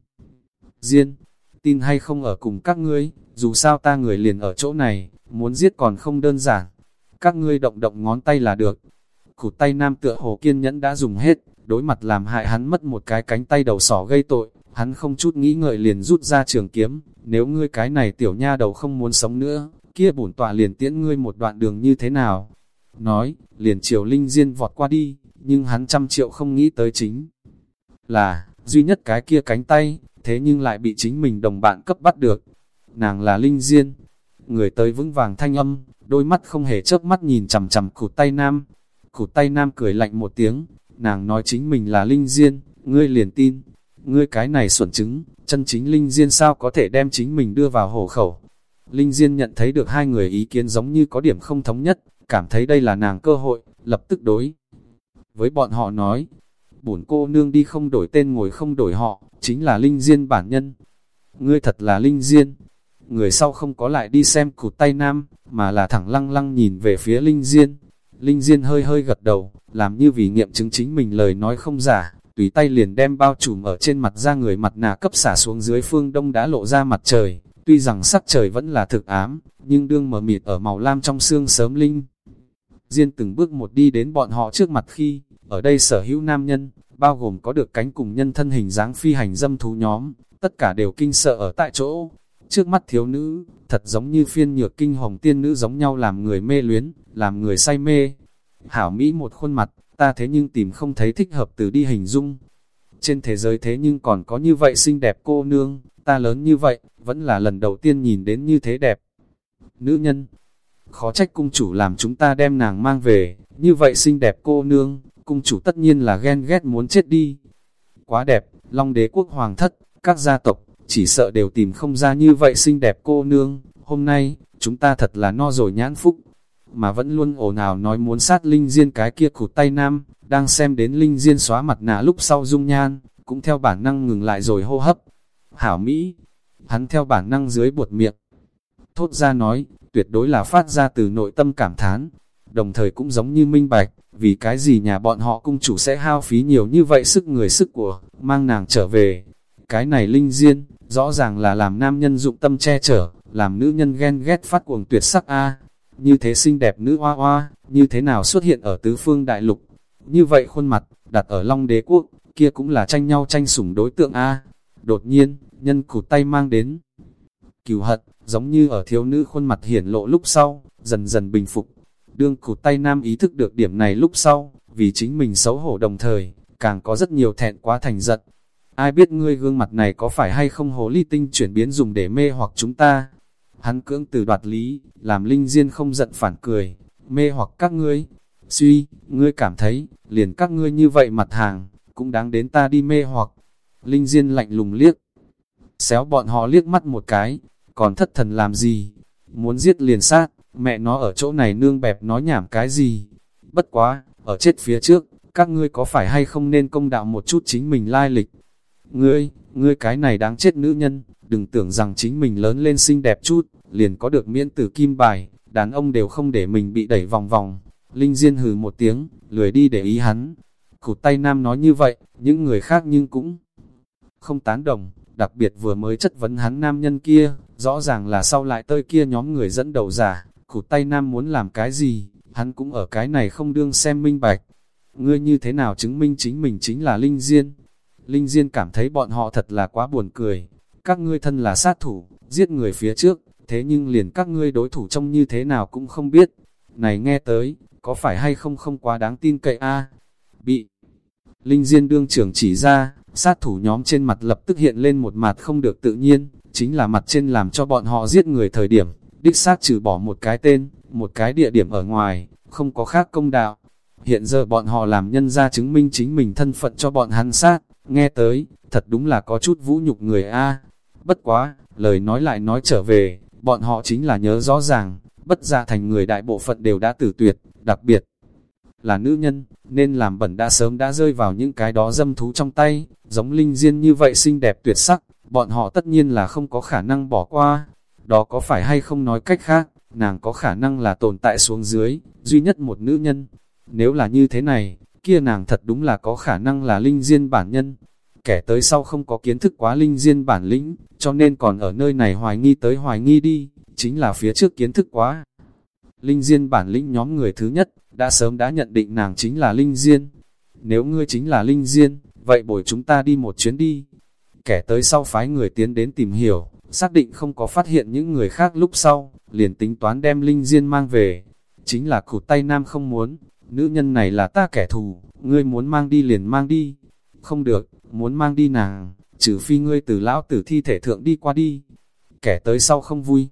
Diên? tin hay không ở cùng các ngươi, dù sao ta người liền ở chỗ này, muốn giết còn không đơn giản. Các ngươi động động ngón tay là được. Cụt tay nam tựa hồ kiên nhẫn đã dùng hết, đối mặt làm hại hắn mất một cái cánh tay đầu sỏ gây tội, hắn không chút nghĩ ngợi liền rút ra trường kiếm, nếu ngươi cái này tiểu nha đầu không muốn sống nữa, kia bổn tọa liền tiễn ngươi một đoạn đường như thế nào. Nói, liền chiều linh diên vọt qua đi, nhưng hắn trăm triệu không nghĩ tới chính là, duy nhất cái kia cánh tay, thế nhưng lại bị chính mình đồng bạn cấp bắt được. Nàng là Linh Diên, người tới vững vàng thanh âm, đôi mắt không hề chớp mắt nhìn chằm chằm cụt tay nam. Cụt tay nam cười lạnh một tiếng, nàng nói chính mình là Linh Diên, ngươi liền tin. Ngươi cái này xuẩn chứng, chân chính Linh Diên sao có thể đem chính mình đưa vào hổ khẩu. Linh Diên nhận thấy được hai người ý kiến giống như có điểm không thống nhất, cảm thấy đây là nàng cơ hội, lập tức đối. Với bọn họ nói, bổn cô nương đi không đổi tên ngồi không đổi họ, chính là Linh Diên bản nhân. Ngươi thật là Linh Diên. Người sau không có lại đi xem cụt tay nam, mà là thẳng lăng lăng nhìn về phía Linh Diên. Linh Diên hơi hơi gật đầu, làm như vì nghiệm chứng chính mình lời nói không giả, tùy tay liền đem bao trùm ở trên mặt ra người mặt nạ cấp xả xuống dưới phương đông đã lộ ra mặt trời. Tuy rằng sắc trời vẫn là thực ám, nhưng đương mờ mịt ở màu lam trong xương sớm Linh. Diên từng bước một đi đến bọn họ trước mặt khi, ở đây sở hữu nam nhân, bao gồm có được cánh cùng nhân thân hình dáng phi hành dâm thú nhóm, tất cả đều kinh sợ ở tại chỗ. Trước mắt thiếu nữ, thật giống như phiên nhược kinh hồng tiên nữ giống nhau làm người mê luyến, làm người say mê. Hảo Mỹ một khuôn mặt, ta thế nhưng tìm không thấy thích hợp từ đi hình dung. Trên thế giới thế nhưng còn có như vậy xinh đẹp cô nương, ta lớn như vậy, vẫn là lần đầu tiên nhìn đến như thế đẹp. Nữ nhân, khó trách cung chủ làm chúng ta đem nàng mang về, như vậy xinh đẹp cô nương, cung chủ tất nhiên là ghen ghét muốn chết đi. Quá đẹp, long đế quốc hoàng thất, các gia tộc, chỉ sợ đều tìm không ra như vậy xinh đẹp cô nương, hôm nay, chúng ta thật là no rồi nhãn phúc, mà vẫn luôn ồn ào nói muốn sát Linh Diên cái kia cụt tay nam, đang xem đến Linh Diên xóa mặt nạ lúc sau dung nhan, cũng theo bản năng ngừng lại rồi hô hấp. Hảo Mỹ, hắn theo bản năng dưới buột miệng, thốt ra nói, tuyệt đối là phát ra từ nội tâm cảm thán, đồng thời cũng giống như minh bạch, vì cái gì nhà bọn họ cung chủ sẽ hao phí nhiều như vậy sức người sức của, mang nàng trở về. Cái này Linh Diên, rõ ràng là làm nam nhân dụng tâm che chở, làm nữ nhân ghen ghét phát cuồng tuyệt sắc a Như thế xinh đẹp nữ hoa hoa, như thế nào xuất hiện ở tứ phương đại lục. Như vậy khuôn mặt, đặt ở Long đế quốc, kia cũng là tranh nhau tranh sủng đối tượng a Đột nhiên, nhân cụt tay mang đến. Cửu hận, giống như ở thiếu nữ khuôn mặt hiển lộ lúc sau, dần dần bình phục. Đương cụt tay nam ý thức được điểm này lúc sau, vì chính mình xấu hổ đồng thời, càng có rất nhiều thẹn quá thành giận. Ai biết ngươi gương mặt này có phải hay không hồ ly tinh chuyển biến dùng để mê hoặc chúng ta? Hắn cưỡng từ đoạt lý, làm linh diên không giận phản cười, mê hoặc các ngươi. Suy, ngươi cảm thấy, liền các ngươi như vậy mặt hàng, cũng đáng đến ta đi mê hoặc. Linh diên lạnh lùng liếc, xéo bọn họ liếc mắt một cái, còn thất thần làm gì? Muốn giết liền sát, mẹ nó ở chỗ này nương bẹp nói nhảm cái gì? Bất quá, ở chết phía trước, các ngươi có phải hay không nên công đạo một chút chính mình lai lịch? Ngươi, ngươi cái này đáng chết nữ nhân, đừng tưởng rằng chính mình lớn lên xinh đẹp chút, liền có được miễn tử kim bài, đàn ông đều không để mình bị đẩy vòng vòng. Linh Diên hừ một tiếng, lười đi để ý hắn. Cụt tay nam nói như vậy, những người khác nhưng cũng không tán đồng, đặc biệt vừa mới chất vấn hắn nam nhân kia, rõ ràng là sau lại tơi kia nhóm người dẫn đầu giả, cụt tay nam muốn làm cái gì, hắn cũng ở cái này không đương xem minh bạch. Ngươi như thế nào chứng minh chính mình chính là Linh Diên? Linh Diên cảm thấy bọn họ thật là quá buồn cười. Các ngươi thân là sát thủ, giết người phía trước, thế nhưng liền các ngươi đối thủ trông như thế nào cũng không biết. Này nghe tới, có phải hay không không quá đáng tin cậy a Bị Linh Diên đương trưởng chỉ ra, sát thủ nhóm trên mặt lập tức hiện lên một mặt không được tự nhiên, chính là mặt trên làm cho bọn họ giết người thời điểm, đích xác trừ bỏ một cái tên, một cái địa điểm ở ngoài, không có khác công đạo. Hiện giờ bọn họ làm nhân ra chứng minh chính mình thân phận cho bọn hắn sát, nghe tới, thật đúng là có chút vũ nhục người A. Bất quá, lời nói lại nói trở về, bọn họ chính là nhớ rõ ràng, bất gia thành người đại bộ phận đều đã tử tuyệt, đặc biệt là nữ nhân, nên làm bẩn đã sớm đã rơi vào những cái đó dâm thú trong tay, giống linh diên như vậy xinh đẹp tuyệt sắc, bọn họ tất nhiên là không có khả năng bỏ qua. Đó có phải hay không nói cách khác, nàng có khả năng là tồn tại xuống dưới, duy nhất một nữ nhân. Nếu là như thế này, kia nàng thật đúng là có khả năng là linh diên bản nhân. Kẻ tới sau không có kiến thức quá linh diên bản lĩnh, cho nên còn ở nơi này hoài nghi tới hoài nghi đi, chính là phía trước kiến thức quá. Linh diên bản lĩnh nhóm người thứ nhất, đã sớm đã nhận định nàng chính là linh diên. Nếu ngươi chính là linh diên, vậy bồi chúng ta đi một chuyến đi. Kẻ tới sau phái người tiến đến tìm hiểu, xác định không có phát hiện những người khác lúc sau, liền tính toán đem linh diên mang về. Chính là cụt tay nam không muốn, nữ nhân này là ta kẻ thù, ngươi muốn mang đi liền mang đi. Không được, muốn mang đi nàng, trừ phi ngươi từ lão tử thi thể thượng đi qua đi. Kẻ tới sau không vui.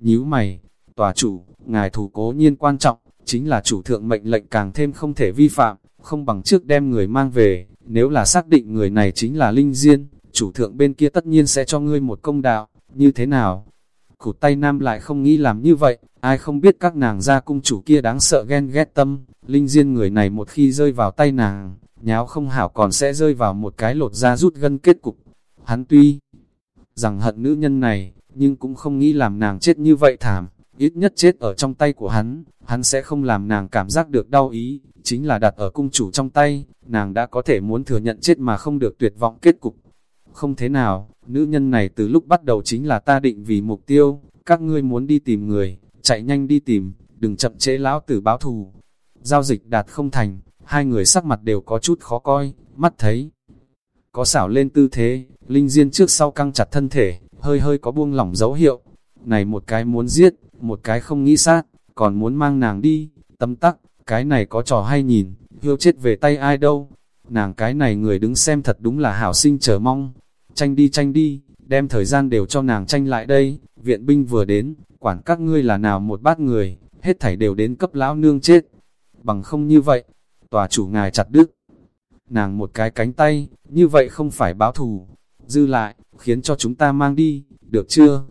Nhíu mày, tòa chủ, ngài thủ cố nhiên quan trọng, chính là chủ thượng mệnh lệnh càng thêm không thể vi phạm, không bằng trước đem người mang về, nếu là xác định người này chính là Linh Diên, chủ thượng bên kia tất nhiên sẽ cho ngươi một công đạo, như thế nào? Củ tay nam lại không nghĩ làm như vậy, ai không biết các nàng gia cung chủ kia đáng sợ ghen ghét tâm, Linh Diên người này một khi rơi vào tay nàng, nháo không hảo còn sẽ rơi vào một cái lột da rút gân kết cục. Hắn tuy rằng hận nữ nhân này, nhưng cũng không nghĩ làm nàng chết như vậy thảm, ít nhất chết ở trong tay của hắn, hắn sẽ không làm nàng cảm giác được đau ý, chính là đặt ở cung chủ trong tay, nàng đã có thể muốn thừa nhận chết mà không được tuyệt vọng kết cục. Không thế nào, nữ nhân này từ lúc bắt đầu chính là ta định vì mục tiêu, các ngươi muốn đi tìm người, chạy nhanh đi tìm, đừng chậm chế lão tử báo thù. Giao dịch đạt không thành, hai người sắc mặt đều có chút khó coi, mắt thấy. Có xảo lên tư thế, Linh Diên trước sau căng chặt thân thể, hơi hơi có buông lỏng dấu hiệu. Này một cái muốn giết, một cái không nghĩ sát, còn muốn mang nàng đi, tâm tắc, cái này có trò hay nhìn, hiêu chết về tay ai đâu. Nàng cái này người đứng xem thật đúng là hảo sinh chờ mong. Tranh đi tranh đi, đem thời gian đều cho nàng tranh lại đây, viện binh vừa đến, quản các ngươi là nào một bát người, hết thảy đều đến cấp lão nương chết. Bằng không như vậy, tòa chủ ngài chặt đứt. Nàng một cái cánh tay, như vậy không phải báo thù. Dư lại, khiến cho chúng ta mang đi, được chưa?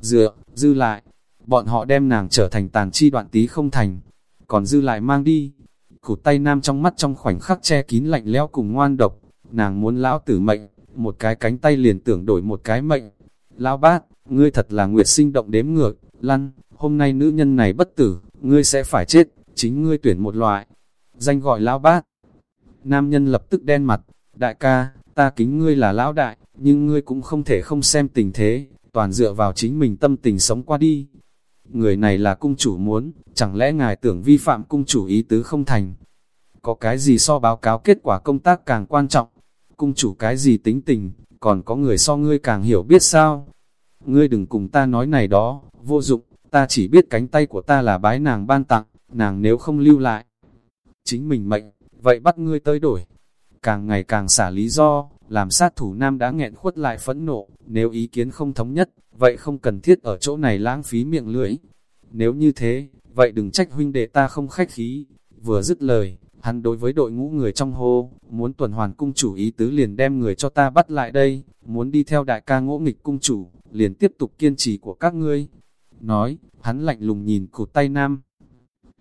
Dựa, dư lại, bọn họ đem nàng trở thành tàn chi đoạn tí không thành. Còn dư lại mang đi. Cụt tay nam trong mắt trong khoảnh khắc che kín lạnh lẽo cùng ngoan độc. Nàng muốn lão tử mệnh, một cái cánh tay liền tưởng đổi một cái mệnh. Lão bát, ngươi thật là nguyệt sinh động đếm ngược, lăn, hôm nay nữ nhân này bất tử, ngươi sẽ phải chết, chính ngươi tuyển một loại. Danh gọi lão bát. Nam nhân lập tức đen mặt, đại ca, ta kính ngươi là lão đại, nhưng ngươi cũng không thể không xem tình thế, toàn dựa vào chính mình tâm tình sống qua đi. Người này là cung chủ muốn, chẳng lẽ ngài tưởng vi phạm cung chủ ý tứ không thành? Có cái gì so báo cáo kết quả công tác càng quan trọng? Cung chủ cái gì tính tình, còn có người so ngươi càng hiểu biết sao? Ngươi đừng cùng ta nói này đó, vô dụng, ta chỉ biết cánh tay của ta là bái nàng ban tặng, nàng nếu không lưu lại. Chính mình mệnh, vậy bắt ngươi tới đổi. Càng ngày càng xả lý do, làm sát thủ nam đã nghẹn khuất lại phẫn nộ, nếu ý kiến không thống nhất, vậy không cần thiết ở chỗ này lãng phí miệng lưỡi. Nếu như thế, vậy đừng trách huynh đệ ta không khách khí. Vừa dứt lời, hắn đối với đội ngũ người trong hô, muốn tuần hoàn cung chủ ý tứ liền đem người cho ta bắt lại đây, muốn đi theo đại ca ngỗ nghịch cung chủ, liền tiếp tục kiên trì của các ngươi. Nói, hắn lạnh lùng nhìn cụt tay nam,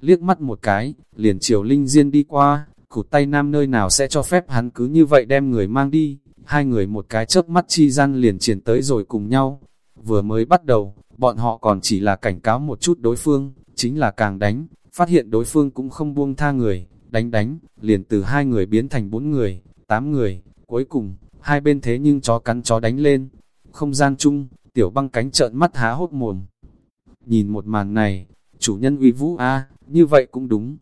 liếc mắt một cái, liền chiều linh diên đi qua, cụt tay nam nơi nào sẽ cho phép hắn cứ như vậy đem người mang đi, hai người một cái chớp mắt chi gian liền triển tới rồi cùng nhau. Vừa mới bắt đầu, bọn họ còn chỉ là cảnh cáo một chút đối phương, chính là càng đánh, phát hiện đối phương cũng không buông tha người, đánh đánh, liền từ hai người biến thành bốn người, tám người, cuối cùng, hai bên thế nhưng chó cắn chó đánh lên. Không gian chung, tiểu băng cánh trợn mắt há hốt mồm. Nhìn một màn này, chủ nhân uy vũ a như vậy cũng đúng.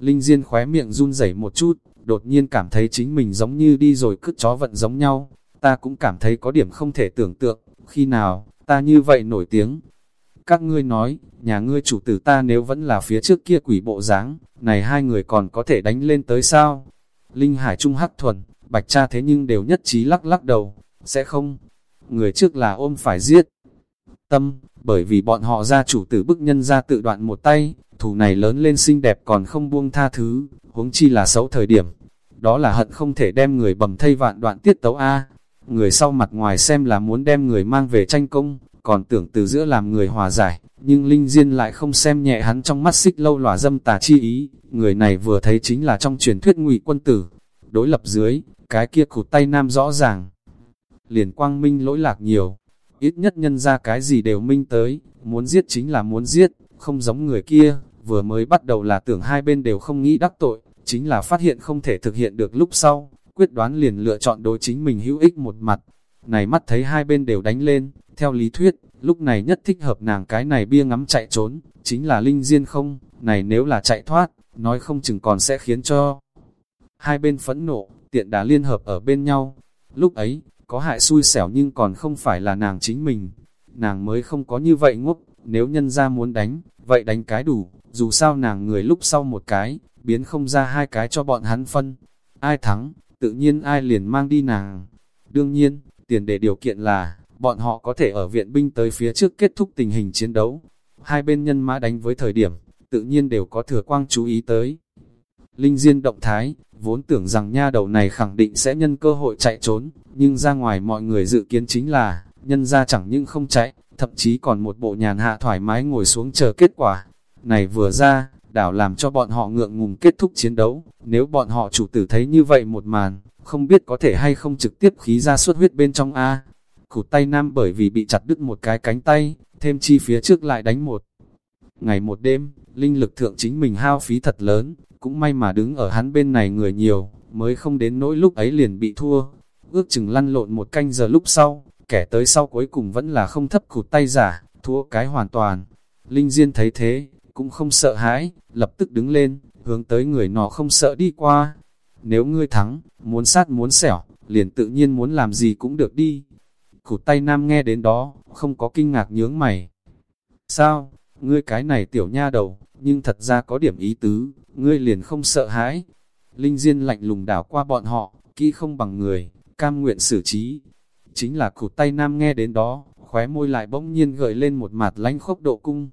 Linh Diên khóe miệng run rẩy một chút, đột nhiên cảm thấy chính mình giống như đi rồi cứt chó vận giống nhau. Ta cũng cảm thấy có điểm không thể tưởng tượng, khi nào, ta như vậy nổi tiếng. Các ngươi nói, nhà ngươi chủ tử ta nếu vẫn là phía trước kia quỷ bộ dáng này hai người còn có thể đánh lên tới sao? Linh Hải Trung Hắc Thuần, Bạch Cha thế nhưng đều nhất trí lắc lắc đầu, sẽ không. Người trước là ôm phải giết. Tâm, bởi vì bọn họ ra chủ tử bức nhân ra tự đoạn một tay, thủ này lớn lên xinh đẹp còn không buông tha thứ, huống chi là xấu thời điểm. Đó là hận không thể đem người bầm thây vạn đoạn tiết tấu A. Người sau mặt ngoài xem là muốn đem người mang về tranh công, còn tưởng từ giữa làm người hòa giải, nhưng Linh Diên lại không xem nhẹ hắn trong mắt xích lâu lòa dâm tà chi ý, người này vừa thấy chính là trong truyền thuyết ngụy quân tử. Đối lập dưới, cái kia cụt tay nam rõ ràng. Liền quang minh lỗi lạc nhiều, ít nhất nhân ra cái gì đều minh tới, muốn giết chính là muốn giết, không giống người kia, vừa mới bắt đầu là tưởng hai bên đều không nghĩ đắc tội, chính là phát hiện không thể thực hiện được lúc sau, quyết đoán liền lựa chọn đối chính mình hữu ích một mặt. Này mắt thấy hai bên đều đánh lên, theo lý thuyết, lúc này nhất thích hợp nàng cái này bia ngắm chạy trốn, chính là Linh Diên không, này nếu là chạy thoát, nói không chừng còn sẽ khiến cho hai bên phẫn nộ, tiện đã liên hợp ở bên nhau. Lúc ấy, có hại xui xẻo nhưng còn không phải là nàng chính mình. Nàng mới không có như vậy ngốc, nếu nhân ra muốn đánh, vậy đánh cái đủ, dù sao nàng người lúc sau một cái, biến không ra hai cái cho bọn hắn phân. Ai thắng, tự nhiên ai liền mang đi nàng. Đương nhiên, tiền để điều kiện là, bọn họ có thể ở viện binh tới phía trước kết thúc tình hình chiến đấu. Hai bên nhân mã đánh với thời điểm, tự nhiên đều có thừa quang chú ý tới. Linh Diên động thái, vốn tưởng rằng nha đầu này khẳng định sẽ nhân cơ hội chạy trốn, nhưng ra ngoài mọi người dự kiến chính là, nhân ra chẳng những không chạy, thậm chí còn một bộ nhàn hạ thoải mái ngồi xuống chờ kết quả. Này vừa ra, đảo làm cho bọn họ ngượng ngùng kết thúc chiến đấu, nếu bọn họ chủ tử thấy như vậy một màn, không biết có thể hay không trực tiếp khí ra suốt huyết bên trong A. Cụt tay nam bởi vì bị chặt đứt một cái cánh tay, thêm chi phía trước lại đánh một. Ngày một đêm, linh lực thượng chính mình hao phí thật lớn, cũng may mà đứng ở hắn bên này người nhiều, mới không đến nỗi lúc ấy liền bị thua. Ước chừng lăn lộn một canh giờ lúc sau, kẻ tới sau cuối cùng vẫn là không thấp cụt tay giả, thua cái hoàn toàn. Linh Diên thấy thế, cũng không sợ hãi, lập tức đứng lên, hướng tới người nọ không sợ đi qua. Nếu ngươi thắng, muốn sát muốn xẻo, liền tự nhiên muốn làm gì cũng được đi. Cụt tay nam nghe đến đó, không có kinh ngạc nhướng mày. Sao, ngươi cái này tiểu nha đầu, nhưng thật ra có điểm ý tứ, ngươi liền không sợ hãi. Linh Diên lạnh lùng đảo qua bọn họ, kỹ không bằng người, cam nguyện xử trí. Chính là cụt tay nam nghe đến đó, khóe môi lại bỗng nhiên gợi lên một mặt lánh khốc độ cung.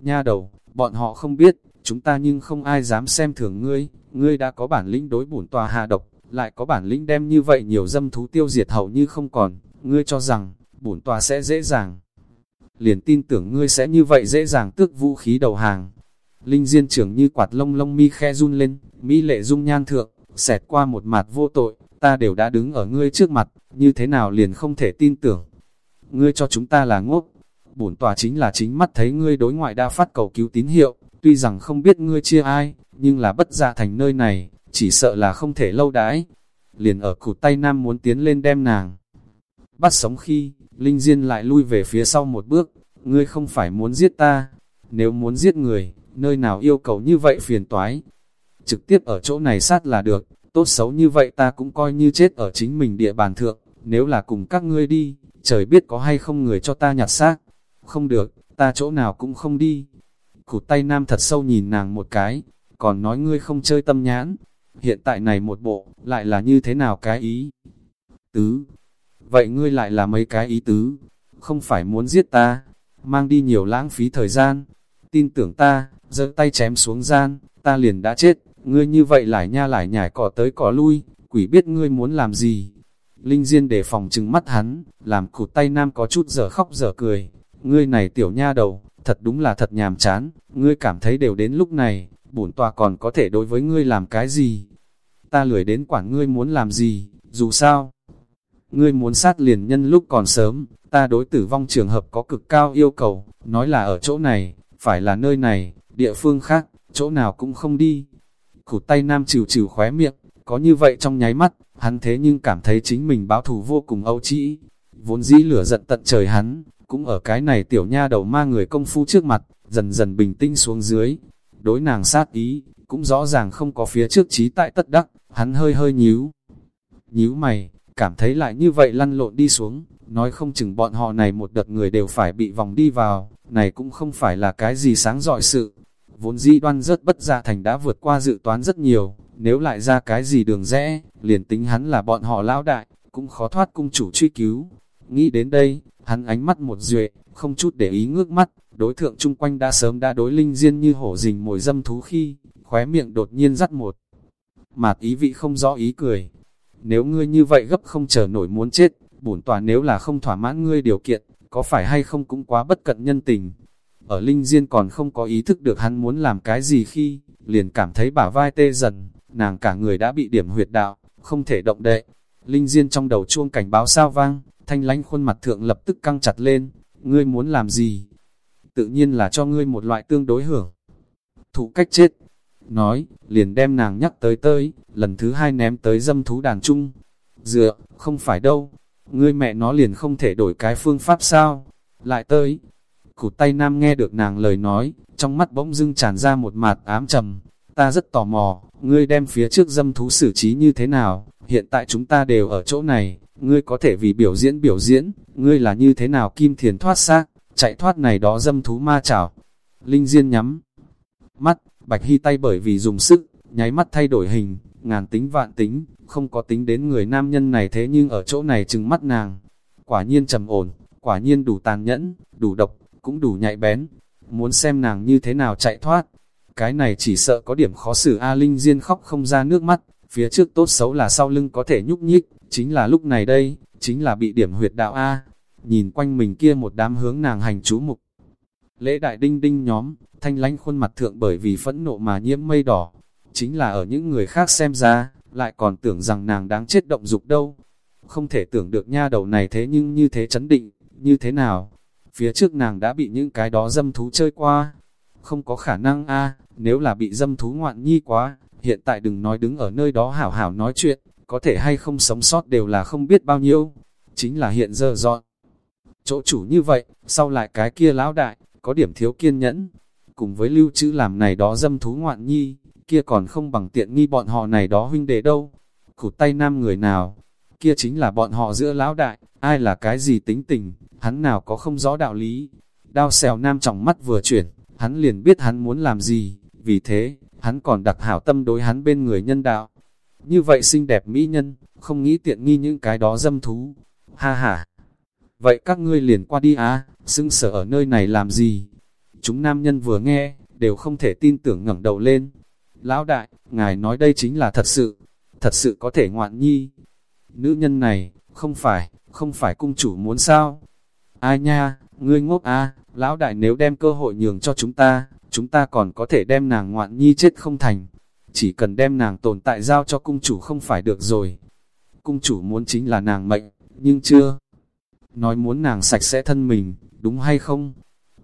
Nha đầu, bọn họ không biết, chúng ta nhưng không ai dám xem thường ngươi, ngươi đã có bản lĩnh đối bổn tòa hạ độc, lại có bản lĩnh đem như vậy nhiều dâm thú tiêu diệt hầu như không còn, ngươi cho rằng, bổn tòa sẽ dễ dàng. Liền tin tưởng ngươi sẽ như vậy dễ dàng tước vũ khí đầu hàng. Linh Diên trưởng như quạt lông lông mi khe run lên, mỹ lệ dung nhan thượng, xẹt qua một mặt vô tội, ta đều đã đứng ở ngươi trước mặt, như thế nào liền không thể tin tưởng. Ngươi cho chúng ta là ngốc, bổn tòa chính là chính mắt thấy ngươi đối ngoại đã phát cầu cứu tín hiệu, tuy rằng không biết ngươi chia ai, nhưng là bất ra thành nơi này, chỉ sợ là không thể lâu đãi. Liền ở cụt tay nam muốn tiến lên đem nàng. Bắt sống khi, Linh Diên lại lui về phía sau một bước, ngươi không phải muốn giết ta, nếu muốn giết người, nơi nào yêu cầu như vậy phiền toái. Trực tiếp ở chỗ này sát là được, tốt xấu như vậy ta cũng coi như chết ở chính mình địa bàn thượng, nếu là cùng các ngươi đi, trời biết có hay không người cho ta nhặt xác. Không được, ta chỗ nào cũng không đi. Cụt tay nam thật sâu nhìn nàng một cái, còn nói ngươi không chơi tâm nhãn. Hiện tại này một bộ, lại là như thế nào cái ý? Tứ. Vậy ngươi lại là mấy cái ý tứ? Không phải muốn giết ta, mang đi nhiều lãng phí thời gian. Tin tưởng ta, giơ tay chém xuống gian, ta liền đã chết. Ngươi như vậy lại nha lại nhảy cỏ tới cỏ lui, quỷ biết ngươi muốn làm gì. Linh Diên để phòng trừng mắt hắn, làm cụt tay nam có chút giờ khóc giờ cười. Ngươi này tiểu nha đầu, thật đúng là thật nhàm chán, ngươi cảm thấy đều đến lúc này, bổn tòa còn có thể đối với ngươi làm cái gì? Ta lười đến quản ngươi muốn làm gì, dù sao. Ngươi muốn sát liền nhân lúc còn sớm, ta đối tử vong trường hợp có cực cao yêu cầu, nói là ở chỗ này, phải là nơi này, địa phương khác, chỗ nào cũng không đi. Cụt tay nam trừ trừ khóe miệng, có như vậy trong nháy mắt, hắn thế nhưng cảm thấy chính mình báo thù vô cùng âu trĩ. Vốn dĩ lửa giận tận trời hắn, cũng ở cái này tiểu nha đầu ma người công phu trước mặt, dần dần bình tĩnh xuống dưới. Đối nàng sát ý, cũng rõ ràng không có phía trước trí tại tất đắc, hắn hơi hơi nhíu. Nhíu mày, cảm thấy lại như vậy lăn lộn đi xuống, nói không chừng bọn họ này một đợt người đều phải bị vòng đi vào, này cũng không phải là cái gì sáng dọi sự. Vốn dĩ đoan rất bất gia thành đã vượt qua dự toán rất nhiều, nếu lại ra cái gì đường rẽ, liền tính hắn là bọn họ lão đại, cũng khó thoát cung chủ truy cứu. Nghĩ đến đây, hắn ánh mắt một duệ, không chút để ý ngước mắt, đối thượng chung quanh đã sớm đã đối linh diên như hổ rình mồi dâm thú khi, khóe miệng đột nhiên dắt một. Mạt ý vị không rõ ý cười. Nếu ngươi như vậy gấp không chờ nổi muốn chết, bổn tòa nếu là không thỏa mãn ngươi điều kiện, có phải hay không cũng quá bất cận nhân tình. Ở linh diên còn không có ý thức được hắn muốn làm cái gì khi, liền cảm thấy bả vai tê dần, nàng cả người đã bị điểm huyệt đạo, không thể động đậy. Linh diên trong đầu chuông cảnh báo sao vang, thanh lánh khuôn mặt thượng lập tức căng chặt lên, ngươi muốn làm gì? Tự nhiên là cho ngươi một loại tương đối hưởng. Thụ cách chết. Nói, liền đem nàng nhắc tới tới, lần thứ hai ném tới dâm thú đàn trung. Dựa, không phải đâu, ngươi mẹ nó liền không thể đổi cái phương pháp sao? Lại tới. Cụt tay nam nghe được nàng lời nói, trong mắt bỗng dưng tràn ra một mạt ám trầm. Ta rất tò mò, ngươi đem phía trước dâm thú xử trí như thế nào? Hiện tại chúng ta đều ở chỗ này, ngươi có thể vì biểu diễn biểu diễn, ngươi là như thế nào kim thiền thoát xác, chạy thoát này đó dâm thú ma chảo. Linh Diên nhắm mắt, Bạch Hy tay bởi vì dùng sức, nháy mắt thay đổi hình, ngàn tính vạn tính, không có tính đến người nam nhân này thế nhưng ở chỗ này chừng mắt nàng. Quả nhiên trầm ổn, quả nhiên đủ tàn nhẫn, đủ độc, cũng đủ nhạy bén. Muốn xem nàng như thế nào chạy thoát. Cái này chỉ sợ có điểm khó xử A Linh Diên khóc không ra nước mắt, phía trước tốt xấu là sau lưng có thể nhúc nhích, Chính là lúc này đây, chính là bị điểm huyệt đạo A. Nhìn quanh mình kia một đám hướng nàng hành chú mục. Lễ đại đinh đinh nhóm, thanh lánh khuôn mặt thượng bởi vì phẫn nộ mà nhiễm mây đỏ. Chính là ở những người khác xem ra, lại còn tưởng rằng nàng đáng chết động dục đâu. Không thể tưởng được nha đầu này thế nhưng như thế chấn định, như thế nào. Phía trước nàng đã bị những cái đó dâm thú chơi qua. Không có khả năng a nếu là bị dâm thú ngoạn nhi quá, hiện tại đừng nói đứng ở nơi đó hảo hảo nói chuyện, có thể hay không sống sót đều là không biết bao nhiêu, chính là hiện giờ dọn. Chỗ chủ như vậy, sau lại cái kia lão đại, có điểm thiếu kiên nhẫn, cùng với lưu trữ làm này đó dâm thú ngoạn nhi, kia còn không bằng tiện nghi bọn họ này đó huynh đệ đâu. Cụt tay nam người nào, kia chính là bọn họ giữa lão đại, ai là cái gì tính tình, hắn nào có không rõ đạo lý. Đao xèo nam trọng mắt vừa chuyển, hắn liền biết hắn muốn làm gì, vì thế, hắn còn đặc hảo tâm đối hắn bên người nhân đạo. Như vậy xinh đẹp mỹ nhân, không nghĩ tiện nghi những cái đó dâm thú. ha ha. Vậy các ngươi liền qua đi á, xưng sở ở nơi này làm gì? Chúng nam nhân vừa nghe, đều không thể tin tưởng ngẩng đầu lên. Lão đại, ngài nói đây chính là thật sự, thật sự có thể ngoạn nhi. Nữ nhân này, không phải, không phải cung chủ muốn sao? Ai nha, ngươi ngốc a lão đại nếu đem cơ hội nhường cho chúng ta, chúng ta còn có thể đem nàng ngoạn nhi chết không thành. Chỉ cần đem nàng tồn tại giao cho cung chủ không phải được rồi. Cung chủ muốn chính là nàng mệnh, nhưng chưa. Nói muốn nàng sạch sẽ thân mình, đúng hay không?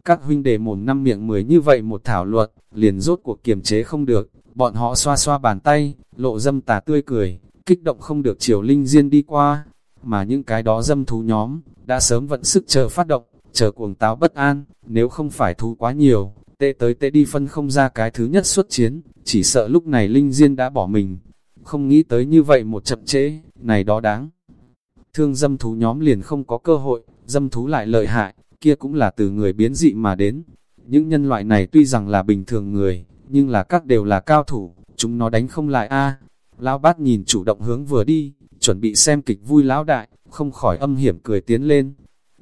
Các huynh đệ mồm năm miệng mười như vậy một thảo luận, liền rốt cuộc kiềm chế không được, bọn họ xoa xoa bàn tay, lộ dâm tà tươi cười, kích động không được chiều linh diên đi qua, mà những cái đó dâm thú nhóm, đã sớm vận sức chờ phát động, chờ cuồng táo bất an, nếu không phải thú quá nhiều, tệ tới tệ đi phân không ra cái thứ nhất xuất chiến, chỉ sợ lúc này Linh Diên đã bỏ mình. Không nghĩ tới như vậy một chậm trễ, này đó đáng. Thương dâm thú nhóm liền không có cơ hội, dâm thú lại lợi hại, kia cũng là từ người biến dị mà đến. Những nhân loại này tuy rằng là bình thường người, nhưng là các đều là cao thủ, chúng nó đánh không lại a. Lão bát nhìn chủ động hướng vừa đi, chuẩn bị xem kịch vui lão đại, không khỏi âm hiểm cười tiến lên.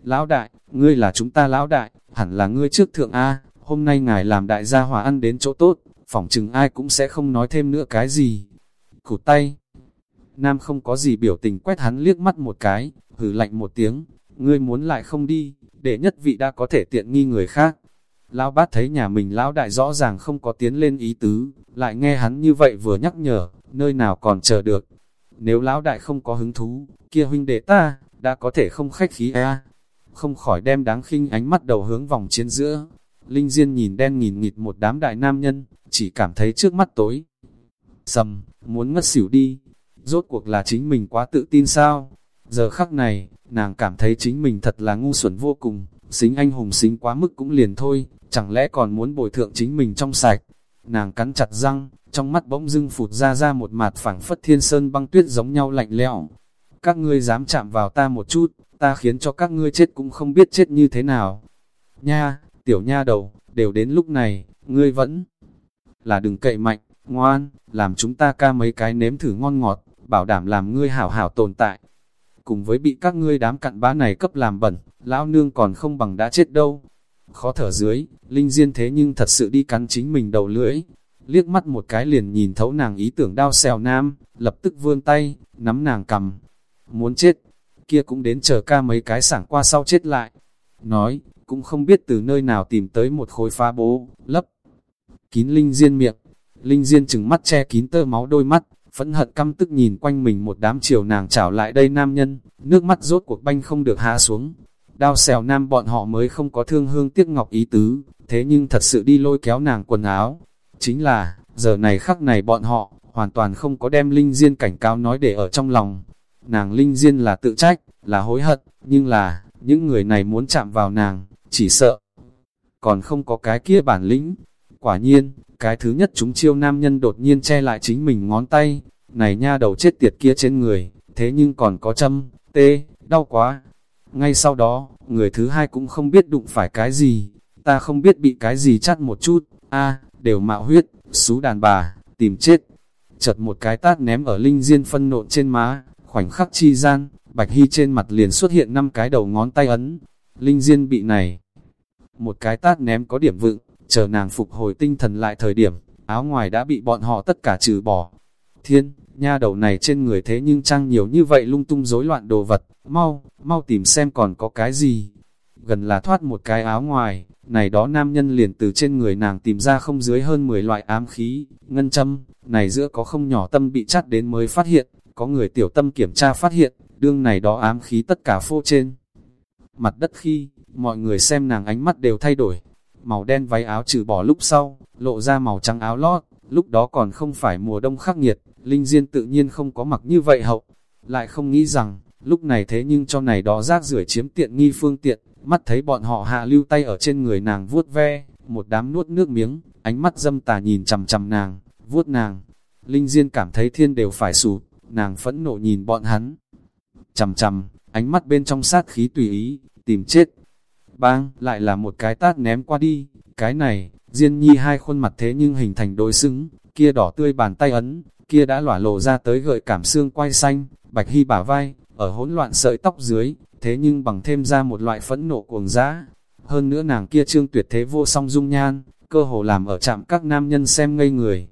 Lão đại, ngươi là chúng ta lão đại, hẳn là ngươi trước thượng A, hôm nay ngài làm đại gia hòa ăn đến chỗ tốt, phỏng chừng ai cũng sẽ không nói thêm nữa cái gì. Cụt tay. Nam không có gì biểu tình quét hắn liếc mắt một cái, hử lạnh một tiếng, ngươi muốn lại không đi, để nhất vị đã có thể tiện nghi người khác. Lão bát thấy nhà mình lão đại rõ ràng không có tiến lên ý tứ, lại nghe hắn như vậy vừa nhắc nhở, nơi nào còn chờ được. Nếu lão đại không có hứng thú, kia huynh đệ ta, đã có thể không khách khí à? không khỏi đem đáng khinh ánh mắt đầu hướng vòng chiến giữa. Linh Diên nhìn đen nhìn nghịt một đám đại nam nhân, chỉ cảm thấy trước mắt tối. Sầm, muốn ngất xỉu đi. Rốt cuộc là chính mình quá tự tin sao? Giờ khắc này, nàng cảm thấy chính mình thật là ngu xuẩn vô cùng, xính anh hùng xính quá mức cũng liền thôi, chẳng lẽ còn muốn bồi thượng chính mình trong sạch. Nàng cắn chặt răng, trong mắt bỗng dưng phụt ra ra một mạt phẳng phất thiên sơn băng tuyết giống nhau lạnh lẽo. Các ngươi dám chạm vào ta một chút, ta khiến cho các ngươi chết cũng không biết chết như thế nào. Nha, tiểu nha đầu, đều đến lúc này, ngươi vẫn là đừng cậy mạnh, ngoan, làm chúng ta ca mấy cái nếm thử ngon ngọt, bảo đảm làm ngươi hảo hảo tồn tại. Cùng với bị các ngươi đám cặn bã này cấp làm bẩn, lão nương còn không bằng đã chết đâu. Khó thở dưới, Linh Diên thế nhưng thật sự đi cắn chính mình đầu lưỡi. Liếc mắt một cái liền nhìn thấu nàng ý tưởng đau xèo nam, lập tức vươn tay, nắm nàng cầm. Muốn chết, kia cũng đến chờ ca mấy cái sảng qua sau chết lại. Nói, cũng không biết từ nơi nào tìm tới một khối phá bố, lấp. Kín Linh Diên miệng, Linh Diên chừng mắt che kín tơ máu đôi mắt, phẫn hận căm tức nhìn quanh mình một đám chiều nàng trảo lại đây nam nhân, nước mắt rốt cuộc banh không được hạ xuống. Đao xèo nam bọn họ mới không có thương hương tiếc ngọc ý tứ, thế nhưng thật sự đi lôi kéo nàng quần áo. Chính là, giờ này khắc này bọn họ, hoàn toàn không có đem Linh Diên cảnh cáo nói để ở trong lòng, Nàng linh diên là tự trách, là hối hận, nhưng là, những người này muốn chạm vào nàng, chỉ sợ. Còn không có cái kia bản lĩnh. Quả nhiên, cái thứ nhất chúng chiêu nam nhân đột nhiên che lại chính mình ngón tay. Này nha đầu chết tiệt kia trên người, thế nhưng còn có châm, tê, đau quá. Ngay sau đó, người thứ hai cũng không biết đụng phải cái gì. Ta không biết bị cái gì chắt một chút, a đều mạo huyết, xú đàn bà, tìm chết. Chật một cái tát ném ở linh diên phân nộn trên má, Khoảnh khắc chi gian, Bạch Hy trên mặt liền xuất hiện năm cái đầu ngón tay ấn. Linh Diên bị này. Một cái tát ném có điểm vựng, chờ nàng phục hồi tinh thần lại thời điểm, áo ngoài đã bị bọn họ tất cả trừ bỏ. Thiên, nha đầu này trên người thế nhưng trang nhiều như vậy lung tung rối loạn đồ vật, mau, mau tìm xem còn có cái gì. Gần là thoát một cái áo ngoài, này đó nam nhân liền từ trên người nàng tìm ra không dưới hơn 10 loại ám khí, ngân châm, này giữa có không nhỏ tâm bị chắt đến mới phát hiện, có người tiểu tâm kiểm tra phát hiện, đương này đó ám khí tất cả phô trên. Mặt đất khi, mọi người xem nàng ánh mắt đều thay đổi. Màu đen váy áo trừ bỏ lúc sau, lộ ra màu trắng áo lót, lúc đó còn không phải mùa đông khắc nghiệt, Linh Diên tự nhiên không có mặc như vậy hậu. Lại không nghĩ rằng, lúc này thế nhưng cho này đó rác rưởi chiếm tiện nghi phương tiện, mắt thấy bọn họ hạ lưu tay ở trên người nàng vuốt ve, một đám nuốt nước miếng, ánh mắt dâm tà nhìn chằm chằm nàng, vuốt nàng. Linh Diên cảm thấy thiên đều phải sụp, nàng phẫn nộ nhìn bọn hắn. Chằm chằm, ánh mắt bên trong sát khí tùy ý, tìm chết. Bang, lại là một cái tát ném qua đi, cái này, Diên nhi hai khuôn mặt thế nhưng hình thành đối xứng, kia đỏ tươi bàn tay ấn, kia đã lỏa lộ ra tới gợi cảm xương quay xanh, bạch hy bả vai, ở hỗn loạn sợi tóc dưới, thế nhưng bằng thêm ra một loại phẫn nộ cuồng dã. Hơn nữa nàng kia trương tuyệt thế vô song dung nhan, cơ hồ làm ở chạm các nam nhân xem ngây người.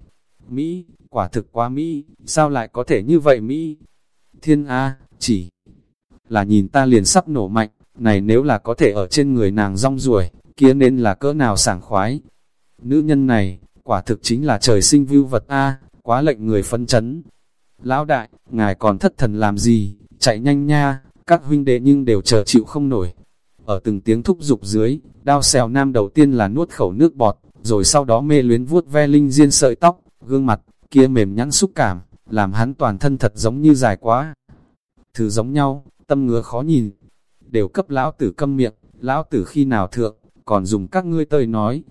Mỹ, quả thực quá Mỹ, sao lại có thể như vậy Mỹ? Thiên A, chỉ là nhìn ta liền sắp nổ mạnh, này nếu là có thể ở trên người nàng rong ruổi, kia nên là cỡ nào sảng khoái. Nữ nhân này, quả thực chính là trời sinh vưu vật A, quá lệnh người phân chấn. Lão đại, ngài còn thất thần làm gì, chạy nhanh nha, các huynh đệ nhưng đều chờ chịu không nổi. Ở từng tiếng thúc dục dưới, đao xèo nam đầu tiên là nuốt khẩu nước bọt, rồi sau đó mê luyến vuốt ve linh diên sợi tóc, gương mặt, kia mềm nhẵn xúc cảm, làm hắn toàn thân thật giống như dài quá. Thứ giống nhau, tâm ngứa khó nhìn, đều cấp lão tử câm miệng, lão tử khi nào thượng, còn dùng các ngươi tơi nói.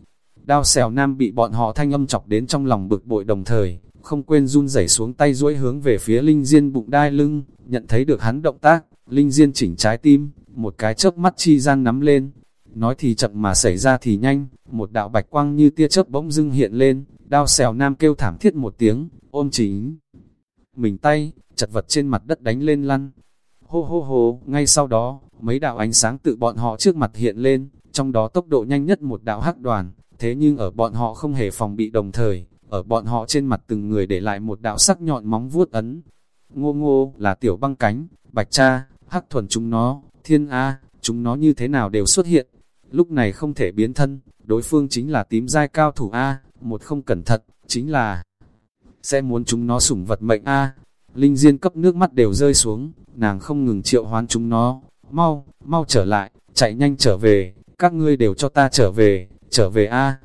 Đao xèo nam bị bọn họ thanh âm chọc đến trong lòng bực bội đồng thời, không quên run rẩy xuống tay duỗi hướng về phía Linh Diên bụng đai lưng, nhận thấy được hắn động tác, Linh Diên chỉnh trái tim, một cái chớp mắt chi gian nắm lên. Nói thì chậm mà xảy ra thì nhanh, một đạo bạch quang như tia chớp bỗng dưng hiện lên, đao xèo nam kêu thảm thiết một tiếng, ôm chính. Mình tay, chật vật trên mặt đất đánh lên lăn. Hô hô hô, ngay sau đó, mấy đạo ánh sáng tự bọn họ trước mặt hiện lên, trong đó tốc độ nhanh nhất một đạo hắc đoàn, thế nhưng ở bọn họ không hề phòng bị đồng thời, ở bọn họ trên mặt từng người để lại một đạo sắc nhọn móng vuốt ấn. Ngô ngô là tiểu băng cánh, bạch cha, hắc thuần chúng nó, thiên A, chúng nó như thế nào đều xuất hiện. Lúc này không thể biến thân, đối phương chính là tím giai cao thủ A, một không cẩn thận, chính là sẽ muốn chúng nó sủng vật mệnh A. Linh Diên cấp nước mắt đều rơi xuống, nàng không ngừng triệu hoán chúng nó, mau, mau trở lại, chạy nhanh trở về, các ngươi đều cho ta trở về, trở về A.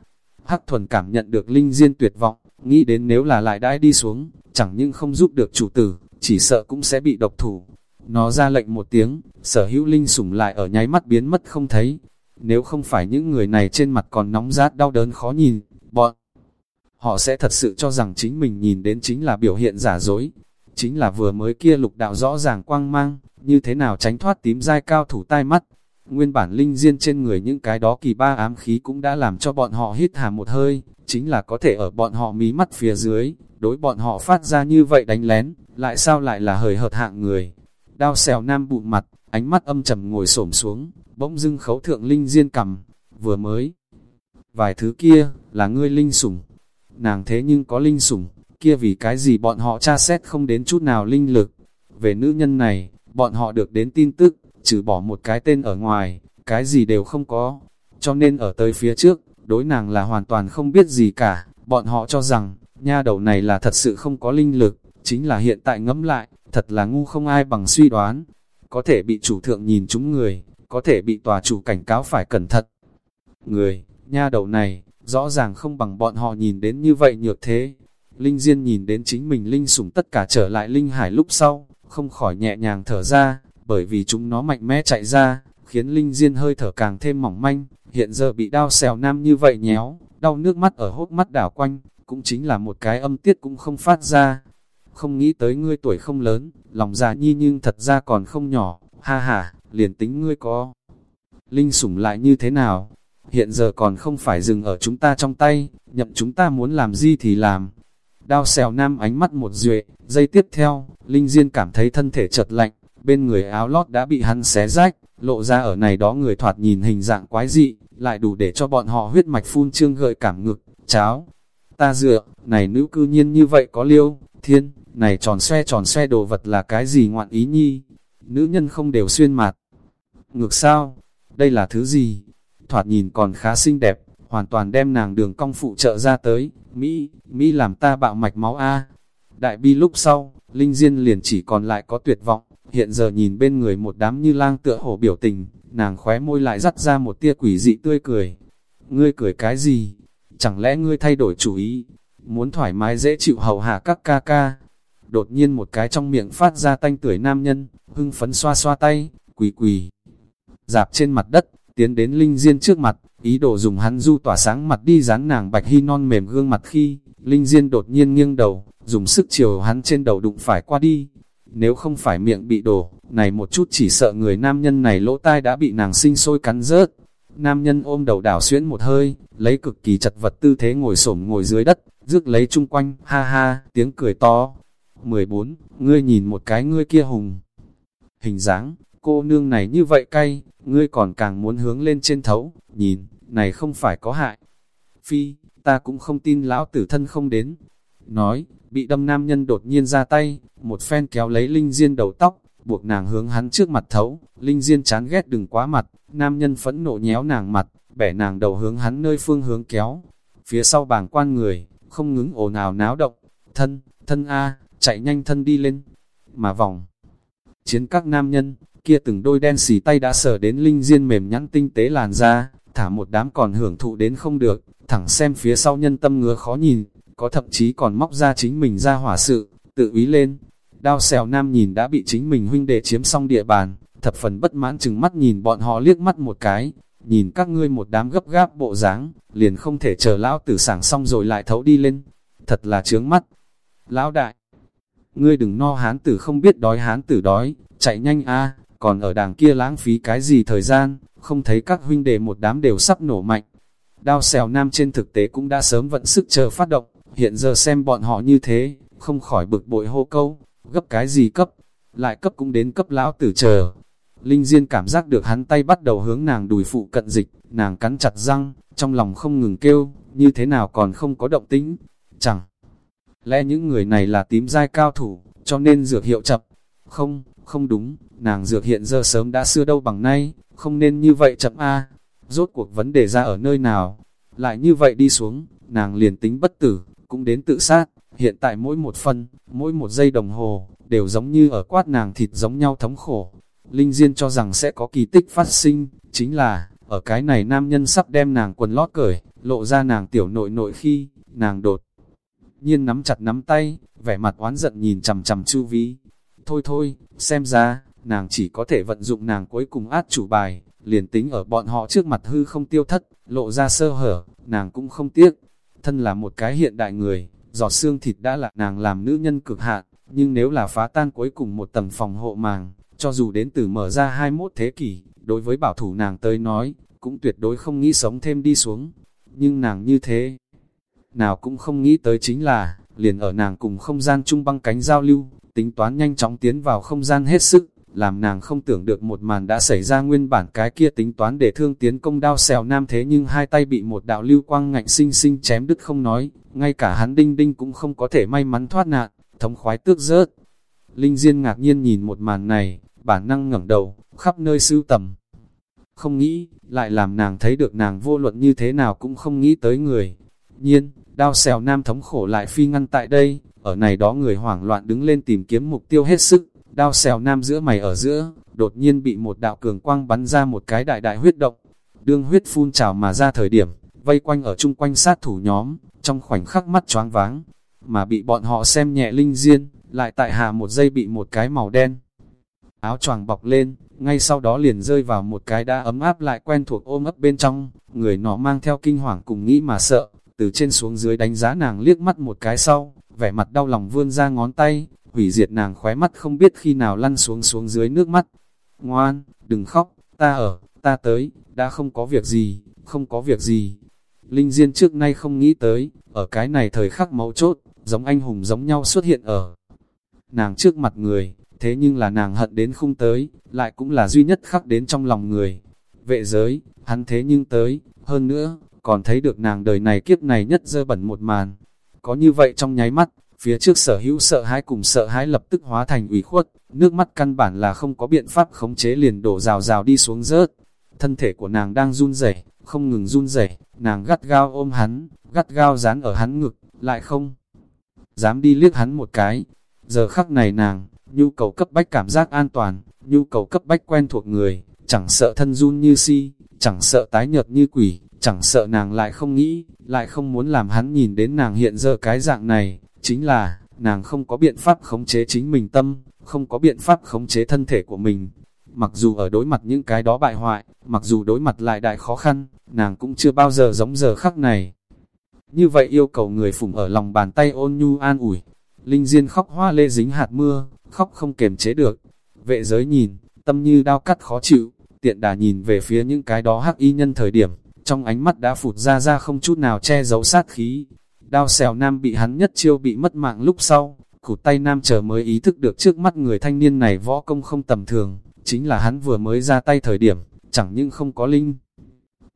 Hắc thuần cảm nhận được Linh Diên tuyệt vọng, nghĩ đến nếu là lại đãi đi xuống, chẳng nhưng không giúp được chủ tử, chỉ sợ cũng sẽ bị độc thủ. Nó ra lệnh một tiếng, sở hữu Linh sủng lại ở nháy mắt biến mất không thấy. Nếu không phải những người này trên mặt còn nóng rát đau đớn khó nhìn, bọn họ sẽ thật sự cho rằng chính mình nhìn đến chính là biểu hiện giả dối. Chính là vừa mới kia lục đạo rõ ràng quang mang, như thế nào tránh thoát tím dai cao thủ tai mắt. Nguyên bản linh diên trên người những cái đó kỳ ba ám khí cũng đã làm cho bọn họ hít hà một hơi, chính là có thể ở bọn họ mí mắt phía dưới, đối bọn họ phát ra như vậy đánh lén, lại sao lại là hời hợt hạng người. Đao xèo nam bụng mặt, ánh mắt âm trầm ngồi xổm xuống, bỗng dưng khấu thượng linh diên cầm, vừa mới. Vài thứ kia, là ngươi linh sủng. Nàng thế nhưng có linh sủng, kia vì cái gì bọn họ tra xét không đến chút nào linh lực. Về nữ nhân này, bọn họ được đến tin tức, trừ bỏ một cái tên ở ngoài, cái gì đều không có. Cho nên ở tới phía trước, đối nàng là hoàn toàn không biết gì cả, bọn họ cho rằng, nha đầu này là thật sự không có linh lực, chính là hiện tại ngẫm lại, thật là ngu không ai bằng suy đoán. Có thể bị chủ thượng nhìn chúng người, có thể bị tòa chủ cảnh cáo phải cẩn thận. Người, nha đầu này, rõ ràng không bằng bọn họ nhìn đến như vậy nhược thế. Linh Diên nhìn đến chính mình Linh sủng tất cả trở lại Linh Hải lúc sau, không khỏi nhẹ nhàng thở ra, bởi vì chúng nó mạnh mẽ chạy ra, khiến Linh Diên hơi thở càng thêm mỏng manh, hiện giờ bị đau xèo nam như vậy nhéo, đau nước mắt ở hốc mắt đảo quanh, cũng chính là một cái âm tiết cũng không phát ra. Không nghĩ tới ngươi tuổi không lớn, lòng già nhi nhưng thật ra còn không nhỏ, ha ha, liền tính ngươi có. Linh sủng lại như thế nào? Hiện giờ còn không phải dừng ở chúng ta trong tay, nhậm chúng ta muốn làm gì thì làm. Đao xèo nam ánh mắt một duệ, giây tiếp theo, Linh Diên cảm thấy thân thể chật lạnh, bên người áo lót đã bị hắn xé rách, lộ ra ở này đó người thoạt nhìn hình dạng quái dị, lại đủ để cho bọn họ huyết mạch phun trương gợi cảm ngực, cháo. Ta dựa, này nữ cư nhiên như vậy có liêu, thiên, này tròn xoe tròn xoe đồ vật là cái gì ngoạn ý nhi, nữ nhân không đều xuyên mặt. Ngược sao, đây là thứ gì? Thoạt nhìn còn khá xinh đẹp, hoàn toàn đem nàng đường cong phụ trợ ra tới, Mỹ, Mỹ làm ta bạo mạch máu A. Đại bi lúc sau, Linh Diên liền chỉ còn lại có tuyệt vọng, hiện giờ nhìn bên người một đám như lang tựa hổ biểu tình, nàng khóe môi lại dắt ra một tia quỷ dị tươi cười. Ngươi cười cái gì? Chẳng lẽ ngươi thay đổi chủ ý? Muốn thoải mái dễ chịu hầu hạ các ca ca? Đột nhiên một cái trong miệng phát ra tanh tuổi nam nhân, hưng phấn xoa xoa tay, quỳ quỳ. Dạp trên mặt đất, tiến đến Linh Diên trước mặt, ý đồ dùng hắn du tỏa sáng mặt đi dán nàng bạch hy non mềm gương mặt khi, Linh Diên đột nhiên nghiêng đầu, dùng sức chiều hắn trên đầu đụng phải qua đi, nếu không phải miệng bị đổ, này một chút chỉ sợ người nam nhân này lỗ tai đã bị nàng sinh sôi cắn rớt. Nam nhân ôm đầu đảo xuyễn một hơi, lấy cực kỳ chật vật tư thế ngồi xổm ngồi dưới đất, rước lấy chung quanh, ha ha, tiếng cười to. 14. Ngươi nhìn một cái ngươi kia hùng. hình dáng, cô nương này như vậy cay, ngươi còn càng muốn hướng lên trên thấu, nhìn, này không phải có hại. Phi, ta cũng không tin lão tử thân không đến. Nói, bị đâm nam nhân đột nhiên ra tay, một phen kéo lấy Linh Diên đầu tóc, buộc nàng hướng hắn trước mặt thấu, Linh Diên chán ghét đừng quá mặt, nam nhân phẫn nộ nhéo nàng mặt, bẻ nàng đầu hướng hắn nơi phương hướng kéo. Phía sau bảng quan người, không ngứng ồn ào náo động, thân, thân A, chạy nhanh thân đi lên, mà vòng. Chiến các nam nhân, kia từng đôi đen xì tay đã sờ đến Linh Diên mềm nhắn tinh tế làn da, thả một đám còn hưởng thụ đến không được, thẳng xem phía sau nhân tâm ngứa khó nhìn, có thậm chí còn móc ra chính mình ra hỏa sự, tự ý lên. Đao xèo nam nhìn đã bị chính mình huynh đệ chiếm xong địa bàn, thập phần bất mãn chừng mắt nhìn bọn họ liếc mắt một cái, nhìn các ngươi một đám gấp gáp bộ dáng, liền không thể chờ lão tử sảng xong rồi lại thấu đi lên, thật là chướng mắt. Lão đại, ngươi đừng no hán tử không biết đói hán tử đói, chạy nhanh a còn ở đàng kia lãng phí cái gì thời gian, không thấy các huynh đệ một đám đều sắp nổ mạnh. Đao xèo nam trên thực tế cũng đã sớm vận sức chờ phát động, hiện giờ xem bọn họ như thế, không khỏi bực bội hô câu, gấp cái gì cấp, lại cấp cũng đến cấp lão tử chờ. Linh Diên cảm giác được hắn tay bắt đầu hướng nàng đùi phụ cận dịch, nàng cắn chặt răng, trong lòng không ngừng kêu, như thế nào còn không có động tĩnh, chẳng. Lẽ những người này là tím dai cao thủ, cho nên dược hiệu chậm. Không, không đúng, nàng dược hiện giờ sớm đã xưa đâu bằng nay, không nên như vậy chậm a Rốt cuộc vấn đề ra ở nơi nào? Lại như vậy đi xuống, nàng liền tính bất tử, cũng đến tự sát. Hiện tại mỗi một phân, mỗi một giây đồng hồ, đều giống như ở quát nàng thịt giống nhau thống khổ. Linh Diên cho rằng sẽ có kỳ tích phát sinh, chính là, ở cái này nam nhân sắp đem nàng quần lót cởi, lộ ra nàng tiểu nội nội khi, nàng đột. Nhiên nắm chặt nắm tay, vẻ mặt oán giận nhìn chầm chầm chu vi. Thôi thôi, xem ra, nàng chỉ có thể vận dụng nàng cuối cùng át chủ bài, liền tính ở bọn họ trước mặt hư không tiêu thất, lộ ra sơ hở, nàng cũng không tiếc. Thân là một cái hiện đại người, giọt xương thịt đã là nàng làm nữ nhân cực hạn, nhưng nếu là phá tan cuối cùng một tầng phòng hộ màng, cho dù đến từ mở ra 21 thế kỷ, đối với bảo thủ nàng tới nói, cũng tuyệt đối không nghĩ sống thêm đi xuống. Nhưng nàng như thế, nào cũng không nghĩ tới chính là, liền ở nàng cùng không gian chung băng cánh giao lưu, tính toán nhanh chóng tiến vào không gian hết sức, làm nàng không tưởng được một màn đã xảy ra nguyên bản cái kia tính toán để thương tiến công đao xèo nam thế nhưng hai tay bị một đạo lưu quang ngạnh sinh sinh chém đứt không nói, ngay cả hắn đinh đinh cũng không có thể may mắn thoát nạn, thống khoái tước rớt. Linh Diên ngạc nhiên nhìn một màn này, bản năng ngẩng đầu, khắp nơi sưu tầm. Không nghĩ, lại làm nàng thấy được nàng vô luận như thế nào cũng không nghĩ tới người. Nhiên, đao xèo nam thống khổ lại phi ngăn tại đây, ở này đó người hoảng loạn đứng lên tìm kiếm mục tiêu hết sức, đao xèo nam giữa mày ở giữa, đột nhiên bị một đạo cường quang bắn ra một cái đại đại huyết động. Đương huyết phun trào mà ra thời điểm, vây quanh ở chung quanh sát thủ nhóm, trong khoảnh khắc mắt choáng váng, mà bị bọn họ xem nhẹ linh diên, lại tại hạ một giây bị một cái màu đen. Áo choàng bọc lên, ngay sau đó liền rơi vào một cái đã ấm áp lại quen thuộc ôm ấp bên trong, người nó mang theo kinh hoàng cùng nghĩ mà sợ, từ trên xuống dưới đánh giá nàng liếc mắt một cái sau, vẻ mặt đau lòng vươn ra ngón tay, hủy diệt nàng khóe mắt không biết khi nào lăn xuống xuống dưới nước mắt. Ngoan, đừng khóc, ta ở, ta tới, đã không có việc gì, không có việc gì. Linh Diên trước nay không nghĩ tới, ở cái này thời khắc mấu chốt, giống anh hùng giống nhau xuất hiện ở nàng trước mặt người, thế nhưng là nàng hận đến không tới, lại cũng là duy nhất khắc đến trong lòng người. Vệ giới, hắn thế nhưng tới, hơn nữa, còn thấy được nàng đời này kiếp này nhất dơ bẩn một màn. Có như vậy trong nháy mắt, phía trước sở hữu sợ hãi cùng sợ hãi lập tức hóa thành ủy khuất, nước mắt căn bản là không có biện pháp khống chế liền đổ rào rào đi xuống rớt. Thân thể của nàng đang run rẩy, không ngừng run rẩy, nàng gắt gao ôm hắn, gắt gao dán ở hắn ngực, lại không dám đi liếc hắn một cái. Giờ khắc này nàng, nhu cầu cấp bách cảm giác an toàn, nhu cầu cấp bách quen thuộc người, chẳng sợ thân run như si, chẳng sợ tái nhợt như quỷ, chẳng sợ nàng lại không nghĩ, lại không muốn làm hắn nhìn đến nàng hiện giờ cái dạng này, chính là, nàng không có biện pháp khống chế chính mình tâm, không có biện pháp khống chế thân thể của mình. Mặc dù ở đối mặt những cái đó bại hoại, mặc dù đối mặt lại đại khó khăn, nàng cũng chưa bao giờ giống giờ khắc này. Như vậy yêu cầu người phụng ở lòng bàn tay ôn nhu an ủi. Linh Diên khóc hoa lê dính hạt mưa, khóc không kềm chế được. Vệ giới nhìn, tâm như đau cắt khó chịu, tiện đà nhìn về phía những cái đó hắc y nhân thời điểm, trong ánh mắt đã phụt ra ra không chút nào che giấu sát khí. Đao xèo nam bị hắn nhất chiêu bị mất mạng lúc sau, Cụt tay nam chờ mới ý thức được trước mắt người thanh niên này võ công không tầm thường, chính là hắn vừa mới ra tay thời điểm, chẳng những không có linh.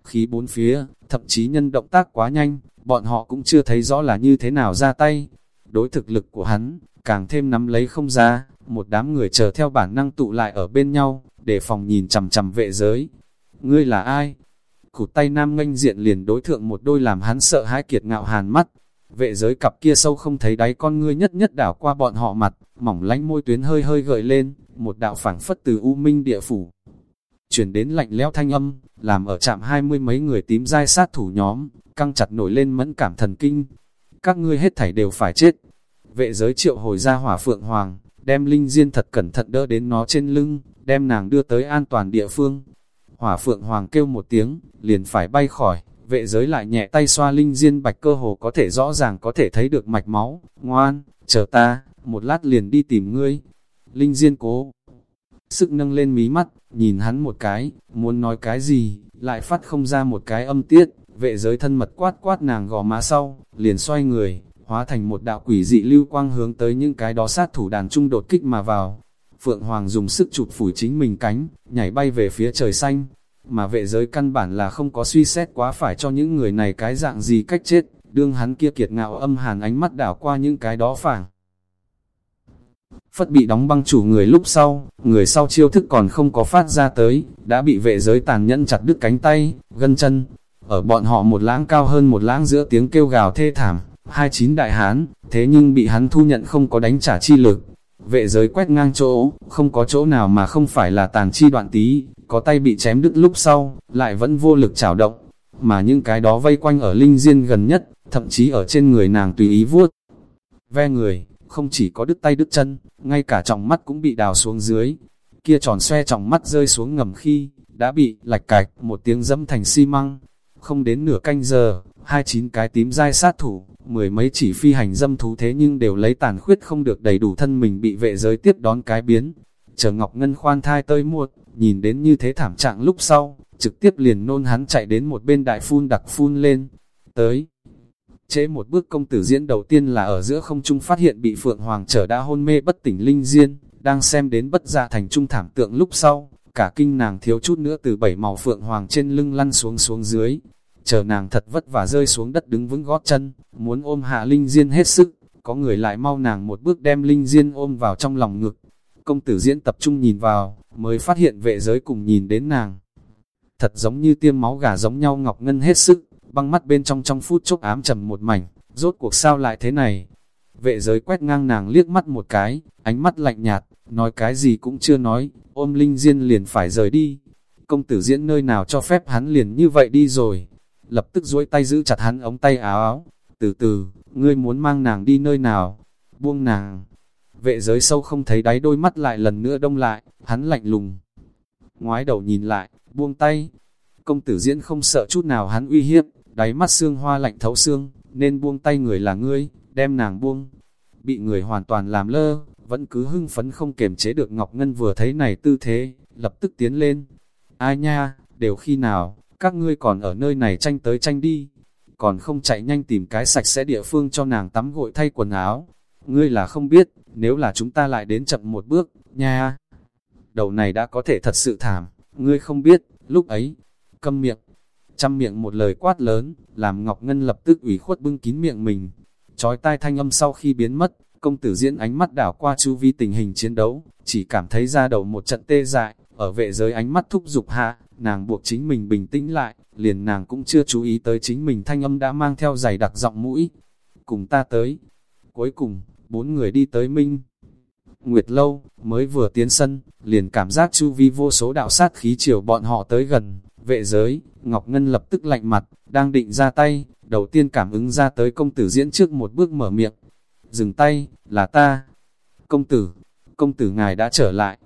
Khí bốn phía, thậm chí nhân động tác quá nhanh, bọn họ cũng chưa thấy rõ là như thế nào ra tay. Đối thực lực của hắn, càng thêm nắm lấy không ra, một đám người chờ theo bản năng tụ lại ở bên nhau, để phòng nhìn chằm chằm vệ giới. Ngươi là ai? Cụt tay nam nganh diện liền đối thượng một đôi làm hắn sợ hãi kiệt ngạo hàn mắt. Vệ giới cặp kia sâu không thấy đáy con ngươi nhất nhất đảo qua bọn họ mặt, mỏng lánh môi tuyến hơi hơi gợi lên, một đạo phảng phất từ U Minh địa phủ. Chuyển đến lạnh lẽo thanh âm, làm ở trạm hai mươi mấy người tím dai sát thủ nhóm, căng chặt nổi lên mẫn cảm thần kinh. Các ngươi hết thảy đều phải chết. Vệ giới triệu hồi ra hỏa phượng hoàng, đem linh diên thật cẩn thận đỡ đến nó trên lưng, đem nàng đưa tới an toàn địa phương. Hỏa phượng hoàng kêu một tiếng, liền phải bay khỏi, vệ giới lại nhẹ tay xoa linh diên bạch cơ hồ có thể rõ ràng có thể thấy được mạch máu, ngoan, chờ ta, một lát liền đi tìm ngươi. Linh diên cố, sức nâng lên mí mắt, nhìn hắn một cái, muốn nói cái gì, lại phát không ra một cái âm tiết, vệ giới thân mật quát quát nàng gò má sau, liền xoay người, hóa thành một đạo quỷ dị lưu quang hướng tới những cái đó sát thủ đàn trung đột kích mà vào. Phượng Hoàng dùng sức chụp phủi chính mình cánh, nhảy bay về phía trời xanh, mà vệ giới căn bản là không có suy xét quá phải cho những người này cái dạng gì cách chết, đương hắn kia kiệt ngạo âm hàn ánh mắt đảo qua những cái đó phảng. Phất bị đóng băng chủ người lúc sau, người sau chiêu thức còn không có phát ra tới, đã bị vệ giới tàn nhẫn chặt đứt cánh tay, gân chân. Ở bọn họ một lãng cao hơn một lãng giữa tiếng kêu gào thê thảm, hai chín đại hán, thế nhưng bị hắn thu nhận không có đánh trả chi lực. Vệ giới quét ngang chỗ, không có chỗ nào mà không phải là tàn chi đoạn tí, có tay bị chém đứt lúc sau, lại vẫn vô lực chảo động. Mà những cái đó vây quanh ở linh diên gần nhất, thậm chí ở trên người nàng tùy ý vuốt. Ve người, không chỉ có đứt tay đứt chân, ngay cả trọng mắt cũng bị đào xuống dưới. Kia tròn xoe trọng mắt rơi xuống ngầm khi, đã bị lạch cạch một tiếng dẫm thành xi măng. Không đến nửa canh giờ, hai chín cái tím dai sát thủ, mười mấy chỉ phi hành dâm thú thế nhưng đều lấy tàn khuyết không được đầy đủ thân mình bị vệ giới tiếp đón cái biến. Chờ Ngọc Ngân khoan thai tơi muộn, nhìn đến như thế thảm trạng lúc sau, trực tiếp liền nôn hắn chạy đến một bên đại phun đặc phun lên. Tới, chế một bước công tử diễn đầu tiên là ở giữa không trung phát hiện bị Phượng Hoàng trở đã hôn mê bất tỉnh linh diên, đang xem đến bất gia thành trung thảm tượng lúc sau, cả kinh nàng thiếu chút nữa từ bảy màu Phượng Hoàng trên lưng lăn xuống xuống dưới, chờ nàng thật vất vả rơi xuống đất đứng vững gót chân, muốn ôm hạ Linh Diên hết sức, có người lại mau nàng một bước đem Linh Diên ôm vào trong lòng ngực. Công tử diễn tập trung nhìn vào, mới phát hiện vệ giới cùng nhìn đến nàng. Thật giống như tiêm máu gà giống nhau ngọc ngân hết sức, băng mắt bên trong trong phút chốc ám trầm một mảnh, rốt cuộc sao lại thế này. Vệ giới quét ngang nàng liếc mắt một cái, ánh mắt lạnh nhạt, nói cái gì cũng chưa nói, ôm Linh Diên liền phải rời đi. Công tử diễn nơi nào cho phép hắn liền như vậy đi rồi, lập tức duỗi tay giữ chặt hắn ống tay áo áo. Từ từ, ngươi muốn mang nàng đi nơi nào? Buông nàng. Vệ giới sâu không thấy đáy đôi mắt lại lần nữa đông lại, hắn lạnh lùng. Ngoái đầu nhìn lại, buông tay. Công tử diễn không sợ chút nào hắn uy hiếp, đáy mắt xương hoa lạnh thấu xương, nên buông tay người là ngươi, đem nàng buông. Bị người hoàn toàn làm lơ, vẫn cứ hưng phấn không kiềm chế được Ngọc Ngân vừa thấy này tư thế, lập tức tiến lên. Ai nha, đều khi nào, các ngươi còn ở nơi này tranh tới tranh đi, còn không chạy nhanh tìm cái sạch sẽ địa phương cho nàng tắm gội thay quần áo. Ngươi là không biết, nếu là chúng ta lại đến chậm một bước, nha. Đầu này đã có thể thật sự thảm, ngươi không biết, lúc ấy, câm miệng, chăm miệng một lời quát lớn, làm Ngọc Ngân lập tức ủy khuất bưng kín miệng mình. Chói tai thanh âm sau khi biến mất, công tử diễn ánh mắt đảo qua chu vi tình hình chiến đấu, chỉ cảm thấy ra đầu một trận tê dại, ở vệ giới ánh mắt thúc giục hạ, nàng buộc chính mình bình tĩnh lại, liền nàng cũng chưa chú ý tới chính mình thanh âm đã mang theo giày đặc giọng mũi. Cùng ta tới. Cuối cùng, bốn người đi tới Minh. Nguyệt lâu, mới vừa tiến sân, liền cảm giác chu vi vô số đạo sát khí chiều bọn họ tới gần, vệ giới, Ngọc Ngân lập tức lạnh mặt, đang định ra tay, đầu tiên cảm ứng ra tới công tử diễn trước một bước mở miệng. Dừng tay, là ta. Công tử, công tử ngài đã trở lại.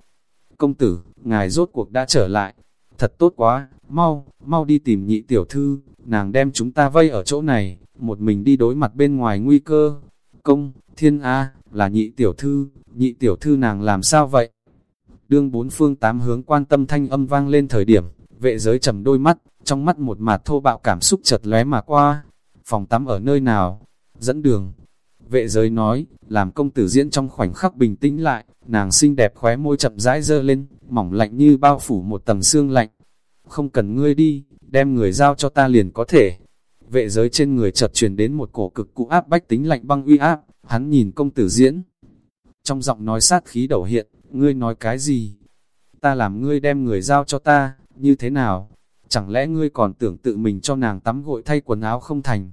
Công tử, ngài rốt cuộc đã trở lại thật tốt quá, mau, mau đi tìm nhị tiểu thư, nàng đem chúng ta vây ở chỗ này, một mình đi đối mặt bên ngoài nguy cơ. Công, thiên A, là nhị tiểu thư, nhị tiểu thư nàng làm sao vậy? Đương bốn phương tám hướng quan tâm thanh âm vang lên thời điểm, vệ giới trầm đôi mắt, trong mắt một mạt thô bạo cảm xúc chợt lóe mà qua. Phòng tắm ở nơi nào? Dẫn đường. Vệ giới nói, làm công tử diễn trong khoảnh khắc bình tĩnh lại, nàng xinh đẹp khóe môi chậm rãi dơ lên, mỏng lạnh như bao phủ một tầng xương lạnh. Không cần ngươi đi, đem người giao cho ta liền có thể. Vệ giới trên người chợt truyền đến một cổ cực cụ áp bách tính lạnh băng uy áp, hắn nhìn công tử diễn. Trong giọng nói sát khí đầu hiện, ngươi nói cái gì? Ta làm ngươi đem người giao cho ta, như thế nào? Chẳng lẽ ngươi còn tưởng tự mình cho nàng tắm gội thay quần áo không thành?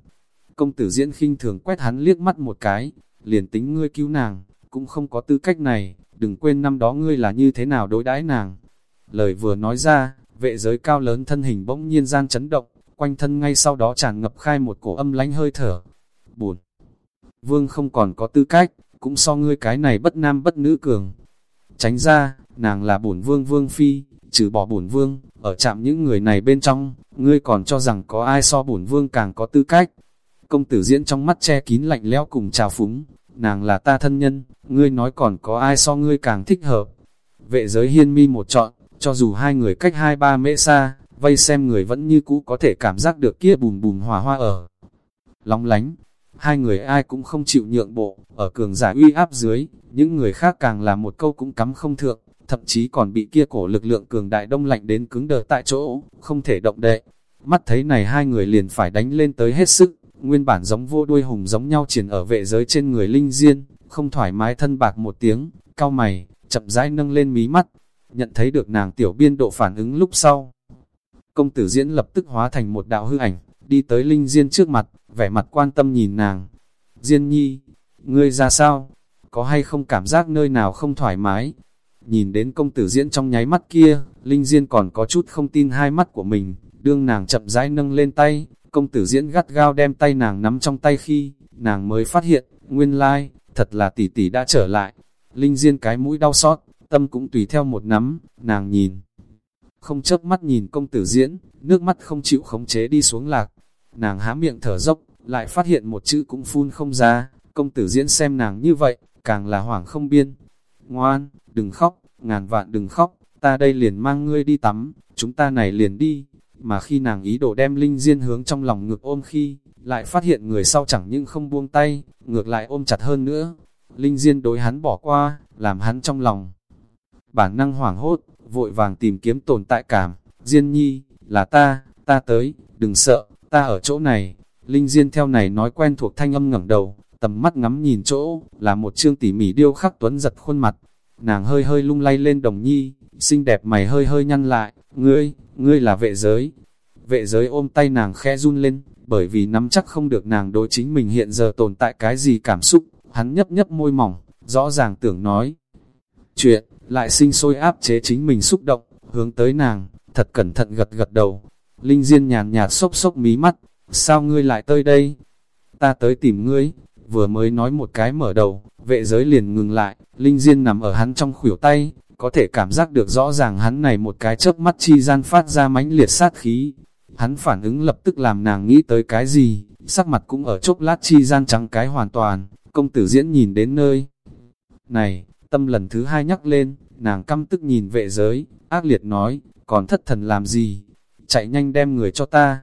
Công tử diễn khinh thường quét hắn liếc mắt một cái, liền tính ngươi cứu nàng, cũng không có tư cách này, đừng quên năm đó ngươi là như thế nào đối đãi nàng. Lời vừa nói ra, vệ giới cao lớn thân hình bỗng nhiên gian chấn động, quanh thân ngay sau đó tràn ngập khai một cổ âm lánh hơi thở. Buồn! Vương không còn có tư cách, cũng so ngươi cái này bất nam bất nữ cường. Tránh ra, nàng là bổn vương vương phi, trừ bỏ bổn vương, ở chạm những người này bên trong, ngươi còn cho rằng có ai so bổn vương càng có tư cách. Công tử diễn trong mắt che kín lạnh lẽo cùng trào phúng, nàng là ta thân nhân, ngươi nói còn có ai so ngươi càng thích hợp. Vệ giới hiên mi một chọn, cho dù hai người cách hai ba mễ xa, vây xem người vẫn như cũ có thể cảm giác được kia bùm bùm hòa hoa ở. Lóng lánh, hai người ai cũng không chịu nhượng bộ, ở cường giả uy áp dưới, những người khác càng là một câu cũng cắm không thượng, thậm chí còn bị kia cổ lực lượng cường đại đông lạnh đến cứng đờ tại chỗ, không thể động đậy. Mắt thấy này hai người liền phải đánh lên tới hết sức, nguyên bản giống vô đuôi hùng giống nhau triển ở vệ giới trên người linh diên, không thoải mái thân bạc một tiếng, cao mày, chậm rãi nâng lên mí mắt, nhận thấy được nàng tiểu biên độ phản ứng lúc sau. Công tử diễn lập tức hóa thành một đạo hư ảnh, đi tới linh diên trước mặt, vẻ mặt quan tâm nhìn nàng. Diên nhi, ngươi ra sao? Có hay không cảm giác nơi nào không thoải mái? Nhìn đến công tử diễn trong nháy mắt kia, Linh Diên còn có chút không tin hai mắt của mình, đương nàng chậm rãi nâng lên tay, công tử diễn gắt gao đem tay nàng nắm trong tay khi, nàng mới phát hiện, nguyên lai, like, thật là tỷ tỷ đã trở lại. Linh Diên cái mũi đau xót, tâm cũng tùy theo một nắm, nàng nhìn. Không chớp mắt nhìn công tử diễn, nước mắt không chịu khống chế đi xuống lạc. Nàng há miệng thở dốc, lại phát hiện một chữ cũng phun không ra, công tử diễn xem nàng như vậy, càng là hoảng không biên. Ngoan, đừng khóc, ngàn vạn đừng khóc, ta đây liền mang ngươi đi tắm, chúng ta này liền đi. Mà khi nàng ý đồ đem Linh Diên hướng trong lòng ngực ôm khi, lại phát hiện người sau chẳng những không buông tay, ngược lại ôm chặt hơn nữa. Linh Diên đối hắn bỏ qua, làm hắn trong lòng. Bản năng hoảng hốt, vội vàng tìm kiếm tồn tại cảm. Diên nhi, là ta, ta tới, đừng sợ, ta ở chỗ này. Linh Diên theo này nói quen thuộc thanh âm ngẩng đầu, tầm mắt ngắm nhìn chỗ, là một chương tỉ mỉ điêu khắc tuấn giật khuôn mặt. Nàng hơi hơi lung lay lên đồng nhi, xinh đẹp mày hơi hơi nhăn lại, ngươi, ngươi là vệ giới. Vệ giới ôm tay nàng khẽ run lên, bởi vì nắm chắc không được nàng đối chính mình hiện giờ tồn tại cái gì cảm xúc, hắn nhấp nhấp môi mỏng, rõ ràng tưởng nói. Chuyện, lại sinh sôi áp chế chính mình xúc động, hướng tới nàng, thật cẩn thận gật gật đầu. Linh Diên nhàn nhạt sốc sốc mí mắt, sao ngươi lại tới đây? Ta tới tìm ngươi, vừa mới nói một cái mở đầu, vệ giới liền ngừng lại, Linh Diên nằm ở hắn trong khuỷu tay, có thể cảm giác được rõ ràng hắn này một cái chớp mắt chi gian phát ra mãnh liệt sát khí. Hắn phản ứng lập tức làm nàng nghĩ tới cái gì, sắc mặt cũng ở chốc lát chi gian trắng cái hoàn toàn, công tử diễn nhìn đến nơi. Này, tâm lần thứ hai nhắc lên, nàng căm tức nhìn vệ giới, ác liệt nói, còn thất thần làm gì, chạy nhanh đem người cho ta.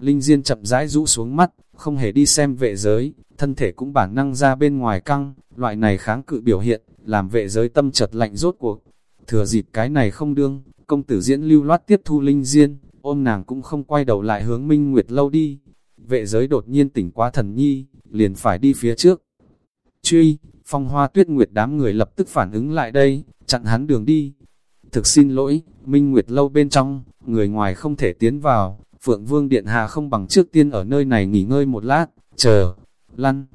Linh Diên chậm rãi rũ xuống mắt, không hề đi xem vệ giới, thân thể cũng bản năng ra bên ngoài căng, loại này kháng cự biểu hiện, làm vệ giới tâm chợt lạnh rốt cuộc. Thừa dịp cái này không đương, công tử diễn lưu loát tiếp thu Linh Diên, ôm nàng cũng không quay đầu lại hướng Minh Nguyệt lâu đi. Vệ giới đột nhiên tỉnh quá thần nhi, liền phải đi phía trước. Truy, phong hoa tuyết nguyệt đám người lập tức phản ứng lại đây, chặn hắn đường đi. Thực xin lỗi, Minh Nguyệt lâu bên trong, người ngoài không thể tiến vào, Phượng Vương Điện Hạ không bằng trước tiên ở nơi này nghỉ ngơi một lát, chờ, lăn.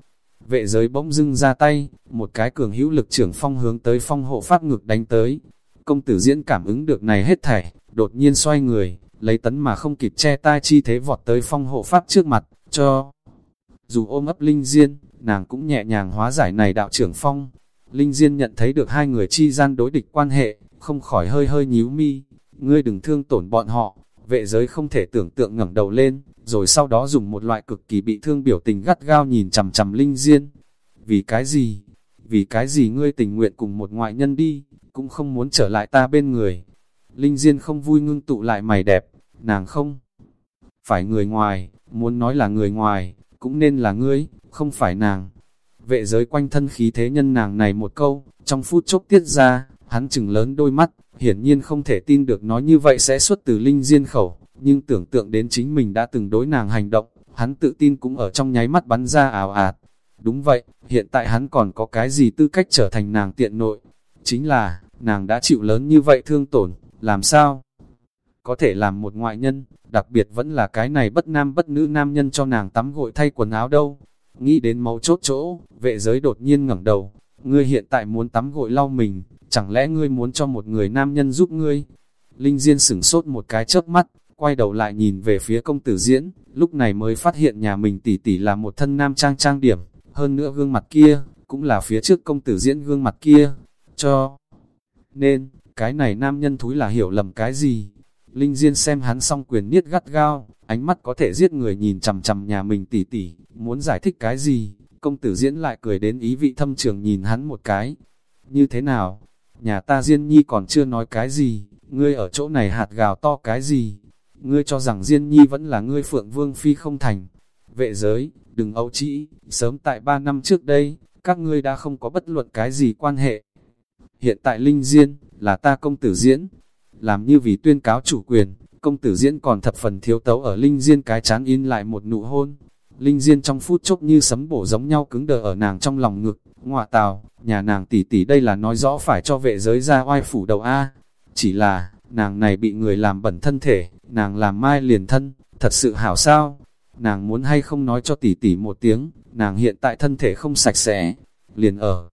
Vệ giới bỗng dưng ra tay, một cái cường hữu lực trưởng phong hướng tới phong hộ pháp ngực đánh tới. Công tử diễn cảm ứng được này hết thảy, đột nhiên xoay người, lấy tấn mà không kịp che tai chi thế vọt tới phong hộ pháp trước mặt, cho. Dù ôm ấp Linh Diên, nàng cũng nhẹ nhàng hóa giải này đạo trưởng phong. Linh Diên nhận thấy được hai người chi gian đối địch quan hệ, không khỏi hơi hơi nhíu mi. Ngươi đừng thương tổn bọn họ, vệ giới không thể tưởng tượng ngẩng đầu lên, rồi sau đó dùng một loại cực kỳ bị thương biểu tình gắt gao nhìn chằm chằm Linh Diên. Vì cái gì? Vì cái gì ngươi tình nguyện cùng một ngoại nhân đi, cũng không muốn trở lại ta bên người. Linh Diên không vui ngưng tụ lại mày đẹp, nàng không phải người ngoài, muốn nói là người ngoài, cũng nên là ngươi, không phải nàng. vệ giới quanh thân khí thế nhân nàng này một câu, trong phút chốc tiết ra, hắn chừng lớn đôi mắt, hiển nhiên không thể tin được nói như vậy sẽ xuất từ linh diên khẩu, nhưng tưởng tượng đến chính mình đã từng đối nàng hành động, hắn tự tin cũng ở trong nháy mắt bắn ra ảo ạt. Đúng vậy, hiện tại hắn còn có cái gì tư cách trở thành nàng tiện nội, chính là, nàng đã chịu lớn như vậy thương tổn, làm sao? Có thể làm một ngoại nhân, đặc biệt vẫn là cái này bất nam bất nữ nam nhân cho nàng tắm gội thay quần áo đâu. Nghĩ đến máu chốt chỗ, vệ giới đột nhiên ngẩng đầu, ngươi hiện tại muốn tắm gội lau mình, chẳng lẽ ngươi muốn cho một người nam nhân giúp ngươi? Linh Diên sửng sốt một cái chớp mắt, quay đầu lại nhìn về phía công tử diễn, lúc này mới phát hiện nhà mình tỷ tỷ là một thân nam trang trang điểm, hơn nữa gương mặt kia, cũng là phía trước công tử diễn gương mặt kia, cho. Nên, cái này nam nhân thúi là hiểu lầm cái gì? Linh Diên xem hắn song quyền niết gắt gao, ánh mắt có thể giết người nhìn chằm chằm nhà mình tỉ tỉ, muốn giải thích cái gì? Công tử diễn lại cười đến ý vị thâm trường nhìn hắn một cái. Như thế nào? Nhà ta Diên Nhi còn chưa nói cái gì, ngươi ở chỗ này hạt gào to cái gì? Ngươi cho rằng Diên Nhi vẫn là ngươi Phượng Vương Phi không thành. Vệ giới, đừng ấu trĩ, sớm tại ba năm trước đây, các ngươi đã không có bất luận cái gì quan hệ. Hiện tại Linh Diên, là ta công tử diễn, làm như vì tuyên cáo chủ quyền, công tử diễn còn thập phần thiếu tấu ở Linh Diên cái chán in lại một nụ hôn. Linh Diên trong phút chốc như sấm bổ giống nhau cứng đờ ở nàng trong lòng ngực, ngọa tào, nhà nàng tỷ tỷ đây là nói rõ phải cho vệ giới ra oai phủ đầu A. Chỉ là, nàng này bị người làm bẩn thân thể, nàng làm mai liền thân, thật sự hảo sao? Nàng muốn hay không nói cho tỷ tỷ một tiếng, nàng hiện tại thân thể không sạch sẽ, liền ở.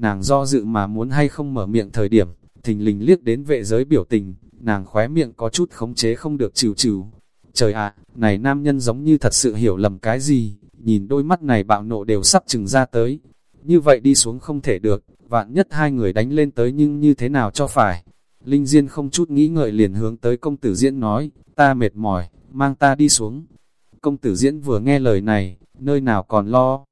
Nàng do dự mà muốn hay không mở miệng thời điểm, thình lình liếc đến vệ giới biểu tình, nàng khóe miệng có chút khống chế không được chịu chịu. Trời ạ, này nam nhân giống như thật sự hiểu lầm cái gì, nhìn đôi mắt này bạo nộ đều sắp chừng ra tới. Như vậy đi xuống không thể được, vạn nhất hai người đánh lên tới nhưng như thế nào cho phải. Linh Diên không chút nghĩ ngợi liền hướng tới công tử diễn nói, ta mệt mỏi, mang ta đi xuống. Công tử diễn vừa nghe lời này, nơi nào còn lo.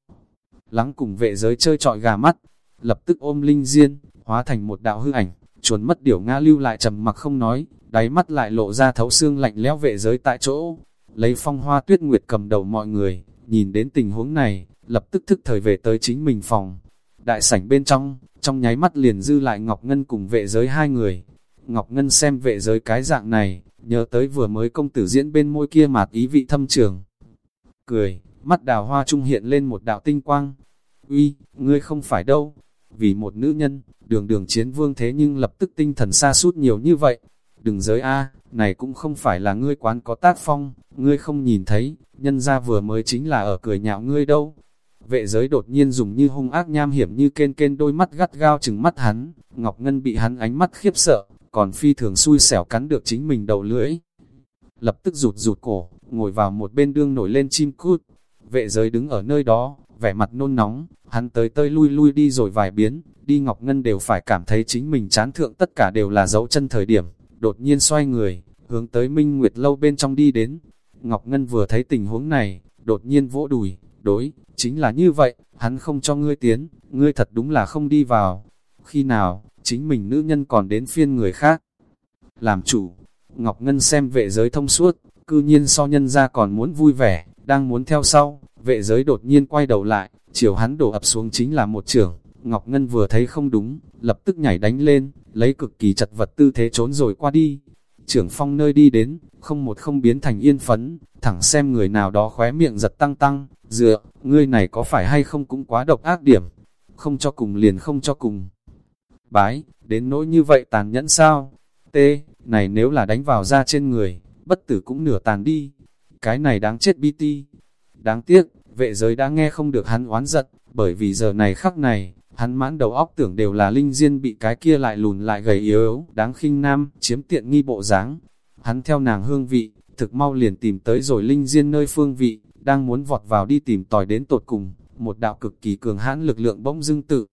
Lắng cùng vệ giới chơi trọi gà mắt, lập tức ôm Linh Diên, hóa thành một đạo hư ảnh, chuồn mất điểu Nga lưu lại trầm mặc không nói, đáy mắt lại lộ ra thấu xương lạnh lẽo vệ giới tại chỗ. Lấy phong hoa tuyết nguyệt cầm đầu mọi người, nhìn đến tình huống này, lập tức thức thời về tới chính mình phòng. Đại sảnh bên trong, trong nháy mắt liền dư lại Ngọc Ngân cùng vệ giới hai người. Ngọc Ngân xem vệ giới cái dạng này, nhớ tới vừa mới công tử diễn bên môi kia mạt ý vị thâm trường. Cười, mắt đào hoa trung hiện lên một đạo tinh quang. Uy, ngươi không phải đâu, vì một nữ nhân, đường đường chiến vương thế nhưng lập tức tinh thần xa suốt nhiều như vậy. Đừng giới A, này cũng không phải là ngươi quán có tác phong, ngươi không nhìn thấy, nhân ra vừa mới chính là ở cười nhạo ngươi đâu. Vệ giới đột nhiên dùng như hung ác nham hiểm như kên kên đôi mắt gắt gao chừng mắt hắn, Ngọc Ngân bị hắn ánh mắt khiếp sợ, còn phi thường xui xẻo cắn được chính mình đầu lưỡi. Lập tức rụt rụt cổ, ngồi vào một bên đương nổi lên chim cút. Vệ giới đứng ở nơi đó, vẻ mặt nôn nóng, hắn tới tơi lui lui đi rồi vài biến, đi Ngọc Ngân đều phải cảm thấy chính mình chán thượng tất cả đều là dấu chân thời điểm, đột nhiên xoay người, hướng tới Minh Nguyệt lâu bên trong đi đến. Ngọc Ngân vừa thấy tình huống này, đột nhiên vỗ đùi, đối, chính là như vậy, hắn không cho ngươi tiến, ngươi thật đúng là không đi vào. Khi nào, chính mình nữ nhân còn đến phiên người khác. Làm chủ, Ngọc Ngân xem vệ giới thông suốt, cư nhiên so nhân ra còn muốn vui vẻ, đang muốn theo sau, vệ giới đột nhiên quay đầu lại, chiều hắn đổ ập xuống chính là một trưởng. Ngọc Ngân vừa thấy không đúng, lập tức nhảy đánh lên, lấy cực kỳ chật vật tư thế trốn rồi qua đi. Trưởng phong nơi đi đến, không một không biến thành yên phấn, thẳng xem người nào đó khóe miệng giật tăng tăng, dựa, ngươi này có phải hay không cũng quá độc ác điểm, không cho cùng liền không cho cùng. Bái, đến nỗi như vậy tàn nhẫn sao? T, này nếu là đánh vào da trên người, bất tử cũng nửa tàn đi. Cái này đáng chết bi ti. Đáng tiếc, vệ giới đã nghe không được hắn oán giận, bởi vì giờ này khắc này, hắn mãn đầu óc tưởng đều là linh diên bị cái kia lại lùn lại gầy yếu, yếu đáng khinh nam, chiếm tiện nghi bộ dáng. Hắn theo nàng hương vị, thực mau liền tìm tới rồi linh diên nơi phương vị, đang muốn vọt vào đi tìm tòi đến tột cùng, một đạo cực kỳ cường hãn lực lượng bỗng dưng tự.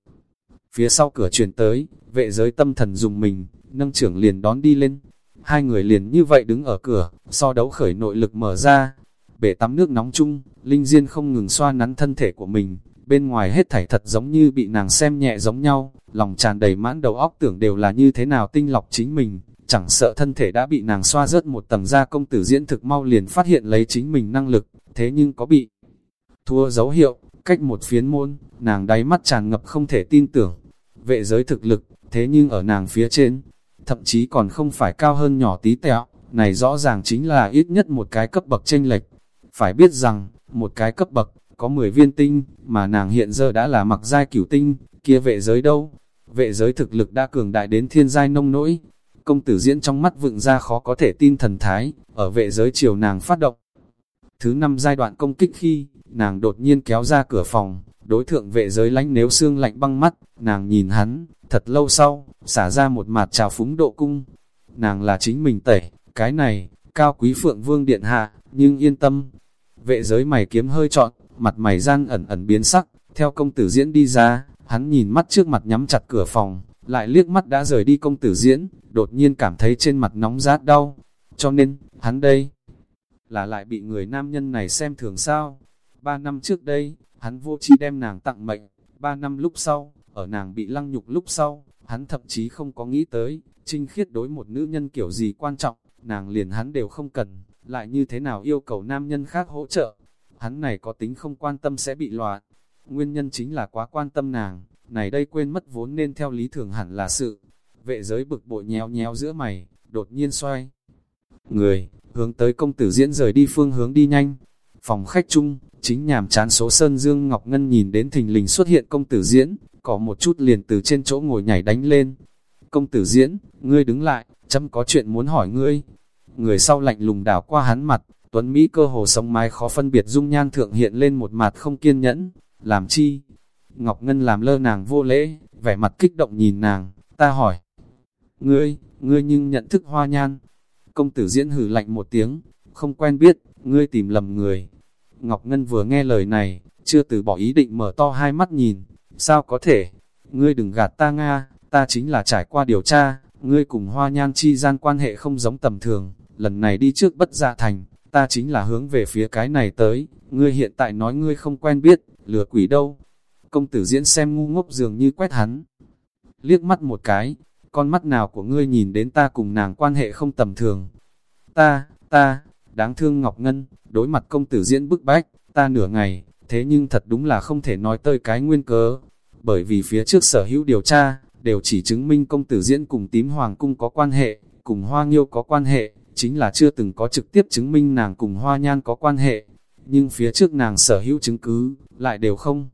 Phía sau cửa truyền tới, vệ giới tâm thần dùng mình, nâng trưởng liền đón đi lên. Hai người liền như vậy đứng ở cửa, so đấu khởi nội lực mở ra. Bể tắm nước nóng chung, Linh Diên không ngừng xoa nắn thân thể của mình, bên ngoài hết thảy thật giống như bị nàng xem nhẹ giống nhau, lòng tràn đầy mãn đầu óc tưởng đều là như thế nào tinh lọc chính mình, chẳng sợ thân thể đã bị nàng xoa rớt một tầng da công tử diễn thực mau liền phát hiện lấy chính mình năng lực, thế nhưng có bị thua dấu hiệu, Cách một phiến môn, nàng đáy mắt tràn ngập không thể tin tưởng. Vệ giới thực lực, thế nhưng ở nàng phía trên, thậm chí còn không phải cao hơn nhỏ tí tẹo, này rõ ràng chính là ít nhất một cái cấp bậc chênh lệch. Phải biết rằng, một cái cấp bậc, có 10 viên tinh, mà nàng hiện giờ đã là mặc giai cửu tinh, kia vệ giới đâu? Vệ giới thực lực đã cường đại đến thiên giai nông nỗi. Công tử diễn trong mắt vựng ra khó có thể tin thần thái, ở vệ giới chiều nàng phát động. Thứ năm giai đoạn công kích khi, nàng đột nhiên kéo ra cửa phòng, đối thượng vệ giới lánh nếu xương lạnh băng mắt, nàng nhìn hắn, thật lâu sau, xả ra một mặt trào phúng độ cung. Nàng là chính mình tẩy, cái này, cao quý phượng vương điện hạ, nhưng yên tâm. Vệ giới mày kiếm hơi trọn, mặt mày giang ẩn ẩn biến sắc, theo công tử diễn đi ra, hắn nhìn mắt trước mặt nhắm chặt cửa phòng, lại liếc mắt đã rời đi công tử diễn, đột nhiên cảm thấy trên mặt nóng rát đau. Cho nên, hắn đây, là lại bị người nam nhân này xem thường sao. Ba năm trước đây, hắn vô chi đem nàng tặng mệnh, ba năm lúc sau, ở nàng bị lăng nhục lúc sau, hắn thậm chí không có nghĩ tới, trinh khiết đối một nữ nhân kiểu gì quan trọng, nàng liền hắn đều không cần, lại như thế nào yêu cầu nam nhân khác hỗ trợ. Hắn này có tính không quan tâm sẽ bị loạn, nguyên nhân chính là quá quan tâm nàng, này đây quên mất vốn nên theo lý thường hẳn là sự. Vệ giới bực bội nhéo nhéo giữa mày, đột nhiên xoay. Người, hướng tới công tử diễn rời đi phương hướng đi nhanh. Phòng khách chung, chính nhàm chán số Sơn Dương Ngọc Ngân nhìn đến thình lình xuất hiện công tử diễn, có một chút liền từ trên chỗ ngồi nhảy đánh lên. Công tử diễn, ngươi đứng lại, chấm có chuyện muốn hỏi ngươi. Người sau lạnh lùng đảo qua hắn mặt, Tuấn Mỹ cơ hồ sống mái khó phân biệt dung nhan thượng hiện lên một mặt không kiên nhẫn. Làm chi? Ngọc Ngân làm lơ nàng vô lễ, vẻ mặt kích động nhìn nàng, ta hỏi. Ngươi, ngươi nhưng nhận thức hoa nhan. Công tử diễn hử lạnh một tiếng, không quen biết, ngươi tìm lầm người. Ngọc Ngân vừa nghe lời này, chưa từ bỏ ý định mở to hai mắt nhìn, sao có thể, ngươi đừng gạt ta Nga, ta chính là trải qua điều tra, ngươi cùng hoa nhan chi gian quan hệ không giống tầm thường, lần này đi trước bất dạ thành, ta chính là hướng về phía cái này tới, ngươi hiện tại nói ngươi không quen biết, lừa quỷ đâu. Công tử diễn xem ngu ngốc dường như quét hắn. Liếc mắt một cái, con mắt nào của ngươi nhìn đến ta cùng nàng quan hệ không tầm thường. Ta, ta, đáng thương Ngọc Ngân, đối mặt công tử diễn bức bách, ta nửa ngày, thế nhưng thật đúng là không thể nói tơi cái nguyên cớ. Bởi vì phía trước sở hữu điều tra, đều chỉ chứng minh công tử diễn cùng tím hoàng cung có quan hệ, cùng hoa nghiêu có quan hệ, chính là chưa từng có trực tiếp chứng minh nàng cùng hoa nhan có quan hệ. Nhưng phía trước nàng sở hữu chứng cứ, lại đều không.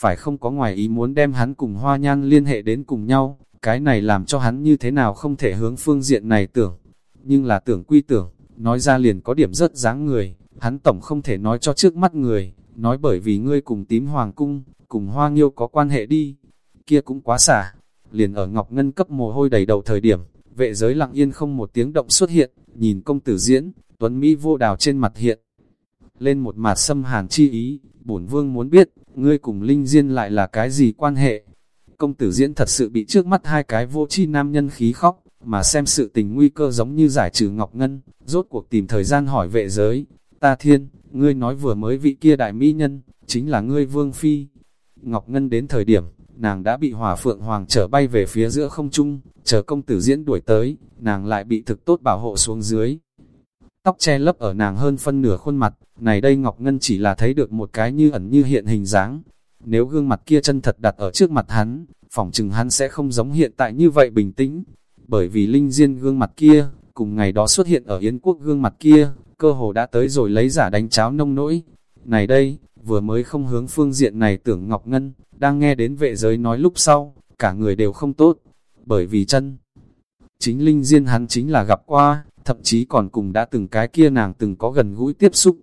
Phải không có ngoài ý muốn đem hắn cùng hoa nhan liên hệ đến cùng nhau, cái này làm cho hắn như thế nào không thể hướng phương diện này tưởng. Nhưng là tưởng quy tưởng, nói ra liền có điểm rất dáng người, hắn tổng không thể nói cho trước mắt người, nói bởi vì ngươi cùng tím hoàng cung, cùng hoa nghiêu có quan hệ đi, kia cũng quá xả. Liền ở Ngọc Ngân cấp mồ hôi đầy đầu thời điểm, vệ giới lặng yên không một tiếng động xuất hiện, nhìn công tử diễn, tuấn Mỹ vô đào trên mặt hiện. Lên một mặt xâm hàn chi ý, bổn vương muốn biết, ngươi cùng Linh Diên lại là cái gì quan hệ? Công tử diễn thật sự bị trước mắt hai cái vô chi nam nhân khí khóc, mà xem sự tình nguy cơ giống như giải trừ Ngọc Ngân, rốt cuộc tìm thời gian hỏi vệ giới. Ta thiên, ngươi nói vừa mới vị kia đại mỹ nhân, chính là ngươi vương phi. Ngọc Ngân đến thời điểm, nàng đã bị hỏa phượng hoàng trở bay về phía giữa không trung, chờ công tử diễn đuổi tới, nàng lại bị thực tốt bảo hộ xuống dưới. Tóc che lấp ở nàng hơn phân nửa khuôn mặt, này đây Ngọc Ngân chỉ là thấy được một cái như ẩn như hiện hình dáng. Nếu gương mặt kia chân thật đặt ở trước mặt hắn, phỏng chừng hắn sẽ không giống hiện tại như vậy bình tĩnh. Bởi vì Linh Diên gương mặt kia, cùng ngày đó xuất hiện ở Yến Quốc gương mặt kia, cơ hồ đã tới rồi lấy giả đánh cháo nông nỗi. Này đây, vừa mới không hướng phương diện này tưởng Ngọc Ngân, đang nghe đến vệ giới nói lúc sau, cả người đều không tốt, bởi vì chân. Chính Linh Diên hắn chính là gặp qua, thậm chí còn cùng đã từng cái kia nàng từng có gần gũi tiếp xúc.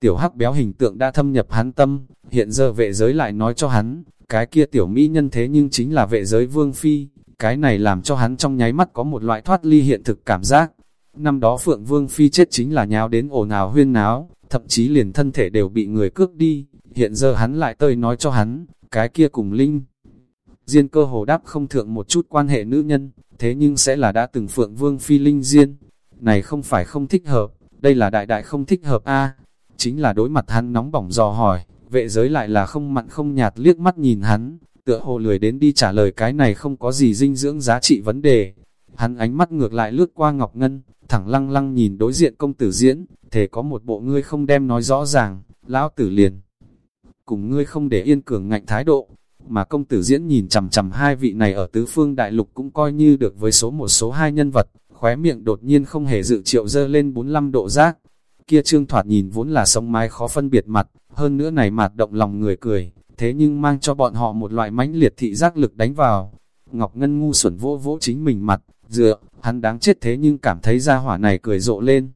Tiểu hắc béo hình tượng đã thâm nhập hắn tâm, hiện giờ vệ giới lại nói cho hắn, cái kia tiểu mỹ nhân thế nhưng chính là vệ giới vương phi, cái này làm cho hắn trong nháy mắt có một loại thoát ly hiện thực cảm giác. Năm đó Phượng Vương Phi chết chính là nháo đến ồn ào huyên náo, thậm chí liền thân thể đều bị người cướp đi, hiện giờ hắn lại tơi nói cho hắn, cái kia cùng Linh. Diên cơ hồ đáp không thượng một chút quan hệ nữ nhân, thế nhưng sẽ là đã từng Phượng Vương Phi Linh Diên. Này không phải không thích hợp, đây là đại đại không thích hợp a Chính là đối mặt hắn nóng bỏng dò hỏi, vệ giới lại là không mặn không nhạt liếc mắt nhìn hắn, tựa hồ lười đến đi trả lời cái này không có gì dinh dưỡng giá trị vấn đề. Hắn ánh mắt ngược lại lướt qua Ngọc Ngân, thẳng lăng lăng nhìn đối diện công tử diễn, thể có một bộ ngươi không đem nói rõ ràng, lão tử liền cùng ngươi không để yên cường ngạnh thái độ, mà công tử diễn nhìn chằm chằm hai vị này ở tứ phương đại lục cũng coi như được với số một số hai nhân vật, khóe miệng đột nhiên không hề dự triệu dơ lên 45 độ giác. Kia trương thoạt nhìn vốn là sống mái khó phân biệt mặt, hơn nữa này mặt động lòng người cười, thế nhưng mang cho bọn họ một loại mãnh liệt thị giác lực đánh vào. Ngọc Ngân ngu xuẩn vỗ vỗ chính mình mặt, dựa, hắn đáng chết thế nhưng cảm thấy ra hỏa này cười rộ lên.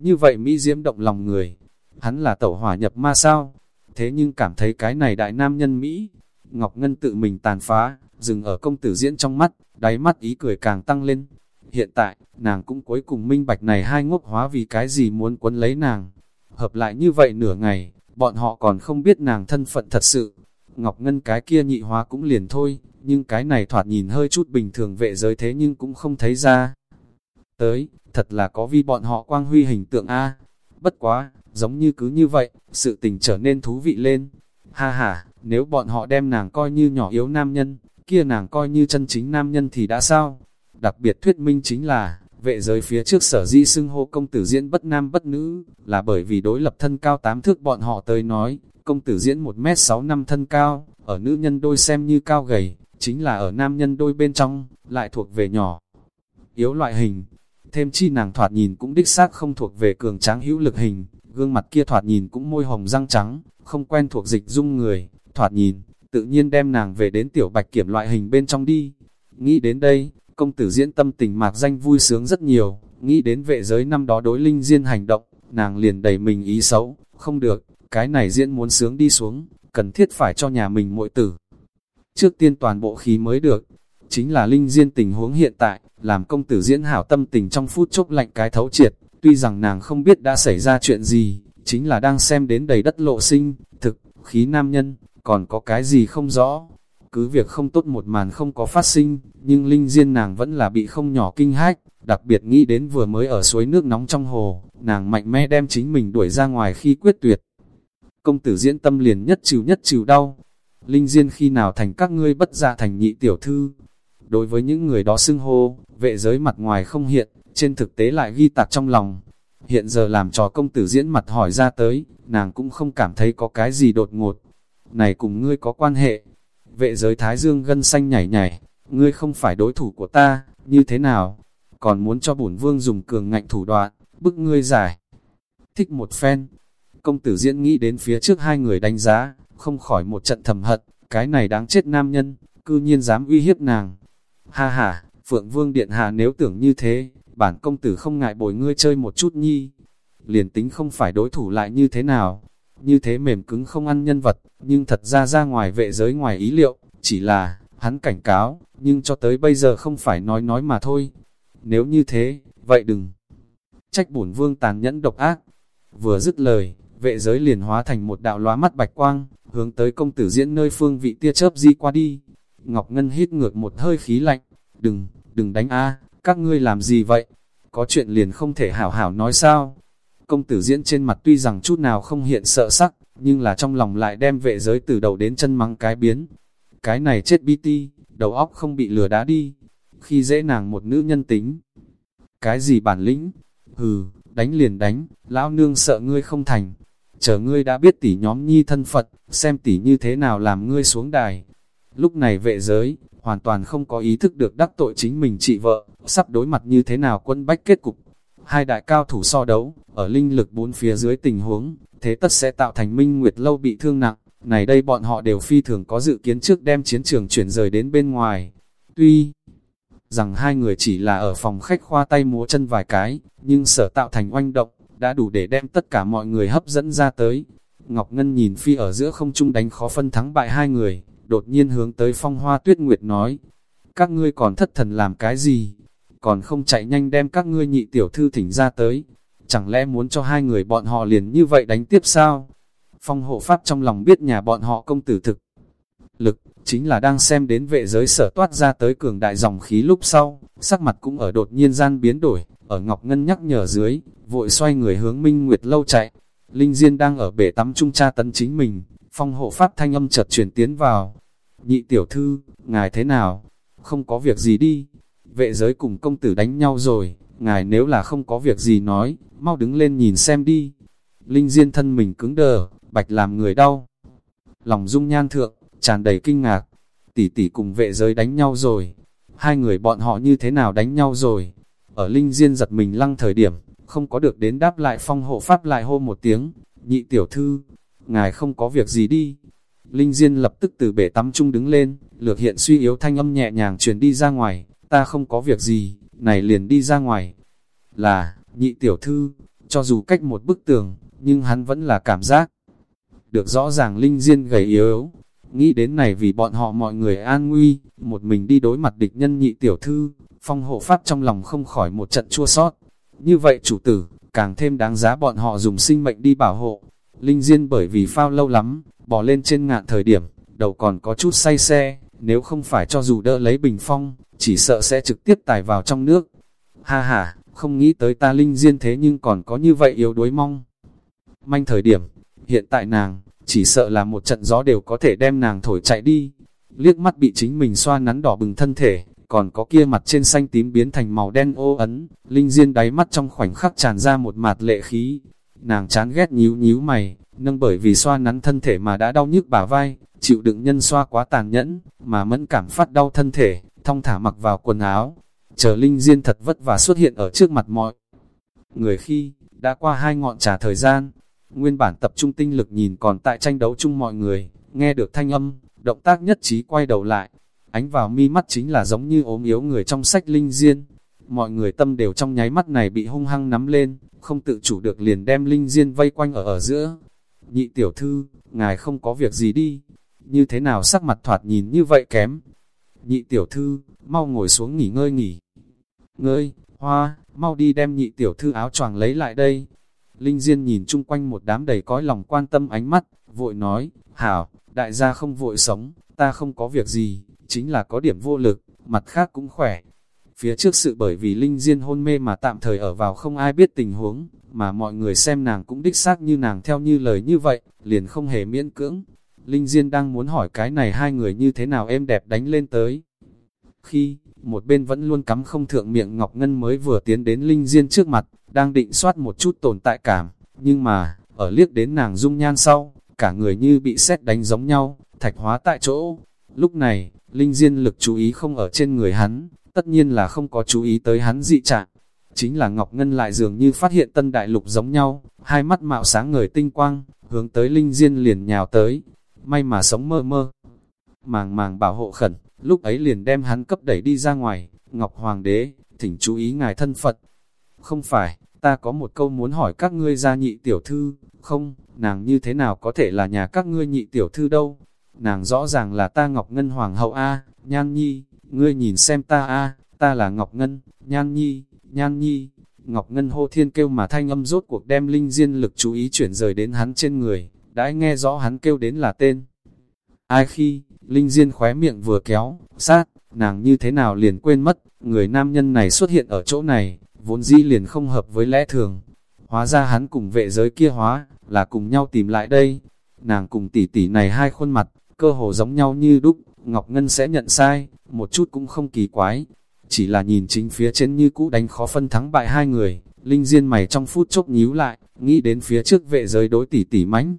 Như vậy Mỹ Diễm động lòng người, hắn là tẩu hỏa nhập ma sao? Thế nhưng cảm thấy cái này đại nam nhân Mỹ, Ngọc Ngân tự mình tàn phá, dừng ở công tử diễn trong mắt, đáy mắt ý cười càng tăng lên. Hiện tại, nàng cũng cuối cùng minh bạch này hai ngốc hóa vì cái gì muốn quấn lấy nàng. Hợp lại như vậy nửa ngày, bọn họ còn không biết nàng thân phận thật sự. Ngọc Ngân cái kia nhị hóa cũng liền thôi, nhưng cái này thoạt nhìn hơi chút bình thường vệ giới thế nhưng cũng không thấy ra. Tới, thật là có vi bọn họ quang huy hình tượng A. Bất quá, giống như cứ như vậy, sự tình trở nên thú vị lên. Ha ha, nếu bọn họ đem nàng coi như nhỏ yếu nam nhân, kia nàng coi như chân chính nam nhân thì đã sao? Đặc biệt thuyết minh chính là, vệ giới phía trước sở di xưng hô công tử diễn bất nam bất nữ, là bởi vì đối lập thân cao tám thước bọn họ tới nói, công tử diễn 1m6 năm thân cao, ở nữ nhân đôi xem như cao gầy, chính là ở nam nhân đôi bên trong, lại thuộc về nhỏ. Yếu loại hình, thêm chi nàng thoạt nhìn cũng đích xác không thuộc về cường tráng hữu lực hình, gương mặt kia thoạt nhìn cũng môi hồng răng trắng, không quen thuộc dịch dung người, thoạt nhìn, tự nhiên đem nàng về đến tiểu bạch kiểm loại hình bên trong đi. Nghĩ đến đây, công tử diễn tâm tình mạc danh vui sướng rất nhiều, nghĩ đến vệ giới năm đó đối linh diên hành động, nàng liền đầy mình ý xấu, không được, cái này diễn muốn sướng đi xuống, cần thiết phải cho nhà mình muội tử. Trước tiên toàn bộ khí mới được, chính là linh diên tình huống hiện tại, làm công tử diễn hảo tâm tình trong phút chốc lạnh cái thấu triệt, tuy rằng nàng không biết đã xảy ra chuyện gì, chính là đang xem đến đầy đất lộ sinh, thực, khí nam nhân, còn có cái gì không rõ. Cứ việc không tốt một màn không có phát sinh, nhưng linh diên nàng vẫn là bị không nhỏ kinh hách, đặc biệt nghĩ đến vừa mới ở suối nước nóng trong hồ, nàng mạnh mẽ đem chính mình đuổi ra ngoài khi quyết tuyệt. Công tử diễn tâm liền nhất trừ nhất trừ đau. Linh diên khi nào thành các ngươi bất gia thành nhị tiểu thư. Đối với những người đó xưng hô, vệ giới mặt ngoài không hiện, trên thực tế lại ghi tạc trong lòng. Hiện giờ làm trò công tử diễn mặt hỏi ra tới, nàng cũng không cảm thấy có cái gì đột ngột. Này cùng ngươi có quan hệ. Vệ giới thái dương gân xanh nhảy nhảy, ngươi không phải đối thủ của ta, như thế nào? Còn muốn cho bổn vương dùng cường ngạnh thủ đoạn, bức ngươi giải. Thích một phen. Công tử diễn nghĩ đến phía trước hai người đánh giá, không khỏi một trận thầm hận, cái này đáng chết nam nhân, cư nhiên dám uy hiếp nàng. Ha ha, Phượng Vương Điện Hạ nếu tưởng như thế, bản công tử không ngại bồi ngươi chơi một chút nhi. Liền tính không phải đối thủ lại như thế nào, như thế mềm cứng không ăn nhân vật, nhưng thật ra ra ngoài vệ giới ngoài ý liệu, chỉ là, hắn cảnh cáo, nhưng cho tới bây giờ không phải nói nói mà thôi. Nếu như thế, vậy đừng trách bổn vương tàn nhẫn độc ác. Vừa dứt lời, vệ giới liền hóa thành một đạo lóa mắt bạch quang, hướng tới công tử diễn nơi phương vị tia chớp di qua đi. Ngọc Ngân hít ngược một hơi khí lạnh, đừng, đừng đánh a các ngươi làm gì vậy? Có chuyện liền không thể hảo hảo nói sao? Công tử diễn trên mặt tuy rằng chút nào không hiện sợ sắc, nhưng là trong lòng lại đem vệ giới từ đầu đến chân mắng cái biến. Cái này chết bi ti, đầu óc không bị lừa đá đi. Khi dễ nàng một nữ nhân tính. Cái gì bản lĩnh? Hừ, đánh liền đánh, lão nương sợ ngươi không thành. Chờ ngươi đã biết tỷ nhóm nhi thân Phật, xem tỷ như thế nào làm ngươi xuống đài. Lúc này vệ giới, hoàn toàn không có ý thức được đắc tội chính mình chị vợ, sắp đối mặt như thế nào quân bách kết cục. Hai đại cao thủ so đấu, ở linh lực bốn phía dưới tình huống, thế tất sẽ tạo thành minh nguyệt lâu bị thương nặng. Này đây bọn họ đều phi thường có dự kiến trước đem chiến trường chuyển rời đến bên ngoài. Tuy rằng hai người chỉ là ở phòng khách khoa tay múa chân vài cái, nhưng sở tạo thành oanh động, đã đủ để đem tất cả mọi người hấp dẫn ra tới. Ngọc Ngân nhìn phi ở giữa không trung đánh khó phân thắng bại hai người, đột nhiên hướng tới phong hoa tuyết nguyệt nói, các ngươi còn thất thần làm cái gì, còn không chạy nhanh đem các ngươi nhị tiểu thư thỉnh ra tới, chẳng lẽ muốn cho hai người bọn họ liền như vậy đánh tiếp sao? Phong hộ pháp trong lòng biết nhà bọn họ công tử thực. Lực, chính là đang xem đến vệ giới sở toát ra tới cường đại dòng khí lúc sau, sắc mặt cũng ở đột nhiên gian biến đổi, ở Ngọc Ngân nhắc nhở dưới, vội xoay người hướng Minh Nguyệt lâu chạy. Linh Diên đang ở bể tắm trung tra tấn chính mình, phong hộ pháp thanh âm chợt chuyển tiến vào. Nhị tiểu thư, ngài thế nào? Không có việc gì đi. Vệ giới cùng công tử đánh nhau rồi, ngài nếu là không có việc gì nói, mau đứng lên nhìn xem đi. Linh Diên thân mình cứng đờ, bạch làm người đau. lòng dung nhan thượng, tràn đầy kinh ngạc. Tỷ tỷ cùng vệ giới đánh nhau rồi. Hai người bọn họ như thế nào đánh nhau rồi? Ở Linh Diên giật mình lăng thời điểm, không có được đến đáp lại phong hộ pháp lại hô một tiếng, nhị tiểu thư, ngài không có việc gì đi. Linh Diên lập tức từ bể tắm chung đứng lên, lược hiện suy yếu thanh âm nhẹ nhàng truyền đi ra ngoài, ta không có việc gì, này liền đi ra ngoài. Là, nhị tiểu thư, cho dù cách một bức tường, nhưng hắn vẫn là cảm giác. Được rõ ràng Linh Diên gầy yếu yếu, nghĩ đến này vì bọn họ mọi người an nguy, một mình đi đối mặt địch nhân nhị tiểu thư, phong hộ pháp trong lòng không khỏi một trận chua sót. Như vậy chủ tử, càng thêm đáng giá bọn họ dùng sinh mệnh đi bảo hộ. Linh Diên bởi vì phao lâu lắm, bỏ lên trên ngạn thời điểm, đầu còn có chút say xe, nếu không phải cho dù đỡ lấy bình phong, chỉ sợ sẽ trực tiếp tài vào trong nước. Ha ha, không nghĩ tới ta Linh Diên thế nhưng còn có như vậy yếu đuối mong. Manh thời điểm, hiện tại nàng, chỉ sợ là một trận gió đều có thể đem nàng thổi chạy đi. Liếc mắt bị chính mình xoa nắn đỏ bừng thân thể, còn có kia mặt trên xanh tím biến thành màu đen ô ấn, Linh Diên đáy mắt trong khoảnh khắc tràn ra một mạt lệ khí. Nàng chán ghét nhíu nhíu mày, nâng bởi vì xoa nắn thân thể mà đã đau nhức bả vai, chịu đựng nhân xoa quá tàn nhẫn, mà mẫn cảm phát đau thân thể, thong thả mặc vào quần áo. Chờ Linh Diên thật vất vả xuất hiện ở trước mặt mọi người khi, đã qua hai ngọn trà thời gian, nguyên bản tập trung tinh lực nhìn còn tại tranh đấu chung mọi người, nghe được thanh âm, động tác nhất trí quay đầu lại, ánh vào mi mắt chính là giống như ốm yếu người trong sách Linh Diên. Mọi người tâm đều trong nháy mắt này bị hung hăng nắm lên, không tự chủ được liền đem Linh Diên vây quanh ở ở giữa. Nhị tiểu thư, ngài không có việc gì đi, như thế nào sắc mặt thoạt nhìn như vậy kém. Nhị tiểu thư, mau ngồi xuống nghỉ ngơi nghỉ. Ngơi, hoa, mau đi đem nhị tiểu thư áo choàng lấy lại đây. Linh Diên nhìn chung quanh một đám đầy cõi lòng quan tâm ánh mắt, vội nói, hảo, đại gia không vội sống, ta không có việc gì, chính là có điểm vô lực, mặt khác cũng khỏe. Phía trước sự bởi vì Linh Diên hôn mê mà tạm thời ở vào không ai biết tình huống, mà mọi người xem nàng cũng đích xác như nàng theo như lời như vậy, liền không hề miễn cưỡng. Linh Diên đang muốn hỏi cái này hai người như thế nào em đẹp đánh lên tới. Khi, một bên vẫn luôn cắm không thượng miệng Ngọc Ngân mới vừa tiến đến Linh Diên trước mặt, đang định soát một chút tồn tại cảm, nhưng mà, ở liếc đến nàng dung nhan sau, cả người như bị xét đánh giống nhau, thạch hóa tại chỗ. Lúc này, Linh Diên lực chú ý không ở trên người hắn, tất nhiên là không có chú ý tới hắn dị trạng. Chính là Ngọc Ngân lại dường như phát hiện tân đại lục giống nhau, hai mắt mạo sáng ngời tinh quang, hướng tới Linh Diên liền nhào tới. May mà sống mơ mơ. Màng màng bảo hộ khẩn, lúc ấy liền đem hắn cấp đẩy đi ra ngoài. Ngọc Hoàng đế, thỉnh chú ý ngài thân Phật. Không phải, ta có một câu muốn hỏi các ngươi gia nhị tiểu thư, không, nàng như thế nào có thể là nhà các ngươi nhị tiểu thư đâu, nàng rõ ràng là ta Ngọc Ngân Hoàng hậu A, Nhan Nhi, ngươi nhìn xem ta A, ta là Ngọc Ngân, Nhan Nhi, Nhan Nhi. Ngọc Ngân hô thiên kêu mà thanh âm rốt cuộc đem linh diên lực chú ý chuyển rời đến hắn trên người, đã nghe rõ hắn kêu đến là tên. Ai khi, linh diên khóe miệng vừa kéo, sát, nàng như thế nào liền quên mất, người nam nhân này xuất hiện ở chỗ này, vốn dĩ liền không hợp với lẽ thường. Hóa ra hắn cùng vệ giới kia hóa, là cùng nhau tìm lại đây. Nàng cùng tỷ tỷ này hai khuôn mặt, cơ hồ giống nhau như đúc, Ngọc Ngân sẽ nhận sai, một chút cũng không kỳ quái. Chỉ là nhìn chính phía trên như cũ đánh khó phân thắng bại hai người, Linh Diên mày trong phút chốc nhíu lại, nghĩ đến phía trước vệ giới đối tỷ tỷ mánh.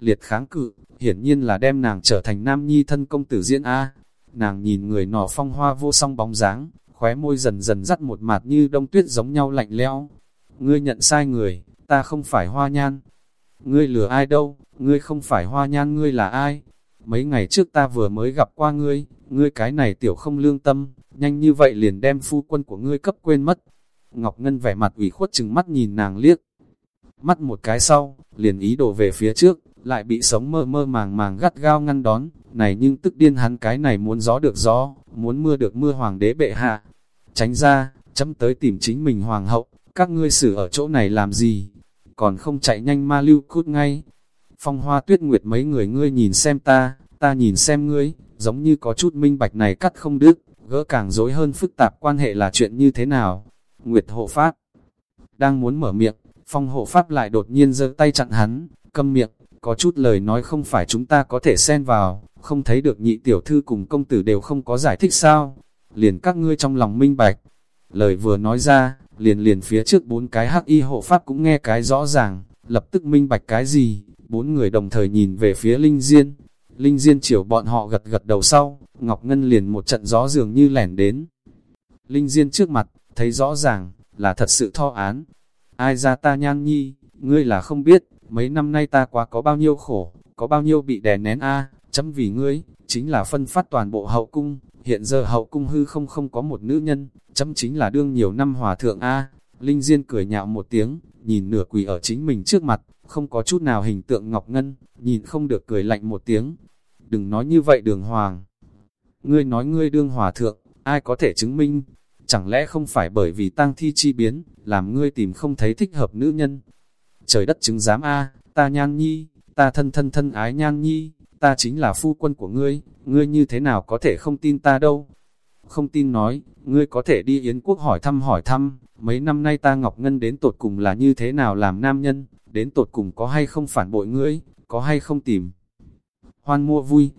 Liệt kháng cự, hiển nhiên là đem nàng trở thành nam nhi thân công tử diễn A. Nàng nhìn người nọ phong hoa vô song bóng dáng, khóe môi dần dần dắt một mặt như đông tuyết giống nhau lạnh lẽo. Ngươi nhận sai người, ta không phải hoa nhan. Ngươi lừa ai đâu, ngươi không phải hoa nhan ngươi là ai? Mấy ngày trước ta vừa mới gặp qua ngươi, ngươi cái này tiểu không lương tâm, nhanh như vậy liền đem phu quân của ngươi cấp quên mất. Ngọc Ngân vẻ mặt ủy khuất chừng mắt nhìn nàng liếc. Mắt một cái sau, liền ý đổ về phía trước, lại bị sống mơ mơ màng màng gắt gao ngăn đón, này nhưng tức điên hắn cái này muốn gió được gió, muốn mưa được mưa hoàng đế bệ hạ. Tránh ra, chấm tới tìm chính mình hoàng hậu, các ngươi xử ở chỗ này làm gì? Còn không chạy nhanh ma lưu cút ngay. Phong hoa tuyết nguyệt mấy người ngươi nhìn xem ta, ta nhìn xem ngươi, giống như có chút minh bạch này cắt không đứt, gỡ càng dối hơn phức tạp quan hệ là chuyện như thế nào. Nguyệt hộ pháp đang muốn mở miệng, phong hộ pháp lại đột nhiên giơ tay chặn hắn, câm miệng, có chút lời nói không phải chúng ta có thể xen vào, không thấy được nhị tiểu thư cùng công tử đều không có giải thích sao, liền các ngươi trong lòng minh bạch. Lời vừa nói ra, liền liền phía trước bốn cái hắc y hộ pháp cũng nghe cái rõ ràng, lập tức minh bạch cái gì, Bốn người đồng thời nhìn về phía Linh Diên. Linh Diên chiều bọn họ gật gật đầu sau, Ngọc Ngân liền một trận gió dường như lẻn đến. Linh Diên trước mặt, thấy rõ ràng, là thật sự tho án. Ai ra ta nhan nhi, ngươi là không biết, mấy năm nay ta quá có bao nhiêu khổ, có bao nhiêu bị đè nén a à, chấm vì ngươi, chính là phân phát toàn bộ hậu cung, hiện giờ hậu cung hư không không có một nữ nhân, chấm chính là đương nhiều năm hòa thượng a Linh Diên cười nhạo một tiếng, nhìn nửa quỳ ở chính mình trước mặt, không có chút nào hình tượng Ngọc Ngân, nhìn không được cười lạnh một tiếng. Đừng nói như vậy đường hoàng. Ngươi nói ngươi đương hòa thượng, ai có thể chứng minh? Chẳng lẽ không phải bởi vì tang thi chi biến, làm ngươi tìm không thấy thích hợp nữ nhân? Trời đất chứng giám a ta nhan nhi, ta thân thân thân ái nhan nhi, ta chính là phu quân của ngươi, ngươi như thế nào có thể không tin ta đâu? Không tin nói, ngươi có thể đi Yến quốc hỏi thăm hỏi thăm, mấy năm nay ta Ngọc Ngân đến tột cùng là như thế nào làm nam nhân, đến tột cùng có hay không phản bội ngươi, có hay không tìm. Hoan mua vui,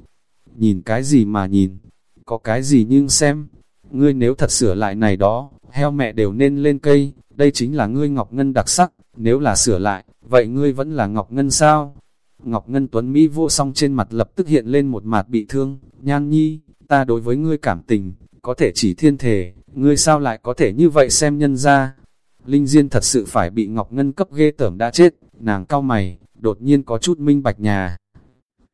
nhìn cái gì mà nhìn, có cái gì nhưng xem, ngươi nếu thật sửa lại này đó, heo mẹ đều nên lên cây, đây chính là ngươi Ngọc Ngân đặc sắc, nếu là sửa lại, vậy ngươi vẫn là Ngọc Ngân sao? Ngọc Ngân Tuấn Mỹ vô song trên mặt lập tức hiện lên một mặt bị thương, nhan nhi, ta đối với ngươi cảm tình, có thể chỉ thiên thể, ngươi sao lại có thể như vậy xem nhân ra. Linh Diên thật sự phải bị Ngọc Ngân cấp ghê tởm đã chết, nàng cao mày, đột nhiên có chút minh bạch nhà.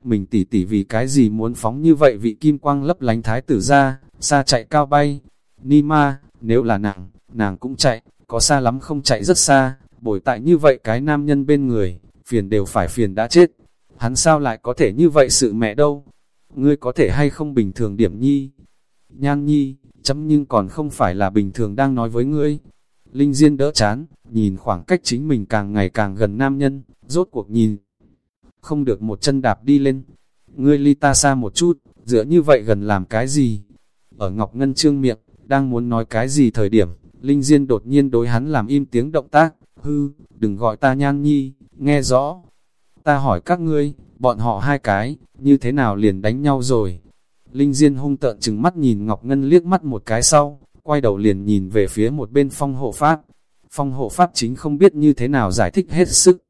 Mình tỉ tỉ vì cái gì muốn phóng như vậy vị kim quang lấp lánh thái tử ra, xa chạy cao bay. Ni ma, nếu là nàng, nàng cũng chạy, có xa lắm không chạy rất xa, bồi tại như vậy cái nam nhân bên người, phiền đều phải phiền đã chết. Hắn sao lại có thể như vậy sự mẹ đâu? Ngươi có thể hay không bình thường điểm nhi? Nhan nhi, chấm nhưng còn không phải là bình thường đang nói với ngươi. Linh Diên đỡ chán, nhìn khoảng cách chính mình càng ngày càng gần nam nhân, rốt cuộc nhìn. Không được một chân đạp đi lên. Ngươi ly ta xa một chút, dựa như vậy gần làm cái gì? Ở Ngọc Ngân trương miệng, đang muốn nói cái gì thời điểm, Linh Diên đột nhiên đối hắn làm im tiếng động tác, hư, đừng gọi ta nhan nhi, nghe rõ. Ta hỏi các ngươi, bọn họ hai cái, như thế nào liền đánh nhau rồi? Linh Diên hung tợn chừng mắt nhìn Ngọc Ngân liếc mắt một cái sau, quay đầu liền nhìn về phía một bên phong hộ pháp. Phong hộ pháp chính không biết như thế nào giải thích hết sức.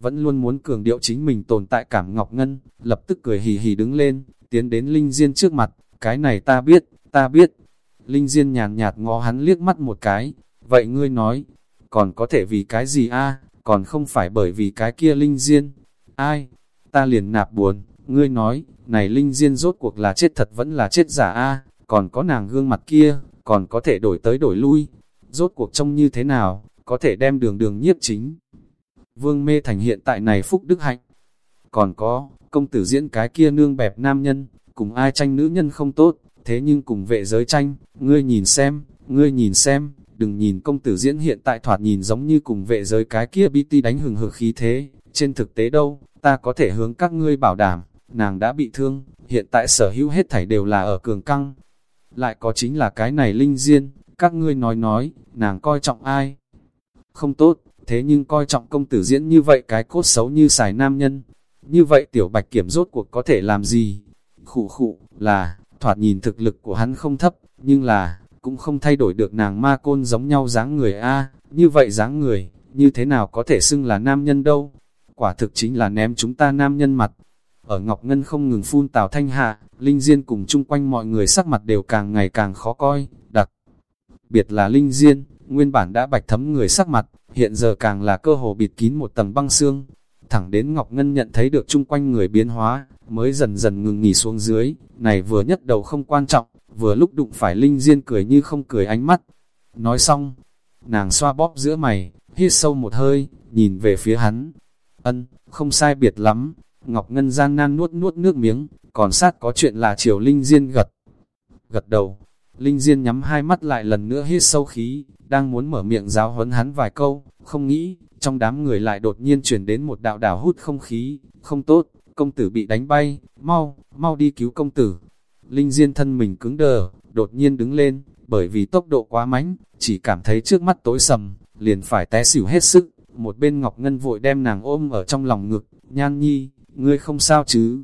Vẫn luôn muốn cường điệu chính mình tồn tại cảm Ngọc Ngân, lập tức cười hì hì đứng lên, tiến đến Linh Diên trước mặt, cái này ta biết, ta biết. Linh Diên nhàn nhạt ngó hắn liếc mắt một cái, vậy ngươi nói, còn có thể vì cái gì a còn không phải bởi vì cái kia Linh Diên. Ai? Ta liền nạp buồn, ngươi nói, này Linh Diên rốt cuộc là chết thật vẫn là chết giả a còn có nàng gương mặt kia, còn có thể đổi tới đổi lui. Rốt cuộc trông như thế nào, có thể đem đường đường nhiếp chính. Vương mê thành hiện tại này phúc đức hạnh. Còn có, công tử diễn cái kia nương bẹp nam nhân, cùng ai tranh nữ nhân không tốt, thế nhưng cùng vệ giới tranh, ngươi nhìn xem, ngươi nhìn xem, đừng nhìn công tử diễn hiện tại thoạt nhìn giống như cùng vệ giới cái kia BT đánh hừng hực khí thế, trên thực tế đâu, ta có thể hướng các ngươi bảo đảm, nàng đã bị thương, hiện tại sở hữu hết thảy đều là ở cường căng. Lại có chính là cái này linh diên, các ngươi nói nói, nàng coi trọng ai? Không tốt, thế nhưng coi trọng công tử diễn như vậy cái cốt xấu như xài nam nhân. Như vậy tiểu bạch kiểm rốt cuộc có thể làm gì? Khụ khụ, là, thoạt nhìn thực lực của hắn không thấp, nhưng là, cũng không thay đổi được nàng ma côn giống nhau dáng người a như vậy dáng người, như thế nào có thể xưng là nam nhân đâu? Quả thực chính là ném chúng ta nam nhân mặt. Ở Ngọc Ngân không ngừng phun tào thanh hạ, Linh Diên cùng chung quanh mọi người sắc mặt đều càng ngày càng khó coi, đặc. Biệt là Linh Diên, nguyên bản đã bạch thấm người sắc mặt, hiện giờ càng là cơ hồ bịt kín một tầng băng xương. Thẳng đến Ngọc Ngân nhận thấy được chung quanh người biến hóa, mới dần dần ngừng nghỉ xuống dưới, này vừa nhất đầu không quan trọng, vừa lúc đụng phải Linh Diên cười như không cười ánh mắt. Nói xong, nàng xoa bóp giữa mày, hít sâu một hơi, nhìn về phía hắn. Ân, không sai biệt lắm, Ngọc Ngân gian nan nuốt nuốt nước miếng, còn sát có chuyện là Triều Linh Diên gật. Gật đầu, Linh Diên nhắm hai mắt lại lần nữa hít sâu khí, đang muốn mở miệng giáo huấn hắn vài câu, không nghĩ, trong đám người lại đột nhiên chuyển đến một đạo đảo hút không khí, không tốt, công tử bị đánh bay, mau, mau đi cứu công tử. Linh Diên thân mình cứng đờ, đột nhiên đứng lên, bởi vì tốc độ quá mánh, chỉ cảm thấy trước mắt tối sầm, liền phải té xỉu hết sức. Một bên Ngọc Ngân vội đem nàng ôm ở trong lòng ngực, nhan nhi, ngươi không sao chứ?